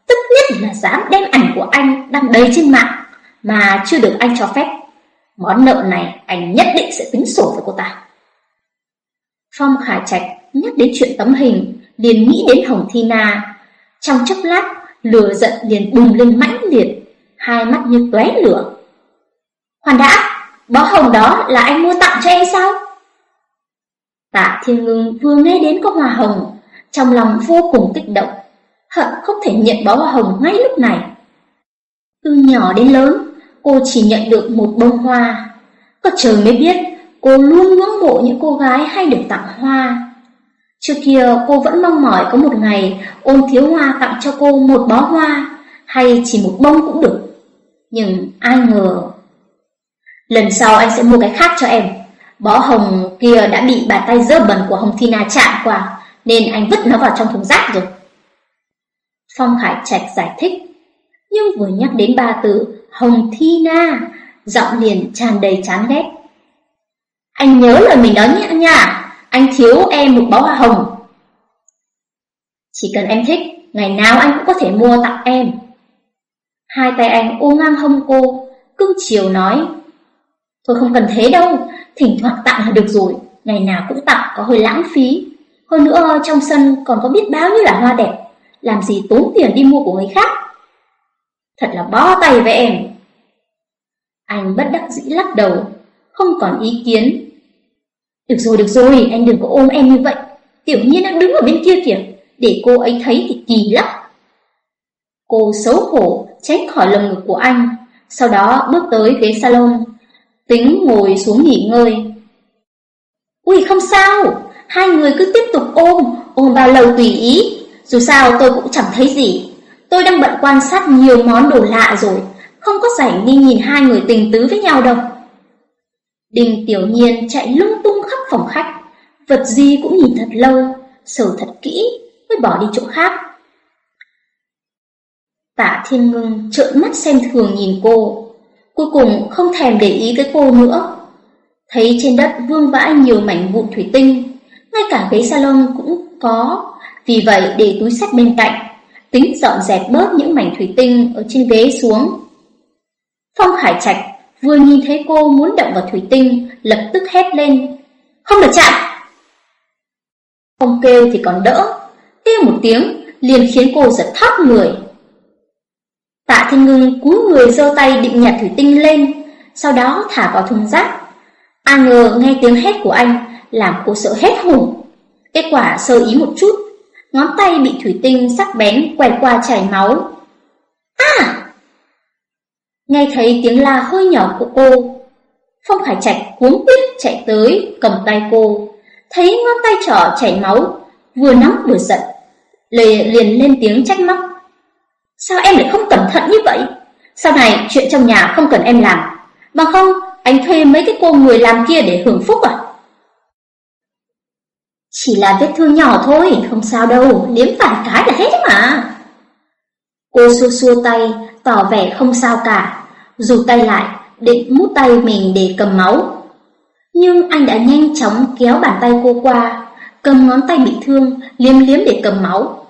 Tức nhất là dám đem ảnh của anh đăng đầy trên mạng mà chưa được anh cho phép. Món nợ này anh nhất định sẽ tính sổ với cô ta. Phong Khải Trạch nhắc đến chuyện tấm hình, liền nghĩ đến Hồng Thi Na. Trong chốc lát, lửa giận liền bùng lên mãnh liệt, hai mắt như tóe lửa. Hoàn đã, bó hồng đó là anh mua tặng cho em sao? Tạ Thiên Ngưng vừa nghe đến có hoa hồng, trong lòng vô cùng kích động, hận không thể nhận bó hoa hồng ngay lúc này. Từ nhỏ đến lớn, cô chỉ nhận được một bông hoa. Có trời mới biết, cô luôn ngưỡng mộ những cô gái hay được tặng hoa. Trước kia cô vẫn mong mỏi có một ngày ôn thiếu hoa tặng cho cô một bó hoa, hay chỉ một bông cũng được. Nhưng ai ngờ... Lần sau anh sẽ mua cái khác cho em. Bó hồng kia đã bị bàn tay dơ bẩn của Hồng Thina chạm qua, nên anh vứt nó vào trong thùng rác rồi. Phong Khải Trạch giải thích, nhưng vừa nhắc đến ba từ Hồng Thina, giọng liền tràn đầy chán ghét. Anh nhớ lời mình nói nhé nha, anh thiếu em một bó hoa hồng. Chỉ cần em thích, ngày nào anh cũng có thể mua tặng em. Hai tay anh ô ngang hông cô, cưng chiều nói. Thôi không cần thế đâu, thỉnh thoảng tặng là được rồi, ngày nào cũng tặng có hơi lãng phí. Hơn nữa trong sân còn có biết bao nhiêu là hoa đẹp, làm gì tốn tiền đi mua của người khác. Thật là bó tay với em. Anh bất đắc dĩ lắc đầu, không còn ý kiến. Được rồi, được rồi, anh đừng có ôm em như vậy. Tiểu nhiên đang đứng ở bên kia kìa, để cô ấy thấy thì kỳ lắm. Cô xấu hổ tránh khỏi lồng ngực của anh, sau đó bước tới ghế salon, tính ngồi xuống nghỉ ngơi. Ui không sao, hai người cứ tiếp tục ôm, ôm bao lâu tùy ý, dù sao tôi cũng chẳng thấy gì. Tôi đang bận quan sát nhiều món đồ lạ rồi, không có rảnh đi nhìn hai người tình tứ với nhau đâu. đình Tiểu Nhiên chạy lung tung khắp phòng khách, vật gì cũng nhìn thật lâu, sờ thật kỹ mới bỏ đi chỗ khác. Tạ Thiên Ngưng trợn mắt xem thường nhìn cô, cuối cùng không thèm để ý tới cô nữa. Thấy trên đất vương vãi nhiều mảnh vụn thủy tinh, ngay cả ghế salon cũng có, vì vậy để túi sách bên cạnh, tính dọn dẹp bớt những mảnh thủy tinh ở trên ghế xuống. Phong Khải Trạch vừa nhìn thấy cô muốn động vào thủy tinh, lập tức hét lên, không được chạm. Không kêu thì còn đỡ, kêu một tiếng liền khiến cô giật thót người. Tạ Thiên Ngưng cúi người giơ tay định nhặt thủy tinh lên, sau đó thả vào thùng rác. Ai ngờ nghe tiếng hét của anh làm cô sợ hết hồn. Kết quả sơ ý một chút, ngón tay bị thủy tinh sắc bén quẹt qua chảy máu. À! Nghe thấy tiếng la hơi nhỏ của cô, Phong Khải Trạch cuống quýt chạy tới cầm tay cô, thấy ngón tay trỏ chảy máu, vừa nóng vừa giận, liền liền lên tiếng trách móc. Sao em lại không cẩn thận như vậy? Sau này chuyện trong nhà không cần em làm, bằng không anh thuê mấy cái cô người làm kia để hưởng phúc à? Chỉ là vết thương nhỏ thôi, không sao đâu, liếm vài cái là hết mà. Cô xua xua tay, tỏ vẻ không sao cả, dù tay lại, định mút tay mình để cầm máu. Nhưng anh đã nhanh chóng kéo bàn tay cô qua, cầm ngón tay bị thương, liếm liếm để cầm máu.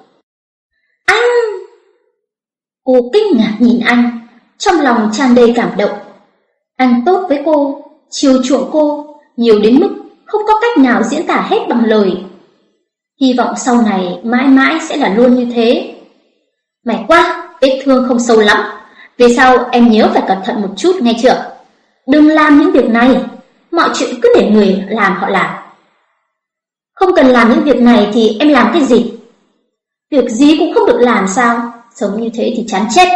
Anh! Cô kinh ngạc nhìn anh, trong lòng tràn đầy cảm động. Anh tốt với cô, chiều chuộng cô, nhiều đến mức không có cách nào diễn tả hết bằng lời. Hy vọng sau này mãi mãi sẽ là luôn như thế. Mày quá, vết thương không sâu lắm. Về sau em nhớ phải cẩn thận một chút nghe chưa? Đừng làm những việc này, mọi chuyện cứ để người làm họ làm. Không cần làm những việc này thì em làm cái gì? Việc gì cũng không được làm sao? Sống như thế thì chán chết.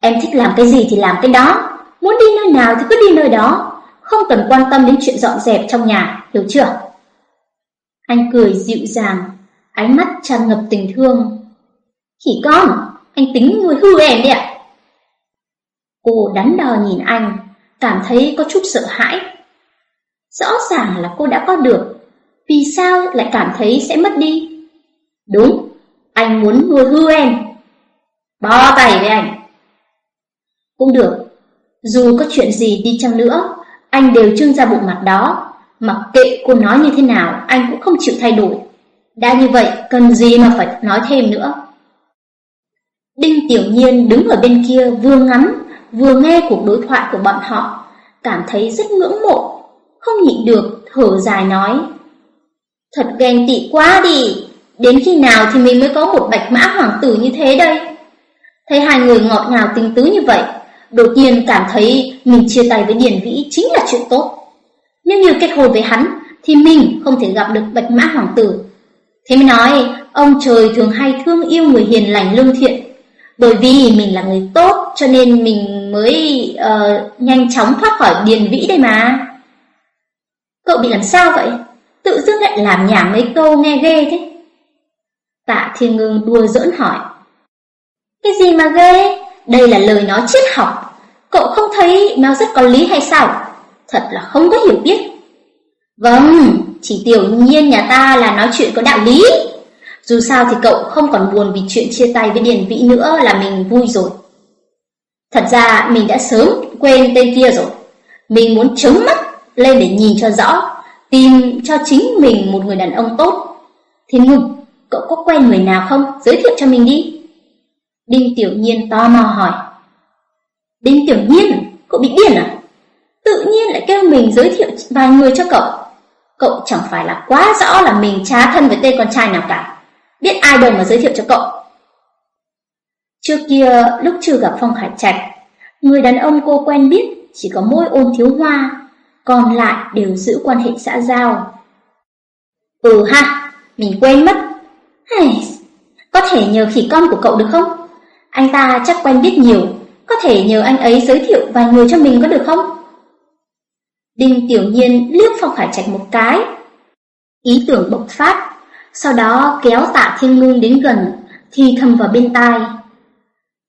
Em thích làm cái gì thì làm cái đó, muốn đi nơi nào thì cứ đi nơi đó, không cần quan tâm đến chuyện dọn dẹp trong nhà, hiểu chưa? Anh cười dịu dàng, ánh mắt tràn ngập tình thương. Khỉ con, anh tính người hư em đấy ạ. Cô đắn đo nhìn anh, cảm thấy có chút sợ hãi. Rõ ràng là cô đã có được, vì sao lại cảm thấy sẽ mất đi? Đúng, anh muốn nuôi hư em. Bó tay với anh. Cũng được, dù có chuyện gì đi chăng nữa, anh đều trưng ra bộ mặt đó, mặc kệ cô nói như thế nào, anh cũng không chịu thay đổi. Đã như vậy, cần gì mà phải nói thêm nữa. Đinh Tiểu Nhiên đứng ở bên kia vừa ngắm, vừa nghe cuộc đối thoại của bọn họ, cảm thấy rất ngưỡng mộ, không nhịn được, thở dài nói. Thật ghen tị quá đi, đến khi nào thì mình mới có một bạch mã hoàng tử như thế đây? Thấy hai người ngọt ngào tình tứ như vậy, đột nhiên cảm thấy mình chia tay với Điền Vĩ chính là chuyện tốt. Nếu như kết hôn với hắn, thì mình không thể gặp được bạch mã hoàng tử. Thế mới nói, ông trời thường hay thương yêu người hiền lành lương thiện. Bởi vì mình là người tốt, cho nên mình mới uh, nhanh chóng thoát khỏi Điền Vĩ đây mà. Cậu bị làm sao vậy? Tự dưng lại làm nhảm mấy câu nghe ghê thế. Tạ Thiên Ngưng đùa giỡn hỏi. Cái gì mà ghê? Đây là lời nói triết học cậu không thấy nó rất có lý hay sao? Thật là không có hiểu biết. Vâng, chỉ tiểu nhiên nhà ta là nói chuyện có đạo lý. Dù sao thì cậu không còn buồn vì chuyện chia tay với Điền Vĩ nữa là mình vui rồi. Thật ra mình đã sớm quên tên kia rồi. Mình muốn chống mắt lên để nhìn cho rõ, tìm cho chính mình một người đàn ông tốt. Thiên Ngưng, cậu có quen người nào không? Giới thiệu cho mình đi. Đinh Tiểu Nhiên to mò hỏi. Đinh Tiểu Nhiên, à? cậu bị điên à? Tự nhiên lại kêu mình giới thiệu vài người cho cậu. Cậu chẳng phải là quá rõ là mình trá thân với tên con trai nào cả. Biết ai đâu mà giới thiệu cho cậu. Trước kia, lúc chưa gặp Phong Khải Trạch, người đàn ông cô quen biết chỉ có mỗi ôn thiếu hoa, còn lại đều giữ quan hệ xã giao. Ừ ha, mình quên mất. Hey, có thể nhờ khỉ con của cậu được không? Anh ta chắc quen biết nhiều, có thể nhờ anh ấy giới thiệu vài người cho mình có được không? Đinh Tiểu Nhiên liếc Phong Khải Trạch một cái. Ý tưởng bộc phát, sau đó kéo tạ thiên ngưng đến gần, thì thầm vào bên tai.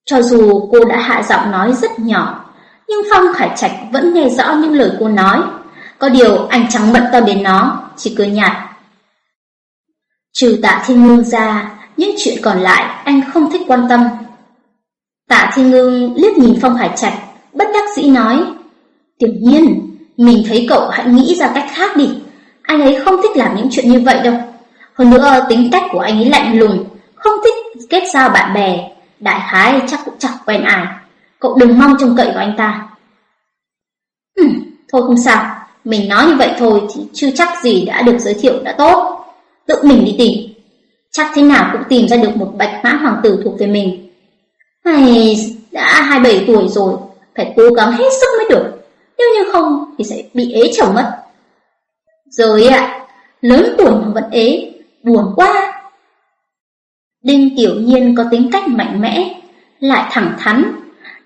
Cho dù cô đã hạ giọng nói rất nhỏ, nhưng Phong Khải Trạch vẫn nghe rõ những lời cô nói. Có điều anh chẳng bận tâm đến nó, chỉ cười nhạt. Trừ tạ thiên ngưng ra, những chuyện còn lại anh không thích quan tâm. Tạ thiên ngưng liếc nhìn Phong Hải Trạch, bất đắc dĩ nói. Tiểu nhiên, mình thấy cậu hãy nghĩ ra cách khác đi. Anh ấy không thích làm những chuyện như vậy đâu. Hơn nữa tính cách của anh ấy lạnh lùng, không thích kết giao bạn bè, đại khái chắc cũng chẳng quen ai. Cậu đừng mong trông cậy vào anh ta. Ừ, thôi không sao, mình nói như vậy thôi thì chưa chắc gì đã được giới thiệu đã tốt. Tự mình đi tìm, chắc thế nào cũng tìm ra được một bạch mã hoàng tử thuộc về mình. Hay đã 27 tuổi rồi, phải cố gắng hết sức mới được. Nếu như không thì sẽ bị ế chồng mất. Rồi ạ, lớn tuổi mà vẫn ế, buồn quá. Đinh Tiểu Nhiên có tính cách mạnh mẽ, lại thẳng thắn,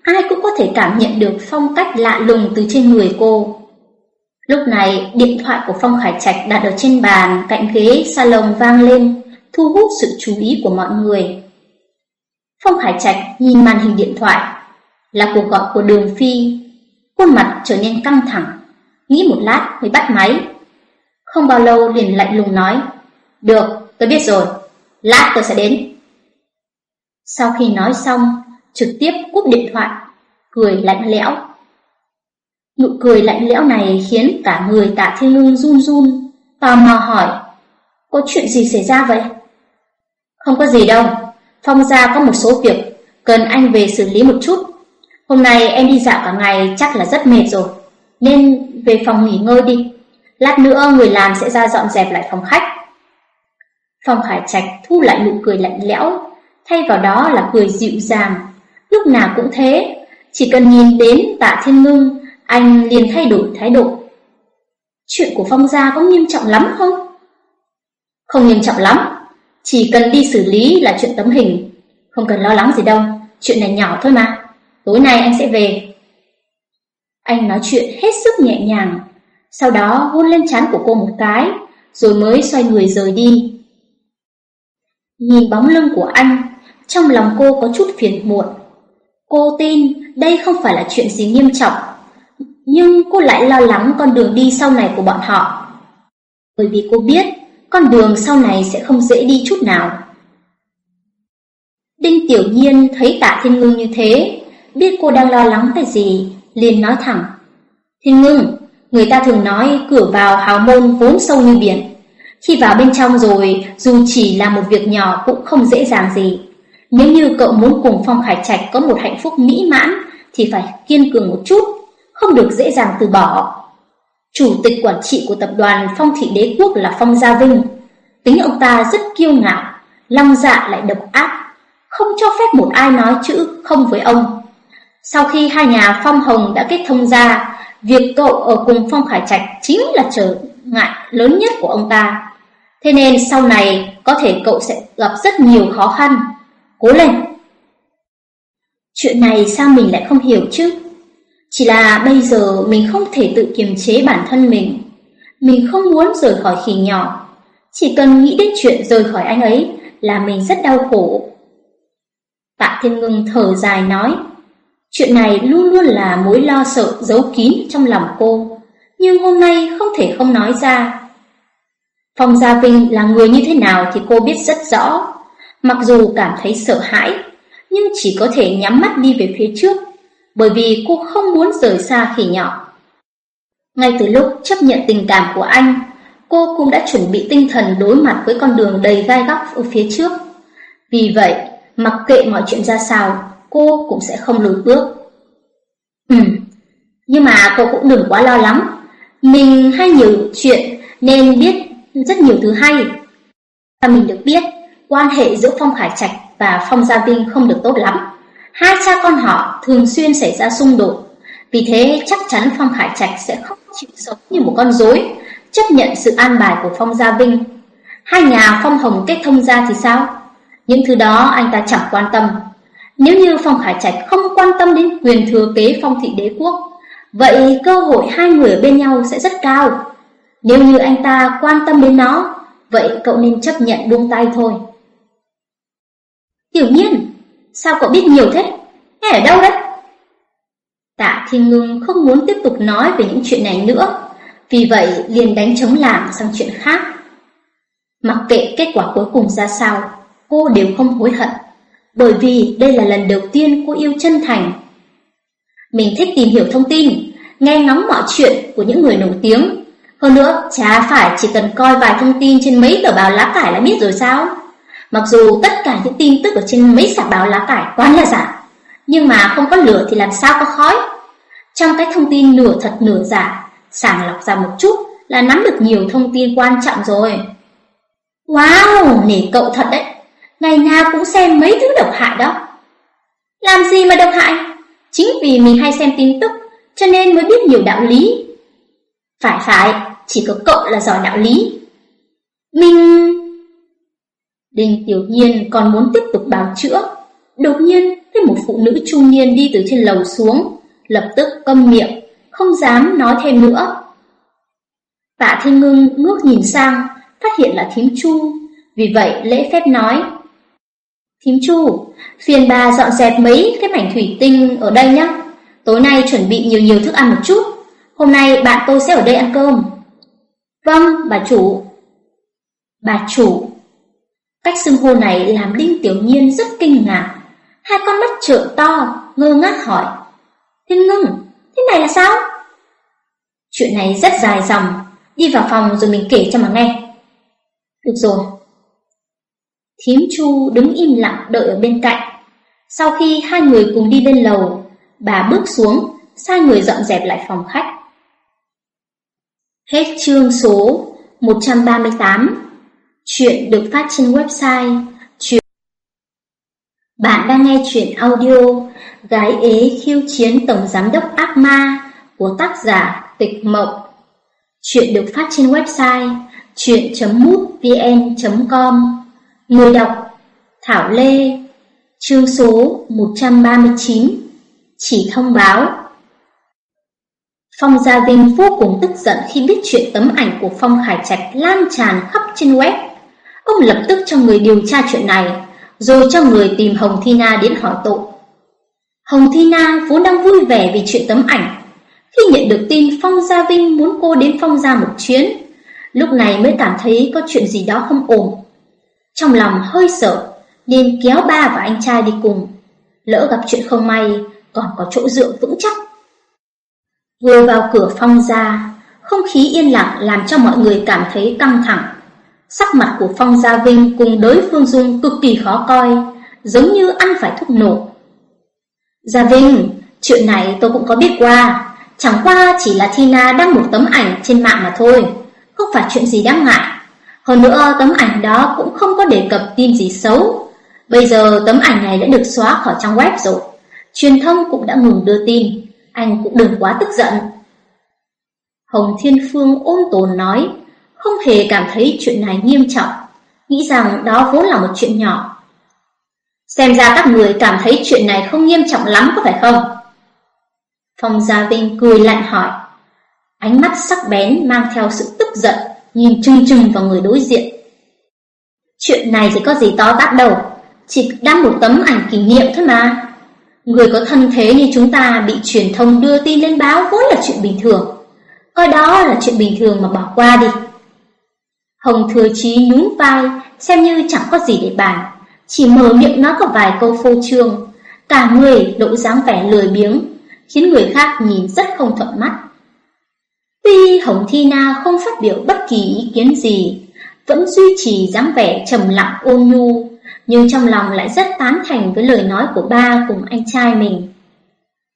ai cũng có thể cảm nhận được phong cách lạ lùng từ trên người cô. Lúc này, điện thoại của Phong Khải Trạch đặt ở trên bàn cạnh ghế salon vang lên, thu hút sự chú ý của mọi người. Phong Khải Trạch nhìn màn hình điện thoại, là cuộc gọi của Đường Phi. Khuôn mặt trở nên căng thẳng, nghĩ một lát mới bắt máy. Không bao lâu liền lạnh lùng nói, được, tôi biết rồi, lát tôi sẽ đến. Sau khi nói xong, trực tiếp cúp điện thoại, cười lạnh lẽo. Nụ cười lạnh lẽo này khiến cả người tạ thiên ngưng run run, tò mò hỏi, có chuyện gì xảy ra vậy? Không có gì đâu, Phong gia có một số việc, cần anh về xử lý một chút. Hôm nay em đi dạo cả ngày chắc là rất mệt rồi, nên về phòng nghỉ ngơi đi. Lát nữa người làm sẽ ra dọn dẹp lại phòng khách. Phong Khải Trạch thu lại nụ cười lạnh lẽo, thay vào đó là cười dịu dàng. Lúc nào cũng thế, chỉ cần nhìn đến tạ thiên ngưng, anh liền thay đổi thái độ. Chuyện của Phong gia có nghiêm trọng lắm không? Không nghiêm trọng lắm, chỉ cần đi xử lý là chuyện tấm hình, không cần lo lắng gì đâu, chuyện này nhỏ thôi mà. Tối nay anh sẽ về. Anh nói chuyện hết sức nhẹ nhàng, sau đó hôn lên trán của cô một cái, rồi mới xoay người rời đi. Nhìn bóng lưng của anh, trong lòng cô có chút phiền muộn. Cô tin đây không phải là chuyện gì nghiêm trọng, nhưng cô lại lo lắng con đường đi sau này của bọn họ. Bởi vì cô biết con đường sau này sẽ không dễ đi chút nào. Đinh Tiểu Nhiên thấy tạ Thiên Ngưng như thế, biết cô đang lo lắng cái gì, liền nói thẳng. Thiên Ngưng, người ta thường nói cửa vào hào môn vốn sâu như biển. Khi vào bên trong rồi, dù chỉ là một việc nhỏ cũng không dễ dàng gì. Nếu như cậu muốn cùng Phong Khải Trạch có một hạnh phúc mỹ mãn, thì phải kiên cường một chút, không được dễ dàng từ bỏ. Chủ tịch quản trị của tập đoàn Phong Thị Đế Quốc là Phong Gia Vinh. Tính ông ta rất kiêu ngạo, lăng dạ lại độc ác, không cho phép một ai nói chữ không với ông. Sau khi hai nhà Phong Hồng đã kết thông ra, việc cậu ở cùng Phong Khải Trạch chính là trở ngại lớn nhất của ông ta. Thế nên sau này có thể cậu sẽ gặp rất nhiều khó khăn. Cố lên! Chuyện này sao mình lại không hiểu chứ? Chỉ là bây giờ mình không thể tự kiềm chế bản thân mình. Mình không muốn rời khỏi khỉ nhỏ. Chỉ cần nghĩ đến chuyện rời khỏi anh ấy là mình rất đau khổ. Tạ Thiên Ngưng thở dài nói. Chuyện này luôn luôn là mối lo sợ giấu kín trong lòng cô, nhưng hôm nay không thể không nói ra. Phong Gia Vinh là người như thế nào thì cô biết rất rõ. Mặc dù cảm thấy sợ hãi, nhưng chỉ có thể nhắm mắt đi về phía trước, bởi vì cô không muốn rời xa khỉ nhỏ. Ngay từ lúc chấp nhận tình cảm của anh, cô cũng đã chuẩn bị tinh thần đối mặt với con đường đầy gai góc ở phía trước. Vì vậy, mặc kệ mọi chuyện ra sao, cô cũng sẽ không lùi bước. Ừ, nhưng mà cô cũng đừng quá lo lắng. Mình hay nhiều chuyện nên biết rất nhiều thứ hay. Và mình được biết, quan hệ giữa Phong Khải Trạch và Phong Gia Vinh không được tốt lắm. Hai cha con họ thường xuyên xảy ra xung đột. Vì thế chắc chắn Phong Khải Trạch sẽ không chịu sống như một con rối, chấp nhận sự an bài của Phong Gia Vinh. Hai nhà Phong Hồng kết thông ra thì sao? Những thứ đó anh ta chẳng quan tâm. Nếu như Phong Khải Trạch không quan tâm đến quyền thừa kế Phong Thị Đế Quốc, vậy cơ hội hai người ở bên nhau sẽ rất cao. Nếu như anh ta quan tâm đến nó, vậy cậu nên chấp nhận buông tay thôi. Tiểu nhiên, sao cậu biết nhiều thế? Nghe ở đâu đấy? Tạ Thiên Ngưng không muốn tiếp tục nói về những chuyện này nữa, vì vậy liền đánh chống làm sang chuyện khác. Mặc kệ kết quả cuối cùng ra sao, cô đều không hối hận, bởi vì đây là lần đầu tiên cô yêu chân thành. Mình thích tìm hiểu thông tin, nghe ngóng mọi chuyện của những người nổi tiếng, hơn nữa, chả phải chỉ cần coi vài thông tin trên mấy tờ báo lá cải là biết rồi sao? Mặc dù tất cả những tin tức ở trên mấy sạp báo lá cải quá là giả, nhưng mà không có lửa thì làm sao có khói? Trong cái thông tin nửa thật nửa giả, sàng lọc ra một chút là nắm được nhiều thông tin quan trọng rồi. Wow, nể cậu thật đấy, ngày nào cũng xem mấy thứ độc hại đó. Làm gì mà độc hại? Chính vì mình hay xem tin tức, cho nên mới biết nhiều đạo lý. Phải phải, chỉ có cậu là giỏi đạo lý. Mình... Đinh Tiểu Nhiên còn muốn tiếp tục bào chữa. Đột nhiên, thấy một phụ nữ trung niên đi từ trên lầu xuống, lập tức câm miệng, không dám nói thêm nữa. Tạ Thiên Ngưng ngước nhìn sang, phát hiện là thím Chu, vì vậy lễ phép nói. Thím Chu, phiền bà dọn dẹp mấy cái mảnh thủy tinh ở đây nhé. Tối nay chuẩn bị nhiều nhiều thức ăn một chút. Hôm nay bạn tôi sẽ ở đây ăn cơm. Vâng, bà chủ. Bà chủ. Cách xưng hô này làm Đinh Tiểu Nhiên rất kinh ngạc. Hai con mắt trợn to, ngơ ngác hỏi. Thiên ngưng, thế này là sao? Chuyện này rất dài dòng, đi vào phòng rồi mình kể cho mà nghe. Được rồi. Thím Chu đứng im lặng đợi ở bên cạnh. Sau khi hai người cùng đi lên lầu, bà bước xuống, sai người dọn dẹp lại phòng khách. Hết chương số 138. Chuyện được phát trên website chuyện. Bạn đang nghe chuyện audio Gái ế khiêu chiến tổng giám đốc ác ma của tác giả Tịch Mộng. Chuyện được phát trên website chuyện.mútvn.com. Người đọc Thảo Lê. Chương số 139. Chỉ thông báo Phong Gia Vinh vô cùng tức giận khi biết chuyện tấm ảnh của Phong Khải Trạch lan tràn khắp trên web. Ông lập tức cho người điều tra chuyện này, rồi cho người tìm Hồng Thi Na đến hỏi tội. Hồng Thi Na vốn đang vui vẻ vì chuyện tấm ảnh. Khi nhận được tin Phong Gia Vinh muốn cô đến Phong Gia một chuyến, lúc này mới cảm thấy có chuyện gì đó không ổn. Trong lòng hơi sợ, nên kéo ba và anh trai đi cùng. Lỡ gặp chuyện không may, còn có chỗ dựa vững chắc. Vừa vào cửa phong gia, không khí yên lặng làm cho mọi người cảm thấy căng thẳng. Sắc mặt của Phong Gia Vinh cùng đối phương Dung cực kỳ khó coi, giống như ăn phải thuốc nổ. Gia Vinh, chuyện này tôi cũng có biết qua, chẳng qua chỉ là Tina đăng một tấm ảnh trên mạng mà thôi, không phải chuyện gì đáng ngại. Hơn nữa tấm ảnh đó cũng không có đề cập tin gì xấu. Bây giờ tấm ảnh này đã được xóa khỏi trang web rồi, truyền thông cũng đã ngừng đưa tin anh cũng đừng quá tức giận. Hồng Thiên Phương ôn tồn nói, không hề cảm thấy chuyện này nghiêm trọng, nghĩ rằng đó vốn là một chuyện nhỏ. Xem ra các người cảm thấy chuyện này không nghiêm trọng lắm có phải không? Phong Gia Vinh cười lạnh hỏi, ánh mắt sắc bén mang theo sự tức giận, nhìn trừng trừng vào người đối diện. Chuyện này thì có gì to tát đâu, chỉ đăng một tấm ảnh kỷ niệm thôi mà. Người có thân thế như chúng ta bị truyền thông đưa tin lên báo vốn là chuyện bình thường. Coi đó là chuyện bình thường mà bỏ qua đi. Hồng Thừa Chí nhún vai, xem như chẳng có gì để bàn, chỉ mở miệng nói có vài câu phô trương, cả người lộ dáng vẻ lười biếng, khiến người khác nhìn rất không thuận mắt. Tuy Hồng Thi Na không phát biểu bất kỳ ý kiến gì, vẫn duy trì dáng vẻ trầm lặng ôn nhu, nhưng trong lòng lại rất tán thành với lời nói của ba cùng anh trai mình.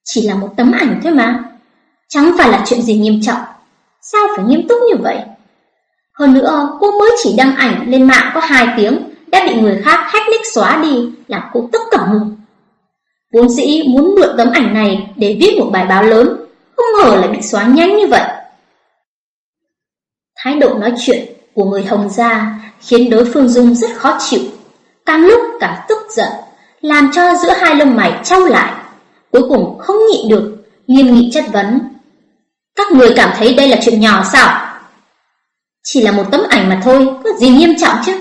Chỉ là một tấm ảnh thôi mà, chẳng phải là chuyện gì nghiêm trọng, sao phải nghiêm túc như vậy? Hơn nữa, cô mới chỉ đăng ảnh lên mạng có 2 tiếng, đã bị người khác hack nick xóa đi, làm cô tức cả mừng. Vốn dĩ muốn mượn tấm ảnh này để viết một bài báo lớn, không ngờ lại bị xóa nhanh như vậy. Thái độ nói chuyện của người Hồng Gia khiến đối phương Dung rất khó chịu, càng lúc càng tức giận, làm cho giữa hai lông mày trao lại. Cuối cùng không nhịn được, nghiêm nghị chất vấn. Các người cảm thấy đây là chuyện nhỏ sao? Chỉ là một tấm ảnh mà thôi, có gì nghiêm trọng chứ?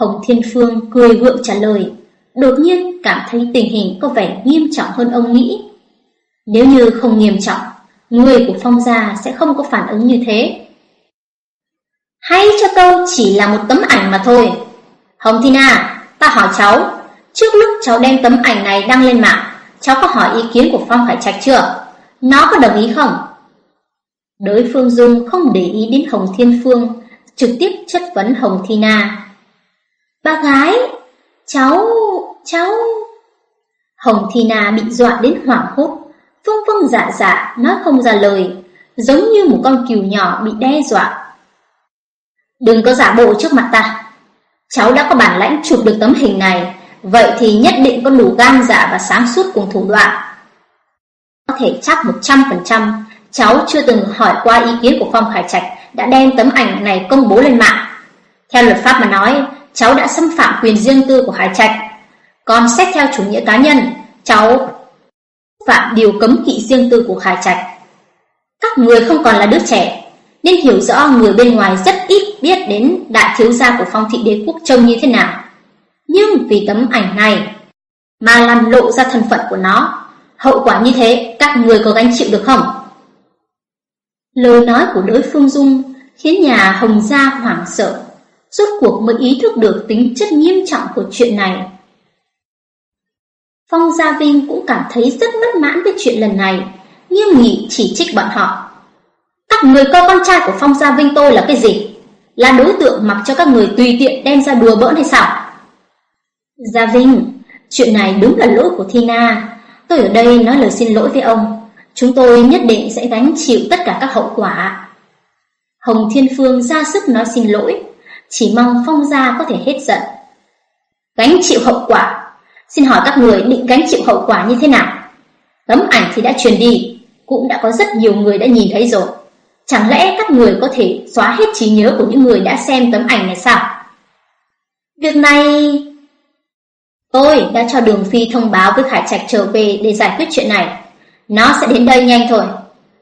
Hồng Thiên Phương cười gượng trả lời, đột nhiên cảm thấy tình hình có vẻ nghiêm trọng hơn ông nghĩ. Nếu như không nghiêm trọng, người của Phong gia sẽ không có phản ứng như thế. Hay cho câu chỉ là một tấm ảnh mà thôi. Hồng Thiên à, ta hỏi cháu, trước lúc cháu đem tấm ảnh này đăng lên mạng, cháu có hỏi ý kiến của Phong Khải Trạch chưa? Nó có đồng ý không? Đối phương Dung không để ý đến Hồng Thiên Phương, trực tiếp chất vấn Hồng Thi Na. Ba gái, cháu, cháu... Hồng Thi Na bị dọa đến hoảng hốt, phương phương dạ dạ, nói không ra lời, giống như một con cừu nhỏ bị đe dọa. Đừng có giả bộ trước mặt ta. Cháu đã có bản lãnh chụp được tấm hình này, vậy thì nhất định có đủ gan dạ và sáng suốt cùng thủ đoạn. Có thể chắc 100% cháu chưa từng hỏi qua ý kiến của Phong Khải Trạch đã đem tấm ảnh này công bố lên mạng. Theo luật pháp mà nói, cháu đã xâm phạm quyền riêng tư của Khải Trạch. Còn xét theo chủ nghĩa cá nhân, cháu phạm điều cấm kỵ riêng tư của Khải Trạch. Các người không còn là đứa trẻ, nên hiểu rõ người bên ngoài rất ít biết đến đại thiếu gia của phong thị đế quốc trông như thế nào. Nhưng vì tấm ảnh này mà làm lộ ra thân phận của nó, hậu quả như thế các người có gánh chịu được không? Lời nói của đối phương Dung khiến nhà Hồng Gia hoảng sợ, rốt cuộc mới ý thức được tính chất nghiêm trọng của chuyện này. Phong Gia Vinh cũng cảm thấy rất bất mãn với chuyện lần này, nghiêm nghị chỉ trích bọn họ. Các người coi con trai của Phong Gia Vinh tôi là cái gì? Là đối tượng mặc cho các người tùy tiện đem ra đùa bỡn hay sao? Gia Vinh, chuyện này đúng là lỗi của Thina. Tôi ở đây nói lời xin lỗi với ông. Chúng tôi nhất định sẽ gánh chịu tất cả các hậu quả. Hồng Thiên Phương ra sức nói xin lỗi, chỉ mong Phong Gia có thể hết giận. Gánh chịu hậu quả? Xin hỏi các người định gánh chịu hậu quả như thế nào? Tấm ảnh thì đã truyền đi, cũng đã có rất nhiều người đã nhìn thấy rồi. Chẳng lẽ các người có thể xóa hết trí nhớ của những người đã xem tấm ảnh này sao? Việc này... Tôi đã cho Đường Phi thông báo với Khải Trạch trở về để giải quyết chuyện này. Nó sẽ đến đây nhanh thôi.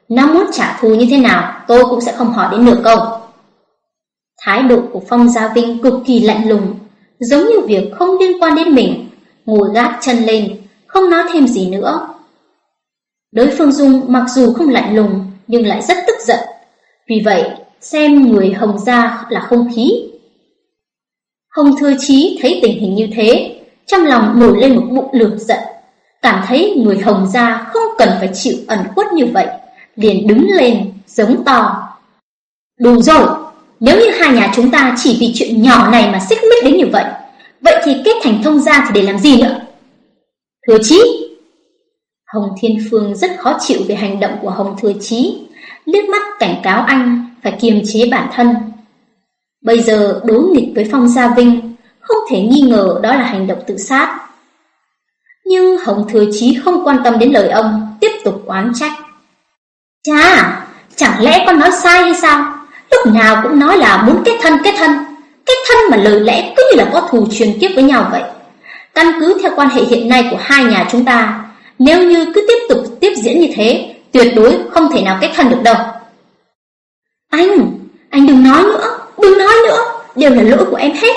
Nó muốn trả thù như thế nào, tôi cũng sẽ không hỏi đến nửa câu. Thái độ của Phong Gia Vinh cực kỳ lạnh lùng, giống như việc không liên quan đến mình, ngồi gác chân lên, không nói thêm gì nữa. Đối phương Dung mặc dù không lạnh lùng, nhưng lại rất tức giận. Vì vậy, xem người Hồng Gia là không khí. Hồng Thừa Chí thấy tình hình như thế, trong lòng nổi lên một bụng lửa giận cảm thấy người Hồng gia không cần phải chịu ẩn khuất như vậy, liền đứng lên, giống to. Đủ rồi, nếu như hai nhà chúng ta chỉ vì chuyện nhỏ này mà xích mích đến như vậy, vậy thì kết thành thông gia thì để làm gì nữa? Thừa Chí Hồng Thiên Phương rất khó chịu về hành động của Hồng Thừa Chí, liếc mắt cảnh cáo anh phải kiềm chế bản thân. Bây giờ đối nghịch với Phong Gia Vinh, không thể nghi ngờ đó là hành động tự sát. Nhưng Hồng Thừa Chí không quan tâm đến lời ông, tiếp tục oán trách. Cha, chẳng lẽ con nói sai hay sao? Lúc nào cũng nói là muốn kết thân kết thân. Kết thân mà lời lẽ cứ như là có thù truyền kiếp với nhau vậy. Căn cứ theo quan hệ hiện nay của hai nhà chúng ta, nếu như cứ tiếp tục tiếp diễn như thế, tuyệt đối không thể nào kết thân được đâu. Anh, anh đừng nói nữa, đừng nói nữa, đều là lỗi của em hết.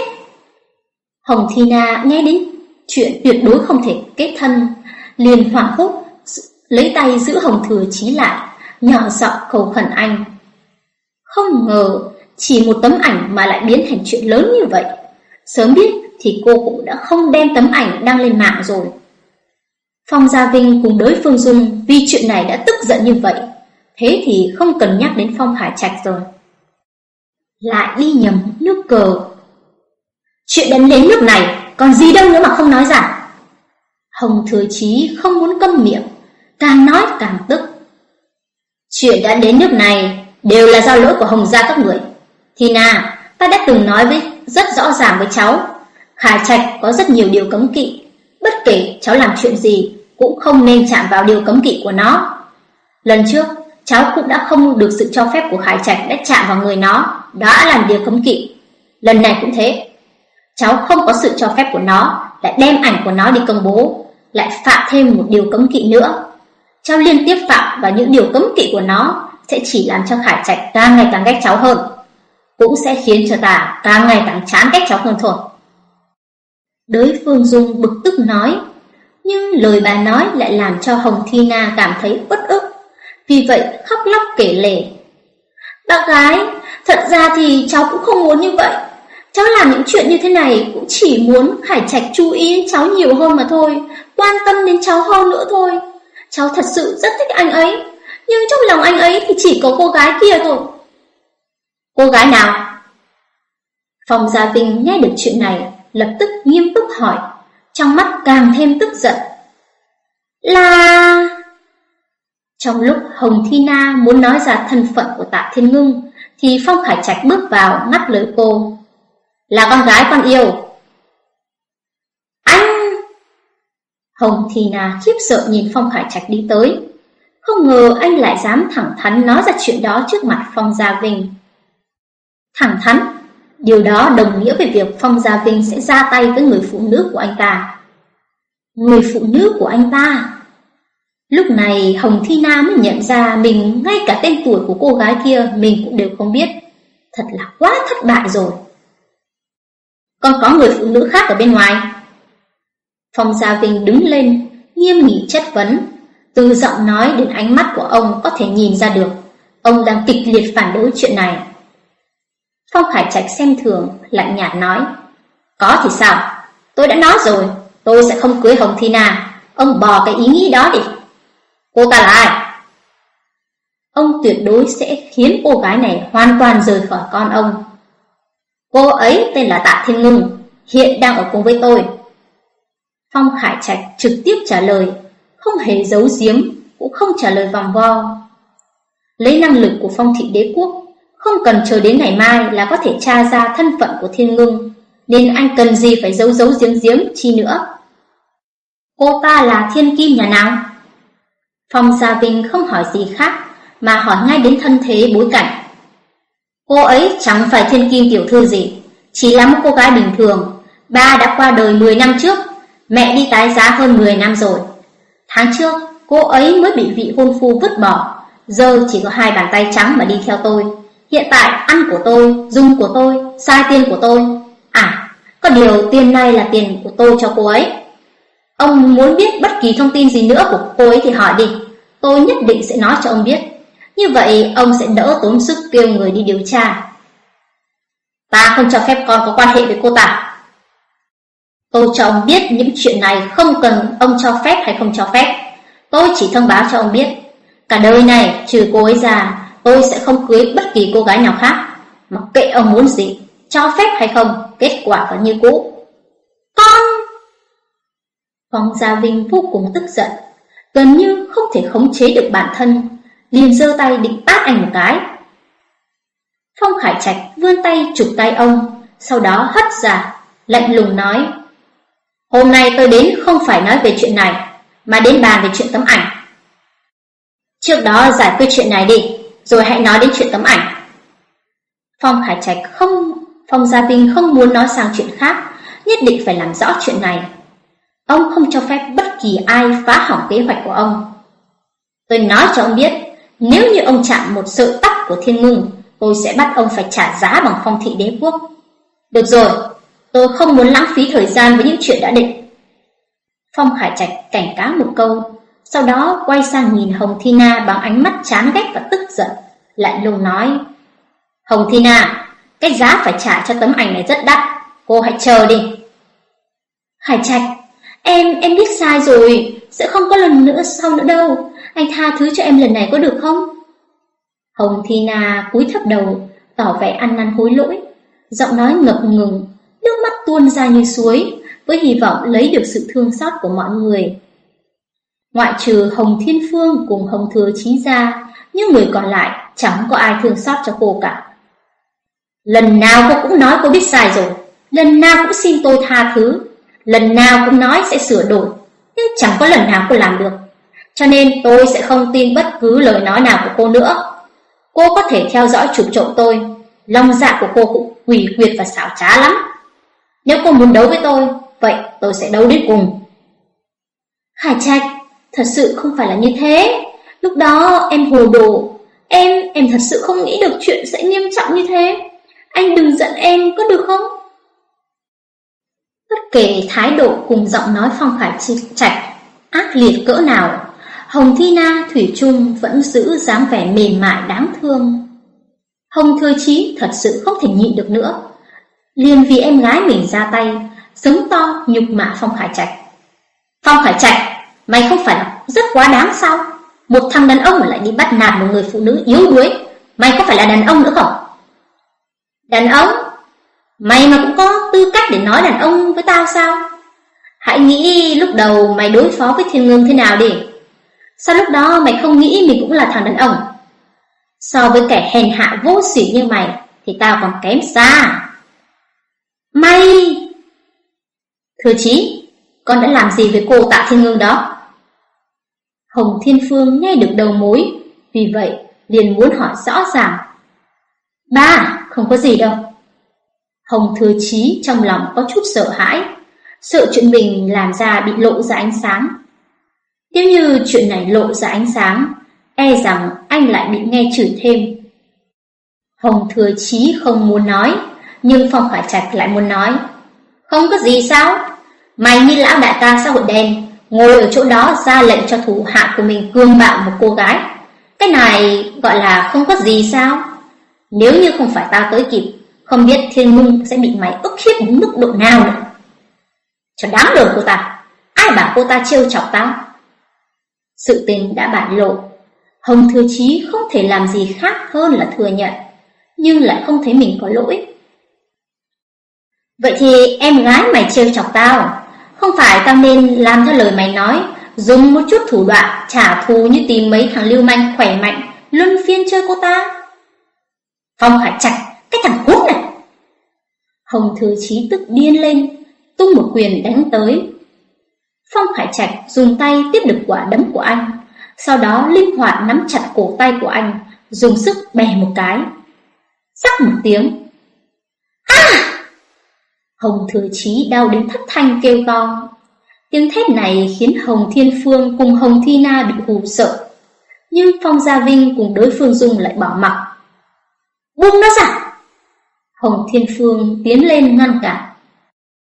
Hồng Thi Na nghe đến chuyện tuyệt đối không thể kết thân, liền hoảng hốt lấy tay giữ Hồng Thừa Chí lại, nhỏ giọng cầu khẩn anh. Không ngờ, chỉ một tấm ảnh mà lại biến thành chuyện lớn như vậy. Sớm biết thì cô cũng đã không đem tấm ảnh đăng lên mạng rồi. Phong Gia Vinh cùng đối Phương Dung vì chuyện này đã tức giận như vậy, thế thì không cần nhắc đến Phong Hải Trạch rồi. Lại đi nhầm nước cờ. Chuyện đến đến nước này, còn gì đâu nữa mà không nói ra. Hồng Thừa Chí không muốn câm miệng, càng nói càng tức. Chuyện đã đến nước này đều là do lỗi của Hồng gia các người. Thì na, ta đã từng nói với rất rõ ràng với cháu, Khải Trạch có rất nhiều điều cấm kỵ, bất kể cháu làm chuyện gì cũng không nên chạm vào điều cấm kỵ của nó. Lần trước, cháu cũng đã không được sự cho phép của Khải Trạch đã chạm vào người nó, đã làm điều cấm kỵ. Lần này cũng thế. Cháu không có sự cho phép của nó, lại đem ảnh của nó đi công bố, lại phạm thêm một điều cấm kỵ nữa. Cháu liên tiếp phạm vào những điều cấm kỵ của nó sẽ chỉ làm cho Khải Trạch càng ngày càng ghét cháu hơn, cũng sẽ khiến cho ta càng ngày càng chán ghét cháu hơn thôi. đối Phương Dung bực tức nói, nhưng lời bà nói lại làm cho Hồng Thi Na cảm thấy uất ức, vì vậy khóc lóc kể lể. Bác gái, thật ra thì cháu cũng không muốn như vậy. Cháu làm những chuyện như thế này cũng chỉ muốn hải Trạch chú ý đến cháu nhiều hơn mà thôi, quan tâm đến cháu hơn nữa thôi. Cháu thật sự rất thích anh ấy, nhưng trong lòng anh ấy thì chỉ có cô gái kia thôi. Cô gái nào? Phòng Gia Vinh nghe được chuyện này, lập tức nghiêm túc hỏi, trong mắt càng thêm tức giận. Là... Trong lúc Hồng Thi Na muốn nói ra thân phận của Tạ Thiên Ngưng, thì Phong Khải Trạch bước vào ngắt lời cô. Là con gái con yêu. Anh! Hồng Thì Na khiếp sợ nhìn Phong Khải Trạch đi tới. Không ngờ anh lại dám thẳng thắn nói ra chuyện đó trước mặt Phong Gia Vinh. Thẳng thắn, điều đó đồng nghĩa với việc Phong Gia Vinh sẽ ra tay với người phụ nữ của anh ta. Người phụ nữ của anh ta? Lúc này Hồng Thi Na mới nhận ra mình ngay cả tên tuổi của cô gái kia mình cũng đều không biết. Thật là quá thất bại rồi. Còn có người phụ nữ khác ở bên ngoài. Phong Gia Vinh đứng lên, nghiêm nghị chất vấn. Từ giọng nói đến ánh mắt của ông có thể nhìn ra được, ông đang kịch liệt phản đối chuyện này. Phong Khải Trạch xem thường, lạnh nhạt nói, có thì sao, tôi đã nói rồi, tôi sẽ không cưới Hồng Thi Na, ông bỏ cái ý nghĩ đó đi. Cô ta là ai? Ông tuyệt đối sẽ khiến cô gái này hoàn toàn rời khỏi con ông. Cô ấy tên là Tạ Thiên Ngưng, hiện đang ở cùng với tôi. Phong Khải Trạch trực tiếp trả lời, không hề giấu giếm, cũng không trả lời vòng vo. Lấy năng lực của phong thị đế quốc, không cần chờ đến ngày mai là có thể tra ra thân phận của Thiên Ngưng, nên anh cần gì phải giấu giấu giếm giếm chi nữa. Cô ta là thiên kim nhà nào? Phong Gia Vinh không hỏi gì khác, mà hỏi ngay đến thân thế bối cảnh. Cô ấy chẳng phải thiên kim tiểu thư gì, chỉ là một cô gái bình thường. Ba đã qua đời 10 năm trước, mẹ đi tái giá hơn 10 năm rồi. Tháng trước, cô ấy mới bị vị hôn phu vứt bỏ, giờ chỉ có hai bàn tay trắng mà đi theo tôi. Hiện tại ăn của tôi, dùng của tôi, sai tiền của tôi. À, có điều tiền này là tiền của tôi cho cô ấy. Ông muốn biết bất kỳ thông tin gì nữa của cô ấy thì hỏi đi. Tôi nhất định sẽ nói cho ông biết. Như vậy ông sẽ đỡ tốn sức kêu người đi điều tra. Ta không cho phép con có quan hệ với cô ta. Tôi cho ông biết những chuyện này không cần ông cho phép hay không cho phép. Tôi chỉ thông báo cho ông biết. Cả đời này trừ cô ấy ra, tôi sẽ không cưới bất kỳ cô gái nào khác. Mặc kệ ông muốn gì, cho phép hay không, kết quả vẫn như cũ. Con! Phong Gia Vinh vô cùng tức giận, gần như không thể khống chế được bản thân, liền giơ tay định tát anh một cái. Phong Khải Trạch vươn tay chụp tay ông, sau đó hất ra, lạnh lùng nói: "Hôm nay tôi đến không phải nói về chuyện này, mà đến bàn về chuyện tấm ảnh. Trước đó giải quyết chuyện này đi, rồi hãy nói đến chuyện tấm ảnh." Phong Khải Trạch không, Phong Gia Vinh không muốn nói sang chuyện khác, nhất định phải làm rõ chuyện này. Ông không cho phép bất kỳ ai phá hỏng kế hoạch của ông. Tôi nói cho ông biết, nếu như ông chạm một sợi tóc của thiên ngưng, tôi sẽ bắt ông phải trả giá bằng phong thị đế quốc. Được rồi, tôi không muốn lãng phí thời gian với những chuyện đã định. Phong Khải Trạch cảnh cáo một câu, sau đó quay sang nhìn Hồng Thi Na bằng ánh mắt chán ghét và tức giận, lại lùng nói: "Hồng Thi Na, cái giá phải trả cho tấm ảnh này rất đắt, cô hãy chờ đi." Khải Trạch, em em biết sai rồi, sẽ không có lần nữa sau nữa đâu, anh tha thứ cho em lần này có được không? Hồng Thi Na cúi thấp đầu, tỏ vẻ ăn năn hối lỗi, giọng nói ngập ngừng, nước mắt tuôn ra như suối, với hy vọng lấy được sự thương xót của mọi người. Ngoại trừ Hồng Thiên Phương cùng Hồng Thừa Chí ra, những người còn lại chẳng có ai thương xót cho cô cả. Lần nào cô cũng nói cô biết sai rồi, lần nào cũng xin tôi tha thứ, lần nào cũng nói sẽ sửa đổi, nhưng chẳng có lần nào cô làm được. Cho nên tôi sẽ không tin bất cứ lời nói nào của cô nữa. Cô có thể theo dõi chụp trộm tôi, lòng dạ của cô cũng quỷ quyệt và xảo trá lắm. Nếu cô muốn đấu với tôi, vậy tôi sẽ đấu đến cùng. Hải Trạch, thật sự không phải là như thế. Lúc đó em hồ đồ, em em thật sự không nghĩ được chuyện sẽ nghiêm trọng như thế. Anh đừng giận em có được không? Bất kể thái độ cùng giọng nói Phong Khải Trạch ác liệt cỡ nào, Hồng Thi Na Thủy Trung vẫn giữ dáng vẻ mềm mại đáng thương. Hồng Thừa Chí thật sự không thể nhịn được nữa, liền vì em gái mình ra tay, giống to nhục mạ Phong Khải Trạch. Phong Khải Trạch, mày không phải là rất quá đáng sao? Một thằng đàn ông mà lại đi bắt nạt một người phụ nữ yếu đuối, mày có phải là đàn ông nữa không? Đàn ông? Mày mà cũng có tư cách để nói đàn ông với tao sao? Hãy nghĩ lúc đầu mày đối phó với thiên ngương thế nào đi. Sao lúc đó mày không nghĩ mình cũng là thằng đàn ông? So với kẻ hèn hạ vô sỉ như mày thì tao còn kém xa. Mày! Thừa chí, con đã làm gì với cô tạ thiên ngương đó? Hồng Thiên Phương nghe được đầu mối, vì vậy liền muốn hỏi rõ ràng. Ba, không có gì đâu. Hồng Thừa Chí trong lòng có chút sợ hãi, sợ chuyện mình làm ra bị lộ ra ánh sáng. Nếu như chuyện này lộ ra ánh sáng, e rằng anh lại bị nghe chửi thêm. Hồng Thừa Chí không muốn nói, nhưng Phong Khải Trạch lại muốn nói. Không có gì sao? Mày như lão đại ca xã hội đen, ngồi ở chỗ đó ra lệnh cho thủ hạ của mình cương bạo một cô gái. Cái này gọi là không có gì sao? Nếu như không phải ta tới kịp, không biết thiên mung sẽ bị mày ức hiếp đến mức độ nào nữa. Cho đáng đời cô ta, ai bảo cô ta trêu chọc tao? Sự tình đã bại lộ, Hồng Thừa Chí không thể làm gì khác hơn là thừa nhận, nhưng lại không thấy mình có lỗi. Vậy thì em gái mày trêu chọc tao, không phải tao nên làm theo lời mày nói, dùng một chút thủ đoạn trả thù như tìm mấy thằng lưu manh khỏe mạnh, luân phiên chơi cô ta. Phong Khải Trạch, cái thằng cút này. Hồng Thừa Chí tức điên lên, tung một quyền đánh tới. Phong Khải Trạch dùng tay tiếp được quả đấm của anh, sau đó linh hoạt nắm chặt cổ tay của anh, dùng sức bè một cái. Sắc một tiếng. À! Hồng Thừa Chí đau đến thất thanh kêu to. Tiếng thét này khiến Hồng Thiên Phương cùng Hồng Thi Na bị hù sợ. Nhưng Phong Gia Vinh cùng đối phương Dung lại bỏ mặc. Buông nó ra! Hồng Thiên Phương tiến lên ngăn cản.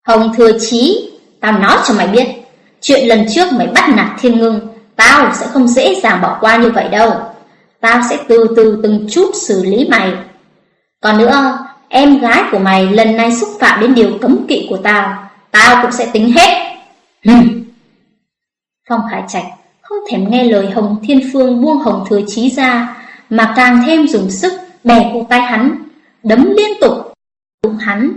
Hồng Thừa Chí, tao nói cho mày biết, chuyện lần trước mày bắt nạt Thiên Ngưng, tao sẽ không dễ dàng bỏ qua như vậy đâu. Tao sẽ từ từ từng chút xử lý mày. Còn nữa, em gái của mày lần này xúc phạm đến điều cấm kỵ của tao, tao cũng sẽ tính hết. Hừm. Phong Khải Trạch không thèm nghe lời Hồng Thiên Phương buông Hồng Thừa Chí ra, mà càng thêm dùng sức bè cổ tay hắn, đấm liên tục, Đúng hắn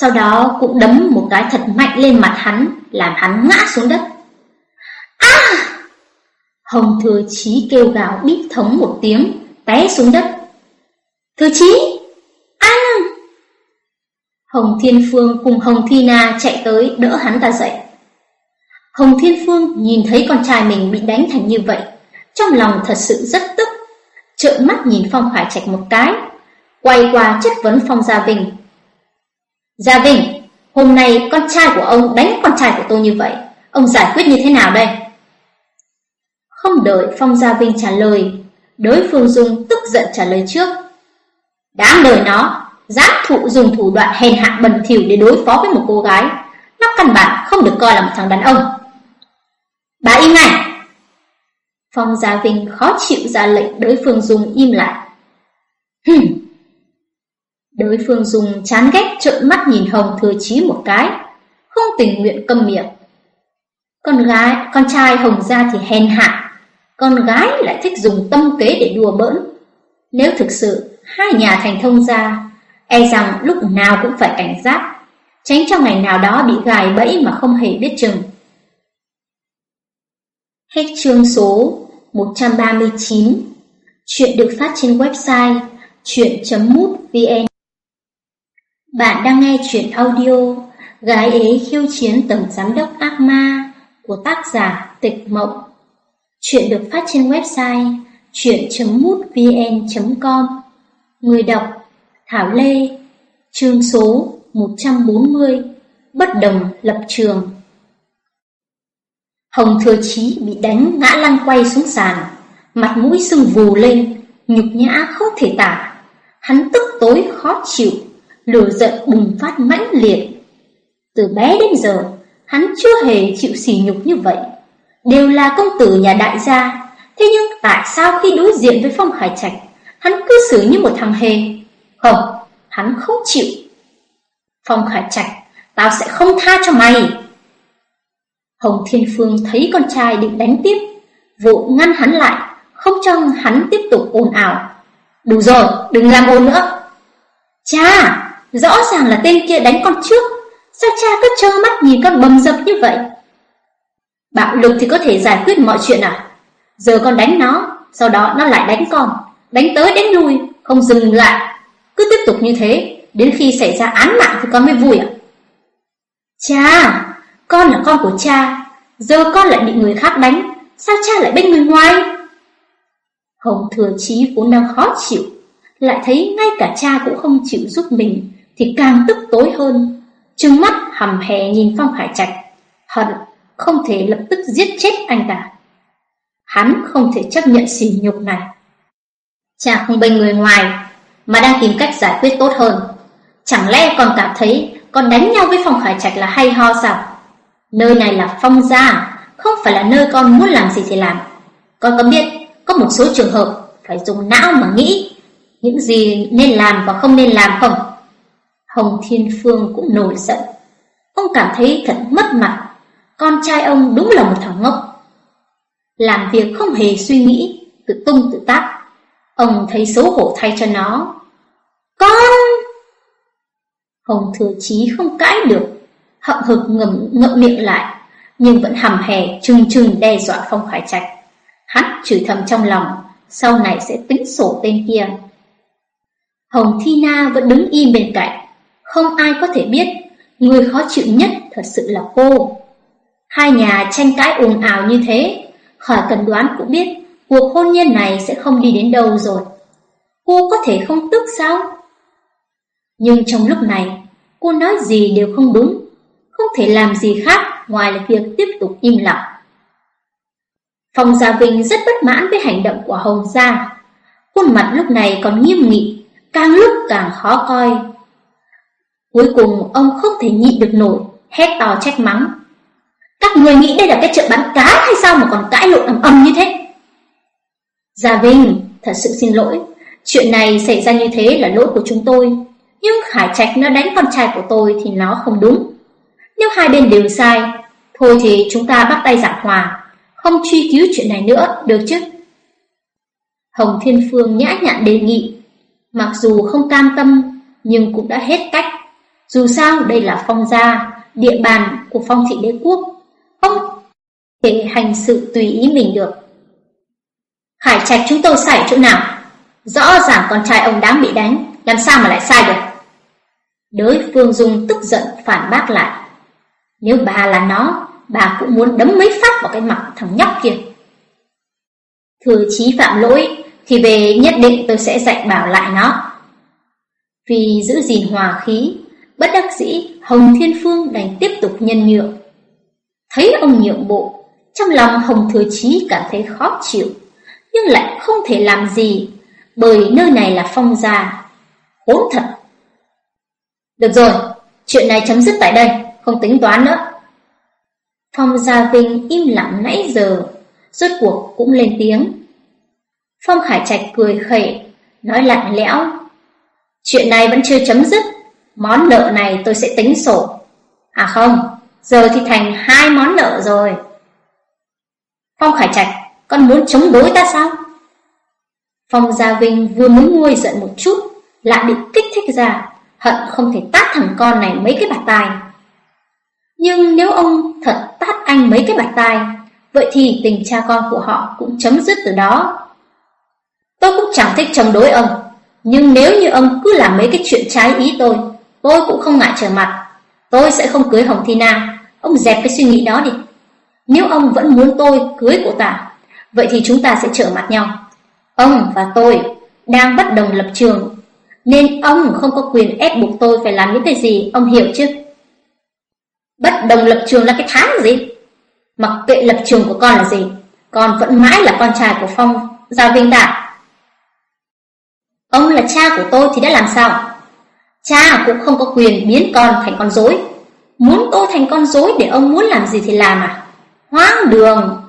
sau đó cũng đấm một cái thật mạnh lên mặt hắn, làm hắn ngã xuống đất. À! Hồng Thừa Chí kêu gào đít thống một tiếng, té xuống đất. Thừa Chí! Anh! Hồng Thiên Phương cùng Hồng Thi Na chạy tới đỡ hắn ta dậy. Hồng Thiên Phương nhìn thấy con trai mình bị đánh thành như vậy, trong lòng thật sự rất tức, trợn mắt nhìn Phong Khải Trạch một cái, quay qua chất vấn Phong Gia Vinh. Gia Vinh, hôm nay con trai của ông đánh con trai của tôi như vậy, ông giải quyết như thế nào đây? Không đợi Phong Gia Vinh trả lời, đối phương Dung tức giận trả lời trước. Đáng đời nó, dám thụ dùng thủ đoạn hèn hạ bẩn thỉu để đối phó với một cô gái, nó căn bản không được coi là một thằng đàn ông. Bà im ngay! Phong Gia Vinh khó chịu ra lệnh đối phương Dung im lại. Hừm! Đối phương Dung chán ghét trợn mắt nhìn Hồng Thừa Chí một cái, không tình nguyện câm miệng. Con gái, con trai Hồng Gia thì hèn hạ, con gái lại thích dùng tâm kế để đùa bỡn. Nếu thực sự hai nhà thành thông gia, e rằng lúc nào cũng phải cảnh giác, tránh cho ngày nào đó bị gài bẫy mà không hề biết chừng. Hết chương số 139 Chuyện được phát trên website chuyện.mútvn bạn đang nghe chuyện audio Gái ế khiêu chiến tổng giám đốc ác ma của tác giả Tịch Mộng. Chuyện được phát trên website chuyện.mútvn.com Người đọc Thảo Lê Chương số 140 Bất đồng lập trường. Hồng Thừa Chí bị đánh ngã lăn quay xuống sàn, mặt mũi sưng vù lên, nhục nhã không thể tả. Hắn tức tối khó chịu, lửa giận bùng phát mãnh liệt. Từ bé đến giờ, hắn chưa hề chịu sỉ nhục như vậy. Đều là công tử nhà đại gia, thế nhưng tại sao khi đối diện với Phong hải Trạch, hắn cứ xử như một thằng hề? Không, hắn không chịu. Phong hải Trạch, tao sẽ không tha cho mày. Hồng Thiên Phương thấy con trai định đánh tiếp, vội ngăn hắn lại, không cho hắn tiếp tục ồn ào. Đủ rồi, đừng làm ồn nữa. Cha, rõ ràng là tên kia đánh con trước, sao cha cứ trơ mắt nhìn con bầm dập như vậy? Bạo lực thì có thể giải quyết mọi chuyện à? Giờ con đánh nó, sau đó nó lại đánh con, đánh tới đánh lui, không dừng lại. Cứ tiếp tục như thế, đến khi xảy ra án mạng thì con mới vui à? Cha, con là con của cha, giờ con lại bị người khác đánh, sao cha lại bên người ngoài? Hồng Thừa Chí vốn đang khó chịu, lại thấy ngay cả cha cũng không chịu giúp mình, thì càng tức tối hơn. Trừng mắt hầm hè nhìn Phong Khải Trạch, hận không thể lập tức giết chết anh ta. Hắn không thể chấp nhận sỉ nhục này. Cha không bên người ngoài, mà đang tìm cách giải quyết tốt hơn. Chẳng lẽ còn cảm thấy còn đánh nhau với Phong Khải Trạch là hay ho sao? Nơi này là phong gia, không phải là nơi con muốn làm gì thì làm. Con có biết có một số trường hợp phải dùng não mà nghĩ những gì nên làm và không nên làm không? Hồng Thiên Phương cũng nổi giận. Ông cảm thấy thật mất mặt. Con trai ông đúng là một thằng ngốc. Làm việc không hề suy nghĩ, tự tung tự tác. Ông thấy xấu hổ thay cho nó. Con! Hồng Thừa Chí không cãi được, hậm hực ngậm ngậm miệng lại, nhưng vẫn hầm hè trừng trừng đe dọa Phong Khải Trạch. Hắn chửi thầm trong lòng, sau này sẽ tính sổ tên kia. Hồng Thi Na vẫn đứng im bên cạnh, không ai có thể biết người khó chịu nhất thật sự là cô. Hai nhà tranh cãi ồn ào như thế, khỏi cần đoán cũng biết cuộc hôn nhân này sẽ không đi đến đâu rồi. Cô có thể không tức sao? Nhưng trong lúc này, cô nói gì đều không đúng không thể làm gì khác ngoài là việc tiếp tục im lặng. Phong Gia Vinh rất bất mãn với hành động của Hồng Gia. Khuôn mặt lúc này còn nghiêm nghị, càng lúc càng khó coi. Cuối cùng ông không thể nhịn được nổi, hét to trách mắng. Các người nghĩ đây là cái chợ bán cá hay sao mà còn cãi lộn ầm ầm như thế? Gia Vinh, thật sự xin lỗi, chuyện này xảy ra như thế là lỗi của chúng tôi. Nhưng Khải Trạch nó đánh con trai của tôi thì nó không đúng. Nếu hai bên đều sai, thôi thì chúng ta bắt tay giảng hòa, không truy cứu chuyện này nữa, được chứ? Hồng Thiên Phương nhã nhặn đề nghị, mặc dù không cam tâm, nhưng cũng đã hết cách. Dù sao đây là phong gia, địa bàn của phong thị đế quốc, không thể hành sự tùy ý mình được. Khải trạch chúng tôi sai chỗ nào? Rõ ràng con trai ông đáng bị đánh, làm sao mà lại sai được? Đối phương Dung tức giận phản bác lại. Nếu bà là nó, bà cũng muốn đấm mấy phát vào cái mặt thằng nhóc kia. Thừa chí phạm lỗi, thì về nhất định tôi sẽ dạy bảo lại nó. Vì giữ gìn hòa khí, bất đắc dĩ, Hồng Thiên Phương đành tiếp tục nhân nhượng. Thấy ông nhượng bộ, trong lòng Hồng Thừa Chí cảm thấy khó chịu, nhưng lại không thể làm gì, bởi nơi này là phong gia. hỗn thật! Được rồi, chuyện này chấm dứt tại đây không tính toán nữa. Phong Gia Vinh im lặng nãy giờ, rốt cuộc cũng lên tiếng. Phong Khải Trạch cười khẩy, nói lạnh lẽo. Chuyện này vẫn chưa chấm dứt, món nợ này tôi sẽ tính sổ. À không, giờ thì thành hai món nợ rồi. Phong Khải Trạch, con muốn chống đối ta sao? Phong Gia Vinh vừa muốn nguôi giận một chút, lại bị kích thích ra, hận không thể tát thằng con này mấy cái bạt tai. Nhưng nếu ông thật tát anh mấy cái bạt tai, vậy thì tình cha con của họ cũng chấm dứt từ đó. Tôi cũng chẳng thích chống đối ông, nhưng nếu như ông cứ làm mấy cái chuyện trái ý tôi, tôi cũng không ngại trở mặt. Tôi sẽ không cưới Hồng Thi Na, ông dẹp cái suy nghĩ đó đi. Nếu ông vẫn muốn tôi cưới cô ta, vậy thì chúng ta sẽ trở mặt nhau. Ông và tôi đang bất đồng lập trường, nên ông không có quyền ép buộc tôi phải làm những cái gì, ông hiểu chứ? Bất đồng lập trường là cái tháng gì? Mặc kệ lập trường của con là gì, con vẫn mãi là con trai của Phong Gia Vinh Đại. Ông là cha của tôi thì đã làm sao? Cha cũng không có quyền biến con thành con dối. Muốn tôi thành con dối để ông muốn làm gì thì làm à? Hoang đường!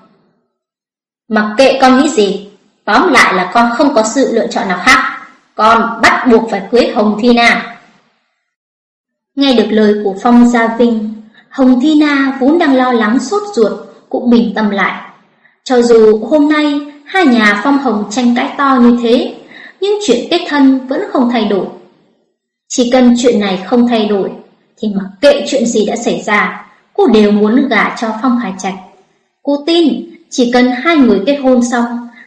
Mặc kệ con nghĩ gì, tóm lại là con không có sự lựa chọn nào khác. Con bắt buộc phải cưới Hồng Thi Na. Nghe được lời của Phong Gia Vinh, Hồng Thi Na vốn đang lo lắng sốt ruột, cũng bình tâm lại. Cho dù hôm nay hai nhà Phong Hồng tranh cãi to như thế, nhưng chuyện kết thân vẫn không thay đổi. Chỉ cần chuyện này không thay đổi, thì mặc kệ chuyện gì đã xảy ra, cô đều muốn gả cho Phong Hải Trạch. Cô tin, chỉ cần hai người kết hôn xong,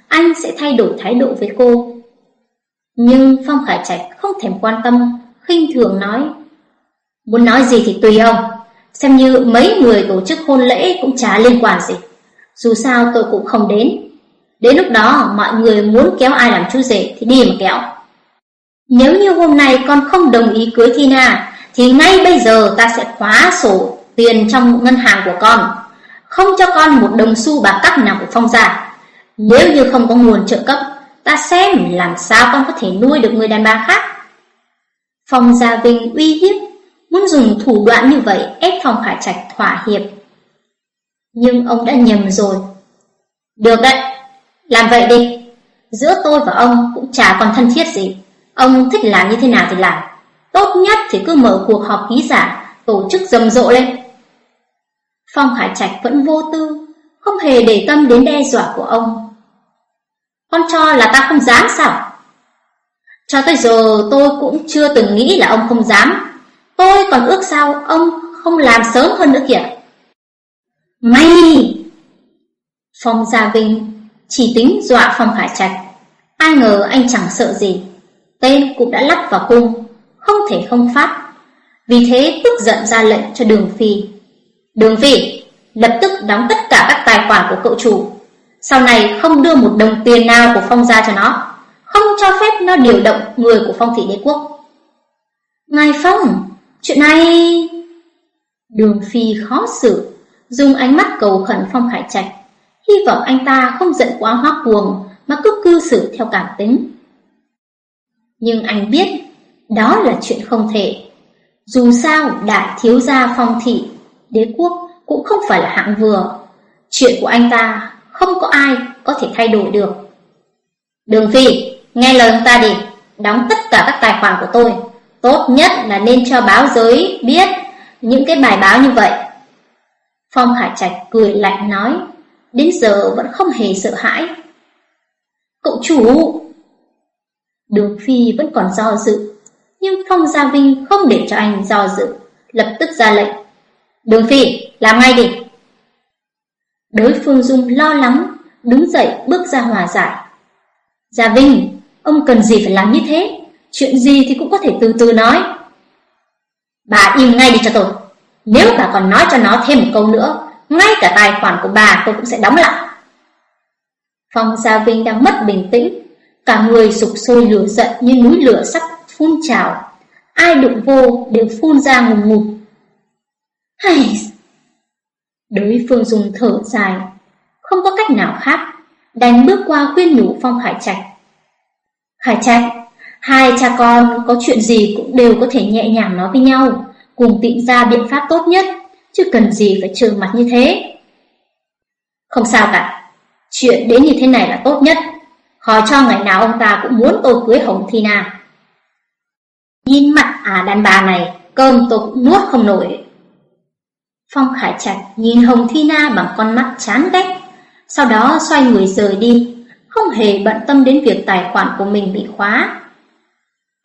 anh sẽ thay đổi thái độ với cô. Nhưng Phong Khải Trạch không thèm quan tâm, khinh thường nói. Muốn nói gì thì tùy ông, xem như mấy người tổ chức hôn lễ cũng chả liên quan gì. Dù sao tôi cũng không đến. Đến lúc đó mọi người muốn kéo ai làm chú rể thì đi mà kéo. Nếu như hôm nay con không đồng ý cưới Tina thì ngay bây giờ ta sẽ khóa sổ tiền trong ngân hàng của con. Không cho con một đồng xu bạc cắt nào của Phong giả Nếu như không có nguồn trợ cấp, ta xem làm sao con có thể nuôi được người đàn bà khác. Phong Gia Vinh uy hiếp, muốn dùng thủ đoạn như vậy ép Phong Khả Trạch thỏa hiệp. Nhưng ông đã nhầm rồi. Được đấy, làm vậy đi. Giữa tôi và ông cũng chả còn thân thiết gì. Ông thích làm như thế nào thì làm. Tốt nhất thì cứ mở cuộc họp ký giả, tổ chức rầm rộ lên. Phong hải Trạch vẫn vô tư, không hề để tâm đến đe dọa của ông. Con cho là ta không dám sao? Cho tới giờ tôi cũng chưa từng nghĩ là ông không dám. Tôi còn ước sao ông không làm sớm hơn nữa kìa. May! Phong Gia Vinh chỉ tính dọa Phong hải Trạch. Ai ngờ anh chẳng sợ gì. Tên cũng đã lắp vào cung, không thể không phát. Vì thế tức giận ra lệnh cho Đường Phi. Đường Phi, lập tức đóng tất cả các tài khoản của cậu chủ. Sau này không đưa một đồng tiền nào của Phong ra cho nó. Không cho phép nó điều động người của Phong thị đế quốc. Ngài Phong, chuyện này... Đường Phi khó xử, dùng ánh mắt cầu khẩn Phong Khải Trạch, hy vọng anh ta không giận quá hoác cuồng mà cứ cư xử theo cảm tính. Nhưng anh biết, đó là chuyện không thể. Dù sao, đại thiếu gia Phong thị, đế quốc cũng không phải là hạng vừa. Chuyện của anh ta không có ai có thể thay đổi được. Đường Phi, nghe lời ông ta đi, đóng tất cả các tài khoản của tôi. Tốt nhất là nên cho báo giới biết những cái bài báo như vậy. Phong Hải Trạch cười lạnh nói, đến giờ vẫn không hề sợ hãi. Cậu chủ! Đường Phi vẫn còn do dự, nhưng Phong Gia Vinh không để cho anh do dự, lập tức ra lệnh. Đường Phi, làm ngay đi! Đối phương Dung lo lắng, đứng dậy bước ra hòa giải. Gia Vinh, ông cần gì phải làm như thế? Chuyện gì thì cũng có thể từ từ nói. Bà im ngay đi cho tôi. Nếu bà còn nói cho nó thêm một câu nữa, ngay cả tài khoản của bà tôi cũng sẽ đóng lại. Phong Gia Vinh đang mất bình tĩnh, cả người sục sôi lửa giận như núi lửa sắp phun trào. Ai đụng vô đều phun ra ngùng ngụt. Hay... Đối phương dùng thở dài, không có cách nào khác, đánh bước qua khuyên nhủ Phong Khải Trạch. Khải Trạch, hai cha con có chuyện gì cũng đều có thể nhẹ nhàng nói với nhau, cùng tịnh ra biện pháp tốt nhất, chứ cần gì phải trừ mặt như thế. Không sao cả, chuyện đến như thế này là tốt nhất, khỏi cho ngày nào ông ta cũng muốn tôi cưới Hồng Thi Na. Nhìn mặt à đàn bà này, cơm tôi cũng nuốt không nổi. Phong Khải Trạch nhìn Hồng Thi Na bằng con mắt chán ghét, sau đó xoay người rời đi, không hề bận tâm đến việc tài khoản của mình bị khóa.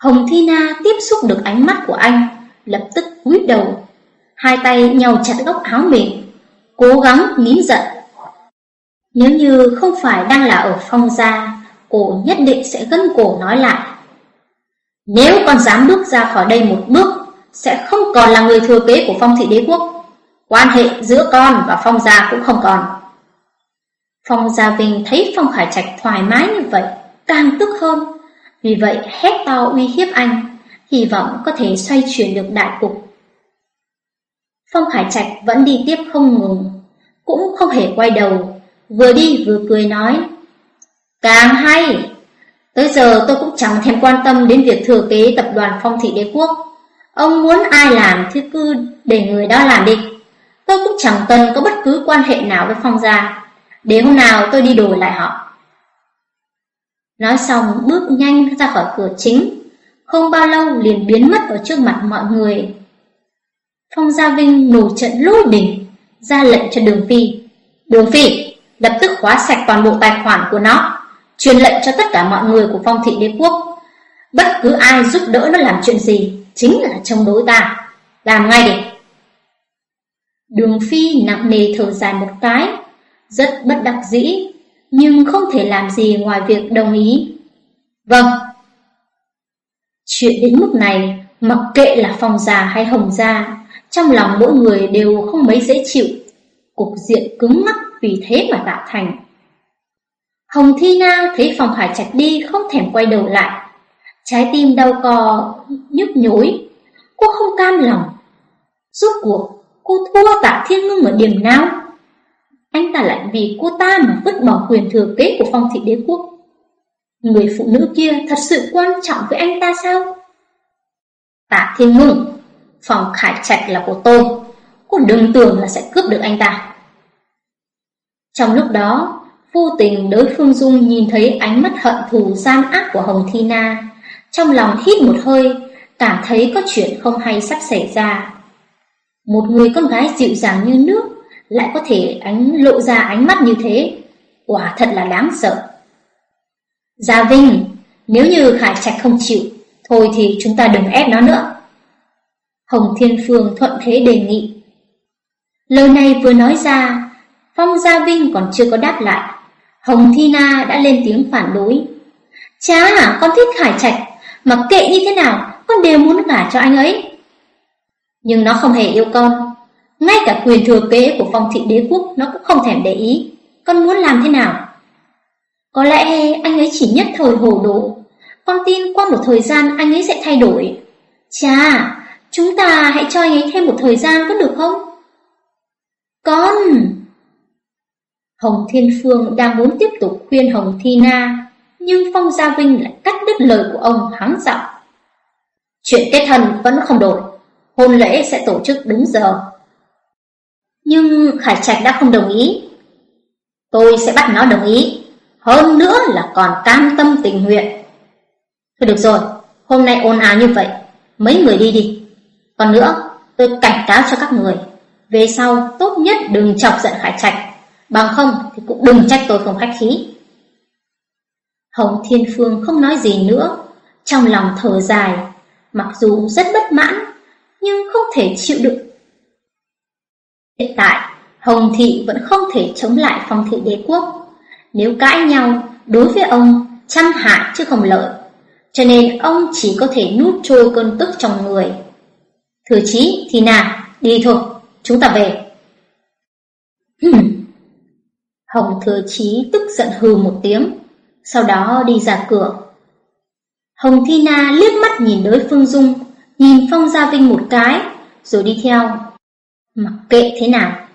Hồng Thi Na tiếp xúc được ánh mắt của anh, lập tức cúi đầu, hai tay nhau chặt góc áo mình, cố gắng nín giận. Nếu như không phải đang là ở phong gia, cô nhất định sẽ gân cổ nói lại. Nếu con dám bước ra khỏi đây một bước, sẽ không còn là người thừa kế của phong thị đế quốc. Quan hệ giữa con và phong gia cũng không còn. Phong Gia Vinh thấy Phong Khải Trạch thoải mái như vậy, càng tức hơn. Vì vậy hét to uy hiếp anh, hy vọng có thể xoay chuyển được đại cục. Phong Khải Trạch vẫn đi tiếp không ngừng, cũng không hề quay đầu, vừa đi vừa cười nói. Càng hay! Tới giờ tôi cũng chẳng thèm quan tâm đến việc thừa kế tập đoàn phong thị đế quốc. Ông muốn ai làm thì cứ để người đó làm đi. Tôi cũng chẳng cần có bất cứ quan hệ nào với phong gia. Để hôm nào tôi đi đổi lại họ. Nói xong bước nhanh ra khỏi cửa chính, không bao lâu liền biến mất ở trước mặt mọi người. Phong Gia Vinh nổi trận lôi đỉnh, ra lệnh cho Đường Phi. Đường Phi, lập tức khóa sạch toàn bộ tài khoản của nó, truyền lệnh cho tất cả mọi người của phong thị đế quốc. Bất cứ ai giúp đỡ nó làm chuyện gì, chính là chống đối ta. Làm ngay đi. Đường Phi nặng nề thở dài một cái, rất bất đắc dĩ, nhưng không thể làm gì ngoài việc đồng ý. Vâng. Chuyện đến mức này, mặc kệ là phong già hay hồng già trong lòng mỗi người đều không mấy dễ chịu. Cục diện cứng ngắc vì thế mà tạo thành. Hồng Thi Na thấy phòng hải trạch đi không thèm quay đầu lại. Trái tim đau cò, nhức nhối. Cô không cam lòng. Rốt cuộc, cô thua tạ thiên ngưng ở điểm nào? anh ta lại vì cô ta mà vứt bỏ quyền thừa kế của phong thị đế quốc. Người phụ nữ kia thật sự quan trọng với anh ta sao? Tạ Thiên Ngưng, phòng khải trạch là của tôi, cô đừng tưởng là sẽ cướp được anh ta. Trong lúc đó, vô tình đối phương Dung nhìn thấy ánh mắt hận thù gian ác của Hồng Thi Na, trong lòng hít một hơi, cảm thấy có chuyện không hay sắp xảy ra. Một người con gái dịu dàng như nước, lại có thể ánh lộ ra ánh mắt như thế, quả thật là đáng sợ. Gia Vinh, nếu như Khải Trạch không chịu, thôi thì chúng ta đừng ép nó nữa. Hồng Thiên Phương thuận thế đề nghị. Lời này vừa nói ra, Phong Gia Vinh còn chưa có đáp lại. Hồng Thi Na đã lên tiếng phản đối. Cha, con thích Khải Trạch, mặc kệ như thế nào, con đều muốn gả cho anh ấy. Nhưng nó không hề yêu con, ngay cả quyền thừa kế của phong thị đế quốc nó cũng không thèm để ý. Con muốn làm thế nào? Có lẽ anh ấy chỉ nhất thời hồ đồ. Con tin qua một thời gian anh ấy sẽ thay đổi. Cha, chúng ta hãy cho anh ấy thêm một thời gian có được không? Con! Hồng Thiên Phương đang muốn tiếp tục khuyên Hồng Thi Na, nhưng Phong Gia Vinh lại cắt đứt lời của ông hắng giọng. Chuyện kết thân vẫn không đổi, hôn lễ sẽ tổ chức đúng giờ. Nhưng Khải Trạch đã không đồng ý. Tôi sẽ bắt nó đồng ý, hơn nữa là còn cam tâm tình nguyện. Thôi được rồi, hôm nay ồn ào như vậy, mấy người đi đi. Còn nữa, tôi cảnh cáo cho các người, về sau tốt nhất đừng chọc giận Khải Trạch, bằng không thì cũng đừng trách tôi không khách khí. Hồng Thiên Phương không nói gì nữa, trong lòng thở dài, mặc dù rất bất mãn, nhưng không thể chịu đựng Hiện tại, Hồng Thị vẫn không thể chống lại phong thị đế quốc. Nếu cãi nhau, đối với ông, trăm hại chứ không lợi. Cho nên ông chỉ có thể nút trôi cơn tức trong người. Thừa chí thì nào, đi thôi, chúng ta về. Hồng Thừa Chí tức giận hừ một tiếng, sau đó đi ra cửa. Hồng Thi Na liếc mắt nhìn đối phương Dung, nhìn Phong Gia Vinh một cái, rồi đi theo. Mặc kệ thế nào,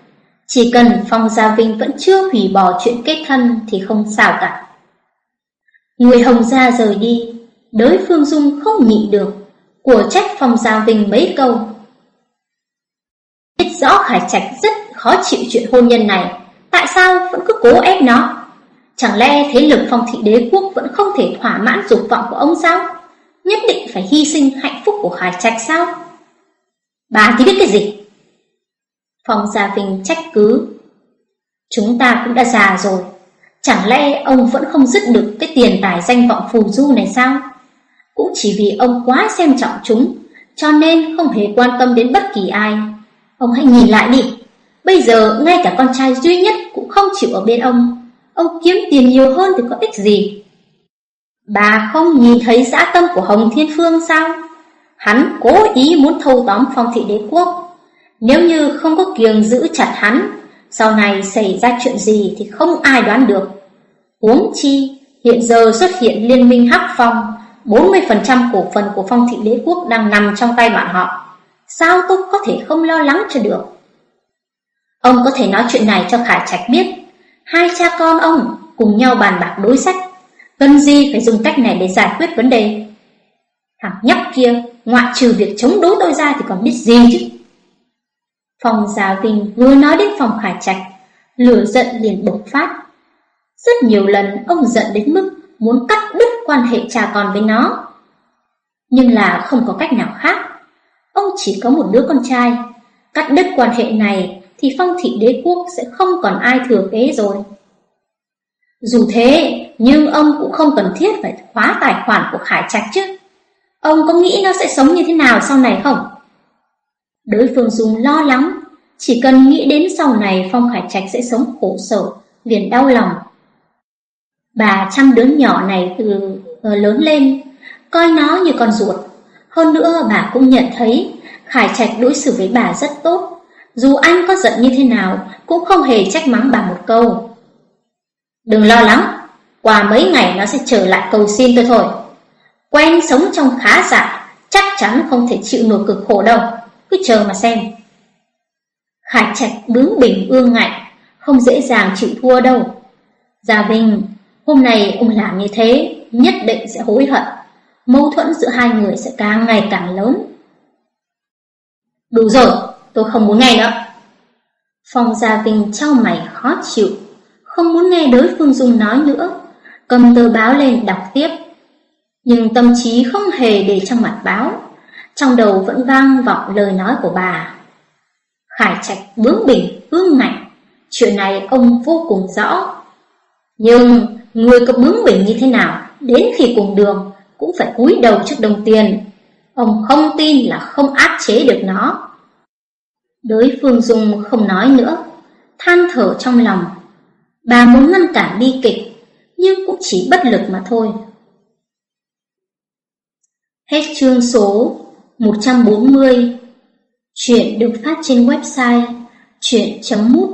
chỉ cần Phong Gia Vinh vẫn chưa hủy bỏ chuyện kết thân thì không sao cả. Người Hồng Gia rời đi, đối phương Dung không nhịn được, của trách Phong Gia Vinh mấy câu. Biết rõ Khải Trạch rất khó chịu chuyện hôn nhân này, tại sao vẫn cứ cố ép nó? Chẳng lẽ thế lực phong thị đế quốc vẫn không thể thỏa mãn dục vọng của ông sao? Nhất định phải hy sinh hạnh phúc của Khải Trạch sao? Bà thì biết cái gì? Phong Gia Vinh trách cứ. Chúng ta cũng đã già rồi, chẳng lẽ ông vẫn không dứt được cái tiền tài danh vọng phù du này sao? Cũng chỉ vì ông quá xem trọng chúng, cho nên không hề quan tâm đến bất kỳ ai. Ông hãy nhìn lại đi, bây giờ ngay cả con trai duy nhất cũng không chịu ở bên ông. Ông kiếm tiền nhiều hơn thì có ích gì? Bà không nhìn thấy dã tâm của Hồng Thiên Phương sao? Hắn cố ý muốn thâu tóm phong thị đế quốc. Nếu như không có kiềng giữ chặt hắn, sau này xảy ra chuyện gì thì không ai đoán được. uống chi, hiện giờ xuất hiện liên minh Hắc Phong, 40% cổ phần của phong thị đế quốc đang nằm trong tay bọn họ. Sao tôi có thể không lo lắng cho được? Ông có thể nói chuyện này cho Khải Trạch biết. Hai cha con ông cùng nhau bàn bạc đối sách. Cần gì phải dùng cách này để giải quyết vấn đề? Thằng nhóc kia, ngoại trừ việc chống đối tôi ra thì còn biết gì chứ? Phòng Gia Vinh vừa nói đến phòng Khải Trạch, lửa giận liền bộc phát. Rất nhiều lần ông giận đến mức muốn cắt đứt quan hệ cha con với nó. Nhưng là không có cách nào khác. Ông chỉ có một đứa con trai, cắt đứt quan hệ này thì phong thị đế quốc sẽ không còn ai thừa kế rồi. Dù thế, nhưng ông cũng không cần thiết phải khóa tài khoản của Khải Trạch chứ. Ông có nghĩ nó sẽ sống như thế nào sau này không? Đối phương Dung lo lắng, chỉ cần nghĩ đến sau này Phong Khải Trạch sẽ sống khổ sở, liền đau lòng. Bà chăm đứa nhỏ này từ ờ, lớn lên, coi nó như con ruột. Hơn nữa bà cũng nhận thấy Khải Trạch đối xử với bà rất tốt, dù anh có giận như thế nào cũng không hề trách mắng bà một câu. Đừng lo lắng, qua mấy ngày nó sẽ trở lại cầu xin tôi thôi. Quen sống trong khá giả, chắc chắn không thể chịu nổi cực khổ đâu, cứ chờ mà xem. Khải Trạch bướng bỉnh ương ngạnh, không dễ dàng chịu thua đâu. Gia Vinh, hôm nay ông làm như thế, nhất định sẽ hối hận. Mâu thuẫn giữa hai người sẽ càng ngày càng lớn. Đủ rồi, tôi không muốn nghe nữa. Phong Gia Vinh trao mày khó chịu, không muốn nghe đối phương Dung nói nữa, cầm tờ báo lên đọc tiếp. Nhưng tâm trí không hề để trong mặt báo, trong đầu vẫn vang vọng lời nói của bà. Khải Trạch bướng bỉnh, ương ngạnh, chuyện này ông vô cùng rõ. Nhưng người có bướng bỉnh như thế nào, đến khi cùng đường cũng phải cúi đầu trước đồng tiền. Ông không tin là không áp chế được nó. Đối phương Dung không nói nữa, than thở trong lòng. Bà muốn ngăn cản bi kịch, nhưng cũng chỉ bất lực mà thôi. Hết chương số 140 Chuyện được phát trên website chuyện.mút